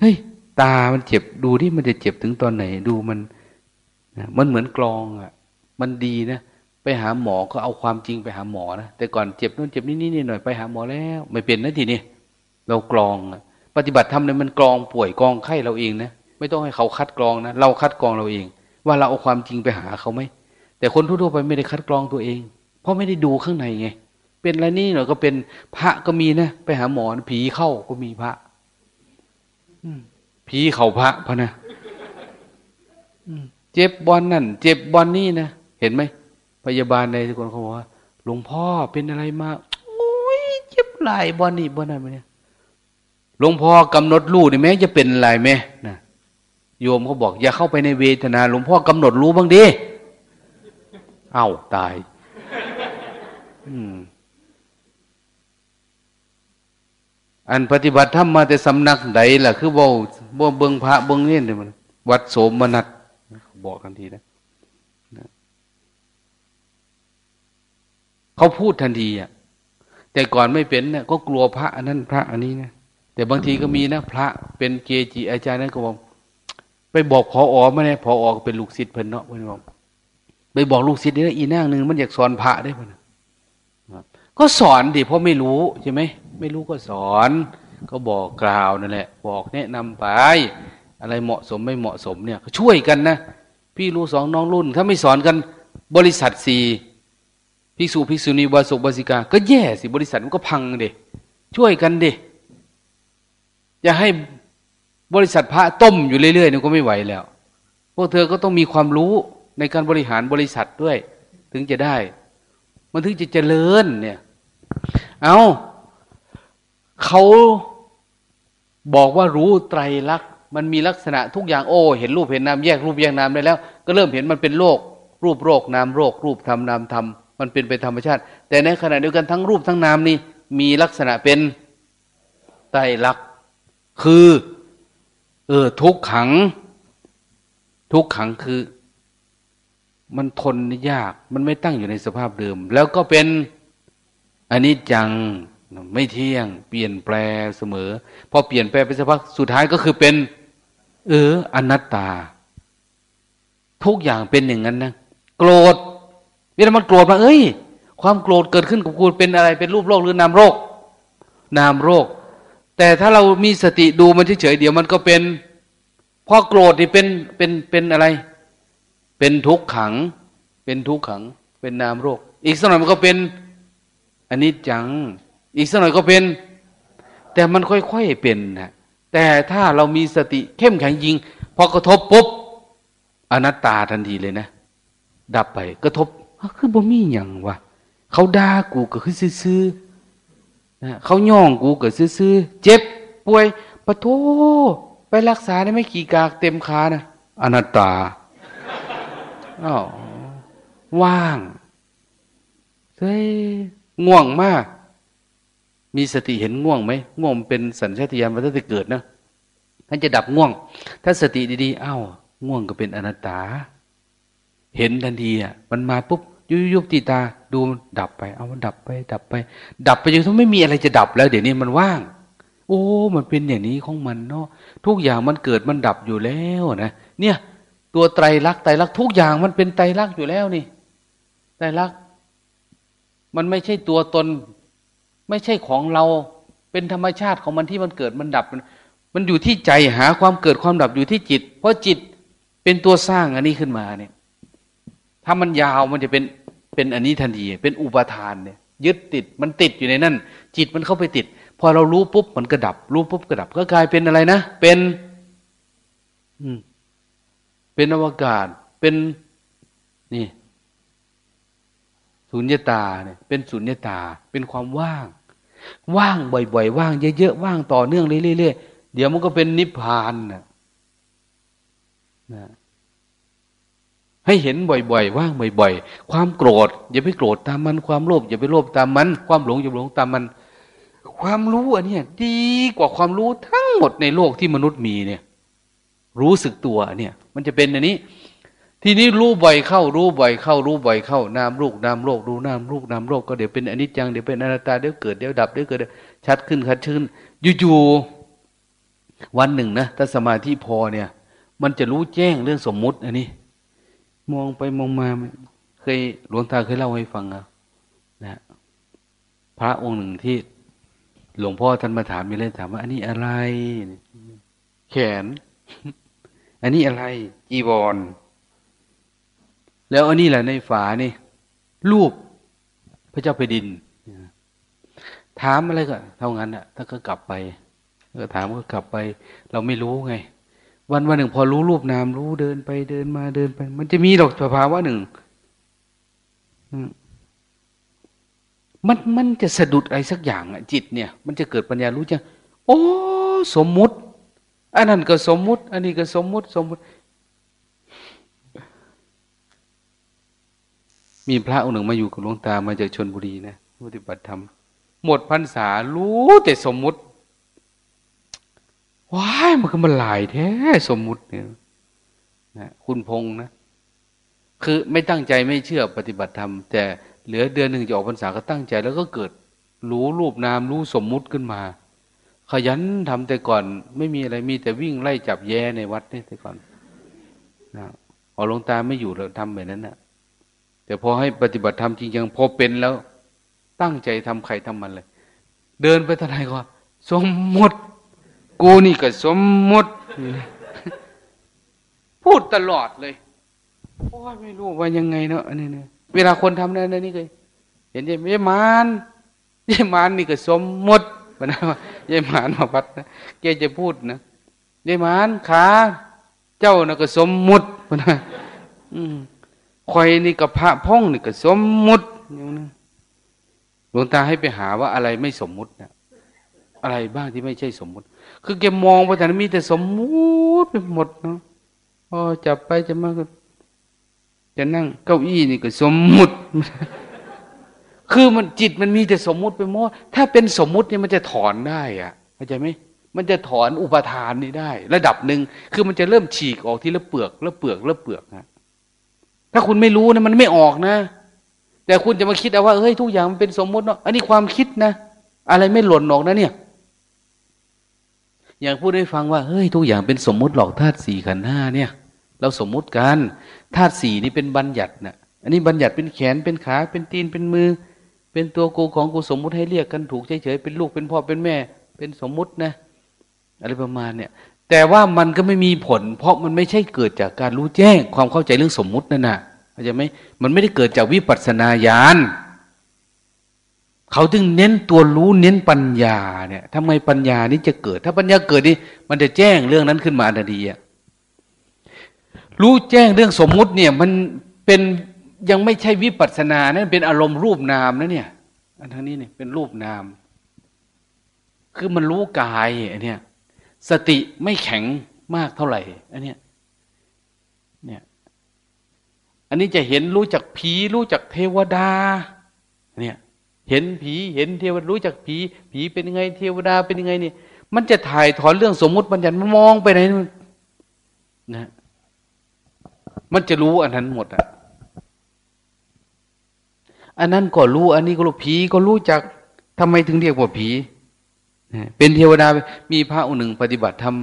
เฮ้ยตามันเจ็บดูที่มันจะเจ็บถึงตอนไหนดูมันมันเหมือนกลองอะ มันดีนะไปหาหมอก็เอาความจริงไปหาหมอนะแต่ก่อนเจ็บนู่นเจ็บนี่นี่หน่อยไปหาหมอแล้ว ไม่เป็นนะทีนี้เรากรองปฏิบัติธรรมเนี่ยมันกรองป่วยกรองไข้เราเองนะไม่ต้องให้เขาคัดกรองนะเราคัดกรองเราเอง ว่าเราเอาความจริงไปหาเขาไหมแต่คนทั่วไปไม่ได้คัดกรองตัวเอง เพราะไม่ได้ดูข้างในไง เป็นอะไรนี่หน่อยก็เป็นพระก็มีนะไปหาหมอผีเข้าก็มีพระผีเข่าพระพะนะเจ็บบอลนั่น เจ็บบอลนี่นะเห็นไหมพยาบาลในทุกคนเขาบอกว่าหลวงพ่อเป็นอะไรมาโอ้ยเจ็บหลายบอลนี่บอนั่นไหมเนี่ยหลวงพ่อกำหนดรู้นี่แม้จะเป็นอะไรไหมนะโยมเขาบอก อย่าเข้าไปในเวทนา หลวงพ่อกำหนดรู้บ้างดิเอ้าตาย อืม อันปฏิบัติธรรมมาแต่สำนักใดล่ะ คือบ่บ่เบิงพระเบิงเนี่ยมันวัดโสมนัสบอกกันทีนะเขาพูดทันทีอะ แต่ก่อนไม่เป็นเนี่ยก็กลัวพระอันนั้นพระอันนี้นะแต่บางทีก็มีนะพระเป็นเกจิอาจารย์นั่นก็บอกไปบอกพออมาเนี่ยพออเป็นลูกศิษย์เพิ่นเนาะเพิ่นบอกไปบอกลูกศิษย์นี่นะอีนางหนึ่งมันอยากสอนพระได้เพิ่นก็สอนดิเพราะไม่รู้ใช่ไหม ไม่รู้ก็สอน ก็บอกกล่าวนั่นแหละ บอกแนะนำไป อะไรเหมาะสมไม่เหมาะสมเนี่ยช่วยกันนะ พี่รู้สองน้องรุ่น ถ้าไม่สอนกันบริษัทสี่ภิกษุภิกษุณีวาสุบาสิกา ก็แย่สิบริษัทมันก็พังเด็ช่วยกันเด็อย่าให้บริษัทพระต้มอยู่เรื่อยๆนี่ก็ไม่ไหวแล้ว พวกเธอก็ต้องมีความรู้ในการบริหารบริษัทด้วย ถึงจะได้ มันถึงจะเจริญเนี่ย เอา เขาบอกว่ารู้ไตรลักษณ์มันมีลักษณะทุกอย่างโอ้ เห็นรูปเห็นนามแยกรูปแยกนามได้แล้ว ก็เริ่มเห็นมันเป็นโลกรูปโรคนามโรค รูปธรรมนามธรรมมันเป็นไปธรรมชาติ แต่ในขณะเดียวกันทั้งรูปทั้งนามนี่มีลักษณะเป็นไตรลักษณ์คือเออทุกขัง ทุกขังคือ มันทนยาก มันไม่ตั้งอยู่ในสภาพเดิม แล้วก็เป็นอันนี้จัง ไม่เที่ยง เปลี่ยนแปลเสมอพอเปลี่ยนแปลไปสักพักสุดท้ายก็คือเป็น เอออนัตตา ทุกอย่างเป็นอย่างนั้นนะโกรธเวลามันโกรธมาเอ้ย ความโกรธเกิดขึ้นกับกูเป็นอะไรเป็นรูปโรคหรือนามโรคนามโรค แต่ถ้าเรามีสติดูมันเฉยๆเดี๋ยวมันก็เป็นพอโกรธนี่เป็นเป็นเป็นอะไร เป็นทุกขัง เป็นทุกขัง เป็นนามโรค อีกสักหน่อยมันก็เป็นอันนี้จัง อีกสักหน่อยก็เป็น แต่มันค่อยๆเป็นนะแต่ถ้าเรามีสติเข้มแข็งยิงพอกระทบปุ๊บอนัตตาทันทีเลยนะ ดับไปกระทบคือบ่มีอย่างวะเขาด่ากูก็คือซื่อๆเขาย่องกูก็ซื่อๆเจ็บป่วยปะโทไปรักษาได้ไม่กี่กากเต็มขานะอนัตตาอ้าวว่างเฮ้ยง่วงมาก มีสติเห็นง่วงไหมง่วงเป็นสัญชาตญาณวัฏจะเกิดนะท่านจะดับง่วง ถ้าสติดีๆอ้าวง่วงก็เป็นอนัตตา เห็นทันทีอะมันมาปุ๊บยุบยุบตีตาดูดับไป เอามันดับไป ดับไป ดับไปจนทั้งไม่มีอะไรจะดับแล้ว เดี๋ยวนี้มันว่าง โอ้ มันเป็นอย่างนี้ของมันเนาะทุกอย่างมันเกิดมันดับอยู่แล้วนะเนี่ย ตัวไตรลักษณ์ไตรลักษณ์ทุกอย่างมันเป็นไตรลักษณ์อยู่แล้วนี่ไตรลักษณ์มันไม่ใช่ตัวตน ไม่ใช่ของเราเป็นธรรมชาติของมันที่มันเกิดมันดับมันอยู่ที่ใจหาความเกิดความดับอยู่ที่จิต เพราะจิตเป็นตัวสร้างอันนี้ขึ้นมาเนี่ย ถ้ามันยาวมันจะเป็นเป็นอันนี้ทันทีเป็นอุปทานเนี่ย ยึดติดมันติดอยู่ในนั่น จิตมันเข้าไปติด พอเรารู้ปุ๊บมันก็ดับ รู้ปุ๊บก็ดับ ก็กลายเป็นอะไรนะ เป็น อืม เป็นอวกาศ เป็นนี่สุญญตาเนี่ย เป็นสุญญตา เป็นความว่าง ว่างบ่อยๆ ว่างเยอะๆ ว่างต่อเนื่องเรื่อยๆ เดี๋ยวมันก็เป็นนิพพานนะนะให้เห็นบ่อยๆ ว่างบ่อยๆ ความโกรธอย่าไปโกรธตามมัน ความโลภอย่าไปโลภตามมัน ความหลงอย่าหลงตามมัน ความรู้อันนี้ดีกว่าความรู้ทั้งหมดในโลกที่มนุษย์มีเนี่ย รู้สึกตัวเนี่ย มันจะเป็นอันนี้ ทีนี้รู้บ่อยเข้ารู้บ่อยเข้ารู้บ่อยเข้านามลูกนามโลกรู้นามลูกนามโลกก็เดี๋ยวเป็นอนิจจังเดี๋ยวเป็นอนัตตาเดี๋ยวเกิดเดี๋ยวดับเดี๋ยวเกิดชัดขึ้นชัดขึ้นอยู่ๆวันหนึ่งนะถ้าสมาธิพอเนี่ย มันจะรู้แจ้งเรื่องสมมุติ อันนี้ มองไปมองมาเคยหลวงตาเคยเล่าให้ฟังนะนะพระองค์หนึ่งที่หลวงพ่อท่านมาถามมีเรื่องถามว่า อันนี้อะไร แขน อันนี้อะไรจีวร แล้วอันนี้แหละในฝานี่ รูปพระเจ้าแผ่นดิน ถามอะไรก็เท่านั้นอะถ้าก็กลับไปก็ถามก็กลับไป เราไม่รู้ไง วันวันหนึ่งพอรู้รูปนามรู้เดินไปเดินมาเดินไป มันจะมีดอกสภาวะหนึ่งมันมันจะสะดุดอะไรสักอย่างอะจิตเนี่ย มันจะเกิดปัญญารู้จังโอ้ สมมุติ อันนั้นก็สมมุติ อันนี้ก็สมมุติ สมมุติ มีพระองค์หนึ่งมาอยู่กับหลวงตามาจากชนบุรีนะปฏิบัติธรรมหมดพรรษารู้แต่สมมุติว้ายมันก็มาหลายแท้สมมุติเนี่ยนะคุณพงษ์นะ คือไม่ตั้งใจไม่เชื่อปฏิบัติธรรม แต่เหลือเดือนหนึ่งจะออกพรรษาก็ตั้งใจ แล้วก็เกิดรู้รูปนามรู้สมมุติขึ้นมา ขยันทำแต่ก่อน ไม่มีอะไรมีแต่วิ่งไล่จับแย่ในวัดนี่แต่ก่อนนะพอหลวงตาไม่อยู่แล้วทำแบบนั้นน่ะ แต่พอให้ปฏิบัติธรรมจริงๆพอเป็นแล้ว ตั้งใจทำใครทำมันเลย เดินไปทางไหนก็สมมติ กูนี่ก็สมมติ พูดตลอดเลยโอ้ยไม่รู้ว่ายังไงเนาะอันนี้เนี่ยเวลาคนทำนั่นนี่เคยเห็นยังมานยายมานนี่ก็สมมตินะว่ายายมานมาพัดนะแกจะพูดนะยายมานขาเจ้าน่ะก็สมมุตินะอืม คอยนี่กับพระพ่องนี่ก็สมมุติอย่างนั้หลวงตาให้ไปหาว่าอะไรไม่สมมุตินะอะไรบ้างที่ไม่ใช่สมมุติ คือแกมองไปแต่มีแต่สมมุติไปหมดเนาะพอจับไปจะมาก็จะนั่งเก้าอี้นี่ก็สมมุติ คือมันจิตมันมีแต่สมมุติไปหมด ถ้าเป็นสมมุติเนี่ยมันจะถอนได้อะเข้าใจไหมมันจะถอนอุปทานนี้ได้ ระดับหนึ่งคือมันจะเริ่มฉีกออกทีละเปลือกล้วเปลือกล้วเปลือกนะ ถ้าคุณไม่รู้นะมันไม่ออกนะ แต่คุณจะมาคิดเอาว่าเฮ้ยทุกอย่างมันเป็นสมมติเนาะอันนี้ความคิดนะ อะไรไม่หล่นออกนะเนี่ยอย่างพูดให้ฟังว่าเฮ้ยทุกอย่างเป็นสมมุติหลอกธาตุสี่ขันห้าเนี่ย เราสมมุติกันธาตุสี่นี่เป็นบัญญัตินะอันนี้บัญญัติเป็นแขนเป็นขาเป็นตีนเป็นมือ เป็นตัวกูของกูสมมุติให้เรียกกันถูกเฉยๆเป็นลูกเป็นพ่อเป็นแม่ เป็นสมมุตินะ อะไรประมาณเนี่ย แต่ว่ามันก็ไม่มีผล เพราะมันไม่ใช่เกิดจากการรู้แจ้งความเข้าใจเรื่องสมมุตินั่นนะเข้าใจไหมมันไม่ได้เกิดจากวิปัสสนาญาณเขาถึงเน้นตัวรู้เน้นปัญญาเนี่ยทำไมปัญญานี้จะเกิด ถ้าปัญญาเกิดนี่มันจะแจ้งเรื่องนั้นขึ้นมาทันทีอะรู้แจ้งเรื่องสมมุติเนี่ย มันเป็นยังไม่ใช่วิปัสสนานะเป็นอารมณ์รูปนามนะเนี่ย อันทางนี้เนี่ยเป็นรูปนาม คือมันรู้กายอันเนี้ย สติไม่แข็งมากเท่าไหร่อันเนี้ยเนี่ยอันนี้จะเห็นรู้จักผีรู้จักเทวดาเนี่ยเห็นผีเห็นเทวดารู้จักผี ผีเป็นยังไง เทวดาเป็นยังไงนี่มันจะถ่ายถอนเรื่องสมมุติบัญญัติมันมองไปไหนนะมันจะรู้อันนั้นหมดอะอันนั้นก็รู้ อันนี้ก็รู้ผีก็รู้จักทำไมถึงเรียกว่าผี เป็นเทวดามีพระองค์หนึ่งปฏิบัติธรรม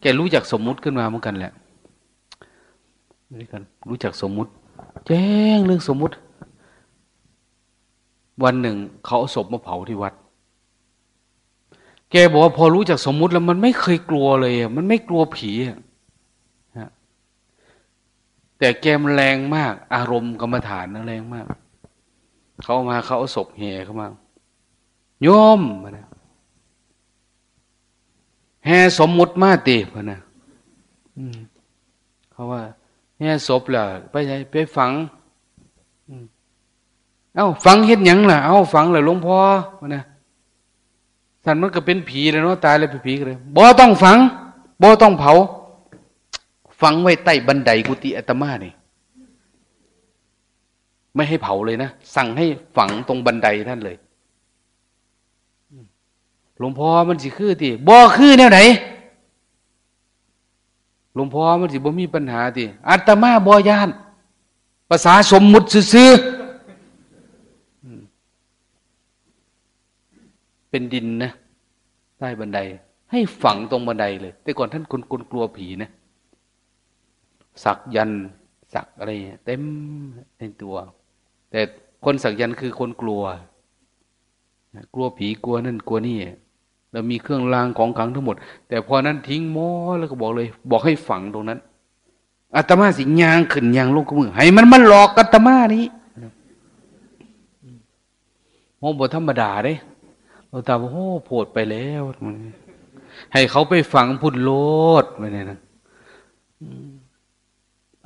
แกรู้จักสมมุติขึ้นมาเหมือนกันแหละนี่กันรู้จักสมมุติ แจ้งเรื่องสมมุติ วันหนึ่ง เขาเอาศพมาเผาที่วัด แกบอกว่าพอรู้จักสมมุติแล้วมันไม่เคยกลัวเลยมันไม่กลัวผีแต่แกมแรงมาก อารมณ์กรรมฐานนั่นแรงมาก เขามาเขาเอาศพเห่เข้ามาโยมมานะ แห่สมมุติมาตีพนะเขาว่าแห่ศพล่ะไปไหนไปฝังเอ้าฝังเห็นยังล่ะเอ้าฝังเลยหลวงพ่อมานะท่านมันก็เป็นผีเลยเนาะตายเลยเป็นผีเลยบ่ต้องฝังบ่ต้องเผา ฝังไว้ใต้บันไดกุฏิอาตมาเนี่ยไม่ให้เผาเลยนะ สั่งให้ฝังตรงบันไดท่านเลย หลวงพ่อมันสิคือที่บ่คือแนวไหนหลวงพ่อมันสิบ่มีปัญหาที่อาตมาบ่ยานภาษาสมมุติซื่อเป็นดินนะใต้บันได ให้ฝังตรงบันไดเลย แต่ก่อนท่านคนคนกลัวผีนะสักยันสักอะไรเต็มในตัว แต่คนสักยันคือคนกลัว กลัวผีกลัวนั่นกลัวนี่ เรามีเครื่องรางของขังทั้งหมด แต่พอนั้นทิ้งมอแล้วก็บอกเลย บอกให้ฝังตรงนั้นอาตมาสิยางขึ้นยางลงกับมือให้มันมันหลอกอาตมานี้โมบธรรมดาเด้เราตาโอ้โผดไปแล้วให้เขาไปฝังพุทธโลดไปเนี่ยนะ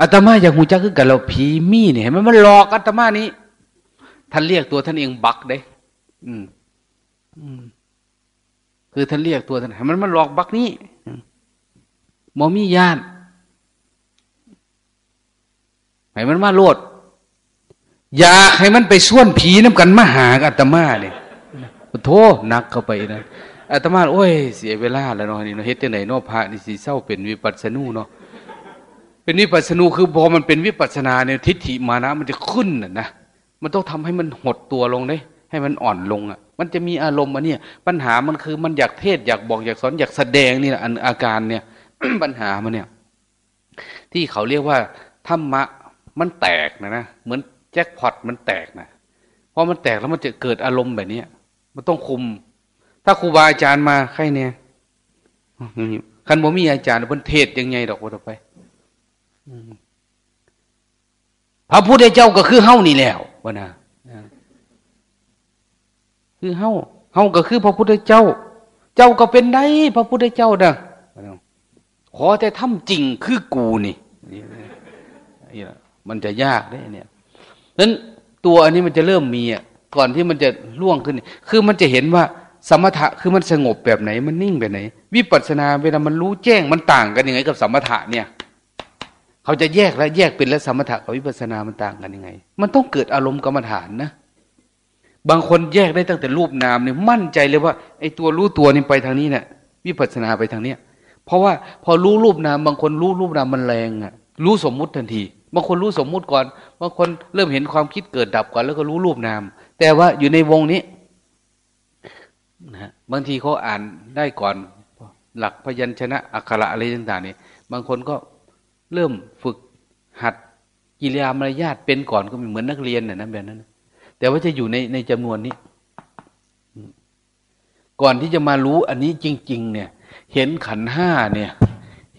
อาตมาอยากหูจักคือกันเราผีมีเนี่ยมันมันหลอกอาตมานี้ท่านเรียกตัวท่านเองบักเด้ อืม อืม คือท่านเรียกตัวท่านมันมันหลอกบักนี้มอมีญาณให้มันมาโลด อยากให้มันไปส่วนผีน้ำกันมาหาอาตมาเนี่ยโทษนักเข้าไปนะอาตมาโอ้ย เสียเวลาแล้วเนาะนี่เนาะเฮ็ดจังไหนเนาะพระนี่สิเศร้าเป็นวิปัสสนูเนาะเป็นวิปัสสนูคือพอมันเป็นวิปัสสนาเนี่ยทิฏฐิมานะ มันจะขึ้นนะนะมันต้องทำให้มันหดตัวลงได้ให้มันอ่อนลงอะ มันจะมีอารมณ์อันนี้ปัญหามันคือมันอยากเทศอยากบอกอยากสอนอยากแสดงนี่แหละอาการเนี่ย ปัญหามันเนี่ย ที่เขาเรียกว่าธรรมะมันแตกนะนะเหมือนแจ็คพอตมันแตกนะพอมันแตกแล้วมันจะเกิดอารมณ์แบบนี้มันต้องคุม ถ้าครูบาอาจารย์มาใครเนี่ยคันบ่มีอาจารย์เพิ่นเทศยังไงดอกว่าต่อไปพระพุทธเจ้าก็คือเฮ้านี่แล้ววะนะ คือเฮาเฮาก็คือพระพุทธเจ้า เจ้าก็เป็นได้พระพุทธเจ้าเด้อขอแต่ทำจริงคือกูนี่นี่มันจะยากได้เนี่ยนั้นตัวอันนี้มันจะเริ่มมีอะก่อนที่มันจะล่วงขึ้น คือมันจะเห็นว่าสมถะคือมันสงบแบบไหน มันนิ่งแบบไหน วิปัสสนาเวลามันรู้แจ้งมันต่างกันยังไง กับสมถะเนี่ย เขาจะแยกแล้วแยกเป็นแล้วสมถะกับวิปัสสนามันต่างกันยังไง มันต้องเกิดอารมณ์กรรมฐานนะ บางคนแยกได้ตั้งแต่รูปนามเนี่ยมั่นใจเลยว่าไอ้ตัวรู้ตัวนี่ไปทางนี้เนี่ยวิปัสสนาไปทางเนี้ยเพราะว่าพอรู้รูปนาม บางคนรู้รูปนามมันแรงอะรู้สมมุติทันทีบางคนรู้สมมุติก่อนบางคนเริ่มเห็นความคิดเกิดดับก่อนแล้วก็รู้รูปนาม แต่ว่าอยู่ในวงนี้นะบางทีเขาอ่านได้ก่อน หลักพยัญชนะอักขระอะไรต่างๆนี่บางคนก็เริ่มฝึกหัดกิริยามารยาทเป็นก่อนก็เหมือนนักเรียนน่ะนะแบบนั้น แต่ว่าจะอยู่ในในจำนวนนี้ ก่อนที่จะมารู้อันนี้จริง ๆ เนี่ย เห็นขันห้าเนี่ย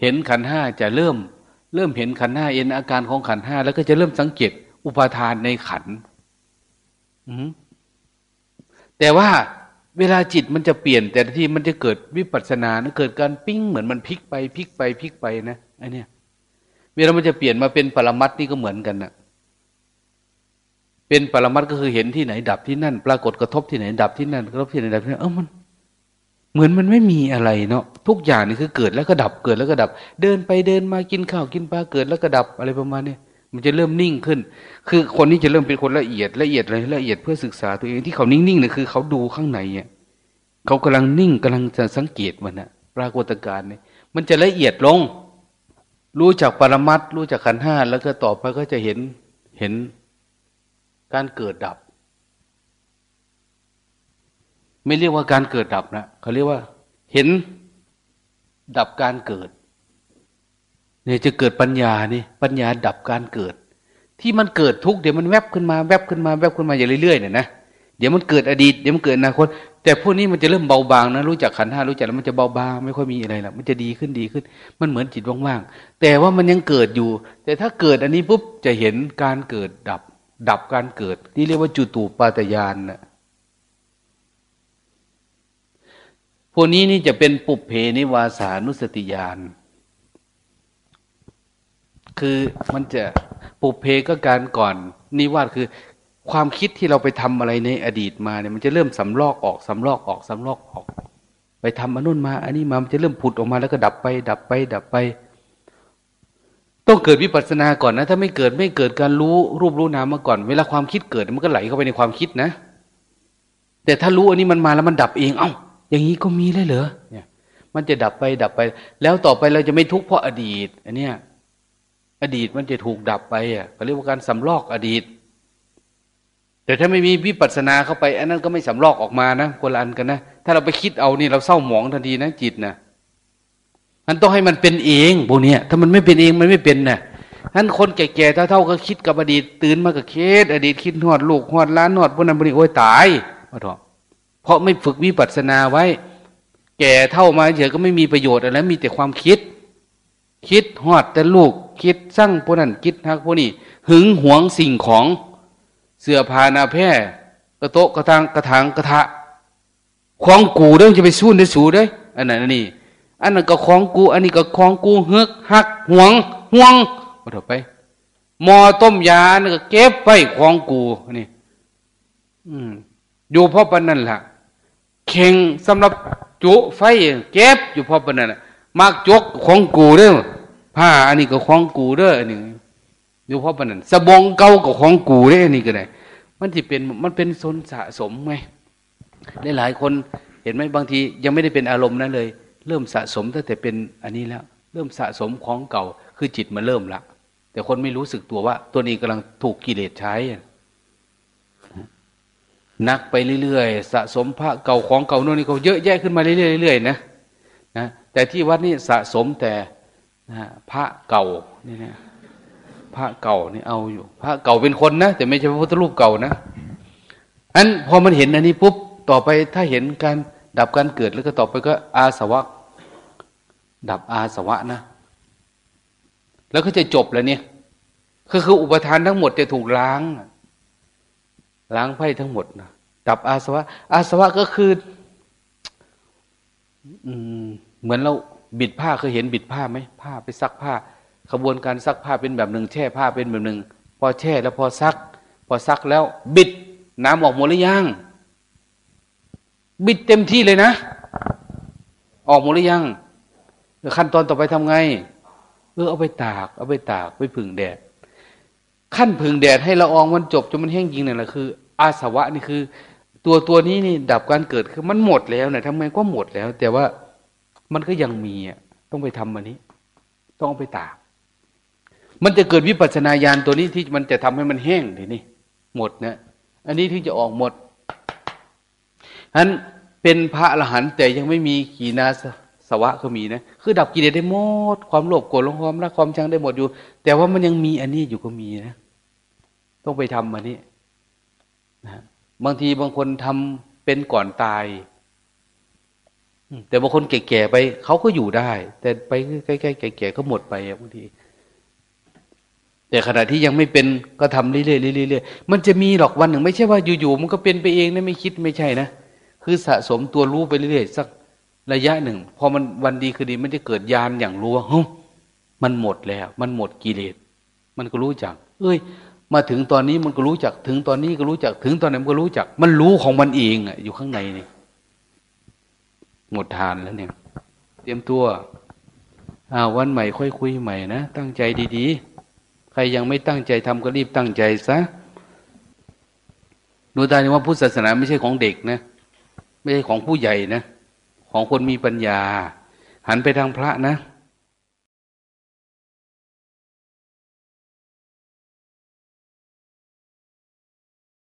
เห็นขันห้าจะเริ่ม เริ่มเห็นขันห้าเอ็นอาการของขันห้าแล้วก็จะเริ่มสังเกตอุปาทานในขันแต่ว่าเวลาจิตมันจะเปลี่ยน แต่ที่มันจะเกิดวิปัสสนานะเกิดการปิ้งเหมือนมันพลิกไปพลิกไปพลิกไปนะไอเนี่ยเวลามันจะเปลี่ยนมาเป็นปรมัตนี่ก็เหมือนกันนะ เป็นปรมัตก็คือเห็นที่ไหนดับที่นั่น ปรากฏกระทบที่ไหนดับที่นั่นกระทบที่ไหนดับที่นั่นเออมัน เหมือนมันไม่มีอะไรเนาะทุกอย่างนี่คือเกิดแล้วก็ดับเกิดแล้วก็ดับ เดินไปเดินมากินข้าวกินปลาเกิดแล้วก็ดับอะไรประมาณนี้มันจะเริ่มนิ่งขึ้น คือคนนี้จะเริ่มเป็นคนละเอียดละเอียดอะไรละเอียดเพื่อศึกษาตัวเองที่เขานิ่งๆเนี่ยคือเขาดูข้างในเนี่ยเขากำลังนิ่งกำลังจะสังเกตมันนะปรากฏการณ์เนี่ยมันจะละเอียดลง รู้จักปรมัตรู้จักขันห้าแล้วก็ต่อไปก็จะเห็นเห็น การเกิดดับ ไม่เรียกว่าการเกิดดับนะเขาเรียกว่า เห็นดับการเกิดเนี่ยจะเกิดปัญญานี่ปัญญาดับการเกิด ที่มันเกิดทุกเดี๋ยวมันแวบขึ้นมาแวบขึ้นมาแวบขึ้นมาอย่างเรื่อยๆเนี่ยนะเดี๋ยวมันเกิดอดีตเดี๋ยวมันเกิดอนาคต แต่พวกนี้มันจะเริ่มเบาบางนะรู้จักขันห้ารู้จักแล้วมันจะเบาบางไม่ค่อยมีอะไรหรอกมันจะดีขึ้นดีขึ้น มันเหมือนจิตว่างๆแต่ว่ามันยังเกิดอยู่ แต่ถ้าเกิดอันนี้ปุ๊บจะเห็นการเกิดดับ ดับการเกิด ที่เรียกว่าจุตูปาตยานนะพวกนี้นี่จะเป็นปุเพนิวาสานุสติญาณคือมันจะปุเพก็การก่อนนิวาสคือ ความคิดที่เราไปทำอะไรในอดีตมาเนี่ยมันจะเริ่มสำลอกออกสำลอกออกสำลอกออก ไปทำอันนู้นมา อันนี้มามันจะเริ่มผุดออกมาแล้วก็ดับไป ดับไป ดับไป ต้องเกิดวิปัสสนาก่อนนะ ถ้าไม่เกิดไม่เกิดการรู้รูปรู้นามมาก่อน เวลาความคิดเกิดมันก็ไหลเข้าไปในความคิดนะ แต่ถ้ารู้อันนี้มันมาแล้วมันดับเอง เอ้า อย่างนี้ก็มีเลยเหรอเนี่ย มันจะดับไปดับไป แล้วต่อไปเราจะไม่ทุกข์เพราะอดีต อันเนี้ยอดีตมันจะถูกดับไปอะเขาเรียกว่าการสำลอกอดีต แต่ถ้าไม่มีวิปัสสนาเข้าไปอันนั้นก็ไม่สำลอกออกมานะคนละอันกันนะถ้าเราไปคิดเอานี่เราเศร้าหมองทันทีนะจิตนะ มันต้องให้มันเป็นเองพวกนี้ถ้ามันไม่เป็นเองมันไม่เป็นนะนั้นคนแก่ๆเท่าๆก็คิดกับอดีตตื่นมากับเคสอดีตคิดหอดลูกหอดล้านหอดพวกนั้นพวกนี้โอ้ยตายเพราะเพราะไม่ฝึกวิปัสสนาไว้ แก่เท่ามาเฉยก็ไม่มีประโยชน์อะไรมีแต่ความคิด คิดหอดแต่ลูก คิดสร้างพวกนั้นคิดทักพวกนี้ หึงหวงสิ่งของเสื้อผ้านาแพร่กระโต๊ะกระทางกระถางกระทะของกูเด้จะไปสู้ได้สู้ได้อันนั้นนี่ อันนั้นก็ของกู อันนี้ก็ของกูเฮือกหักหวงห่วงมาถอะไปหมอต้มยานี่ก็เก็บไว้ของกูนี่ อืมอยู่พราะปนนั่นแหละเข่งสำหรับจุไฟเก็บอยู่พราะปนนั่นมากจกของกูเด้อผ้าอันนี้ก็ของกูเด้ออันนี้อยู่พราะปนนั้นสบงเก่ากับของกูเด้อันี่ก็ได้มันจะเป็นมันเป็นสนสะสมไงหลายคนเห็นไหมบางทียังไม่ได้เป็นอารมณ์นั้นเลย เริ่มสะสมตั้งแต่เป็นอันนี้แล้ว เริ่มสะสมของเก่า คือจิตมันเริ่มละแต่คนไม่รู้สึกตัวว่า ตัวนี้กำลังถูกกิเลสใช้นักไปเรื่อยๆสะสมพระเก่าของเก่าโน่นนี่เขาเยอะแยะขึ้นมาเรื่อยๆนะนะแต่ที่วัดนี่สะสมแต่นะพระเก่านี่นะพระเก่านี่เอาอยู่ พระเก่าเป็นคนนะแต่ไม่ใช่พระพุทธรูปเก่านะอันพอมันเห็นอันนี้ปุ๊บต่อไปถ้าเห็นการดับการเกิดแล้วก็ต่อไปก็อาสวะ ดับอาสวะนะ แล้วก็จะจบแล้วเนี่ยคือคืออุปทานทั้งหมดจะถูกล้างล้างไพ่ทั้งหมดนะดับอาสวะ อาสวะก็คืออืมเหมือนเราบิดผ้าเคยเห็นบิดผ้าไหมผ้าไปซักผ้า ขบวนการซักผ้าเป็นแบบหนึ่งแช่ผ้าเป็นแบบหนึ่งพอแช่แล้วพอซัก พอซักแล้ว บิดน้ำออกหมดหรือยังบิดเต็มที่เลยนะ ออกหมดหรือยัง ขั้นตอนต่อไปทำไงเออเอาไปตาก เอาไปตากไปผึ่งแดด ขั้นผึ่งแดดให้ละอองมันจบจนมันแห้งจริงเนี่ยแหละคือ อาสวะนี่คือ ตัวตัวนี้นี่ดับการเกิดคือมันหมดแล้วเนี่ยทำไมก็หมดแล้ว แต่ว่ามันก็ยังมีอะต้องไปทำมันนี้ ต้องไปตาก มันจะเกิดวิปัสนาญาณตัวนี้ที่มันจะทำให้มันแห้งทีนี้หมดนะอันนี้ที่จะออกหมดฉะนั้นเป็นพระอรหันต์แต่ยังไม่มีขีนาส วะก็มีนะ คือดับกิเลสได้หมด ความโลภโกรธลงความรักความชังได้หมดอยู่ แต่ว่ามันยังมีอันนี้อยู่ก็มีนะ ต้องไปทำอันนี้นะบางทีบางคนทำเป็นก่อนตายแต่บางคนแก่ๆไปเขาก็อยู่ได้ แต่ไปใกล้ๆแก่ๆก็หมดไปบางที แต่ขณะที่ยังไม่เป็นก็ทำเรื่อยๆเรื่อยๆมันจะมีหรอกวันหนึ่ง ไม่ใช่ว่าอยู่ๆมันก็เป็นไปเองนะไม่คิดไม่ใช่นะคือสะสมตัวรู้ไปเรื่อยๆสัก ระยะหนึ่ง พอมันวันดีคือดีไมันจะเกิดยานอย่างรู้ว่ามันหมดแล้ว มันหมดกิเลส มันก็รู้จัก เอ้ย มาถึงตอนนี้มันก็รู้จัก ถึงตอนนี้ก็รู้จัก ถึงตอนนั้นมันก็รู้จัก มันรู้ของมันเองอะ อยู่ข้างในนี่ หมดทานแล้วเนี่ย เตรียมตัวอ้าวันใหม่ค่อยคุยใหม่นะ ตั้งใจดีๆ ใครยังไม่ตั้งใจทำก็รีบตั้งใจซะดูตาว่าพุทธศาสนาไม่ใช่ของเด็กนะ ไม่ใช่ของผู้ใหญ่นะ ของคนมีปัญญา หันไปทางพระนะ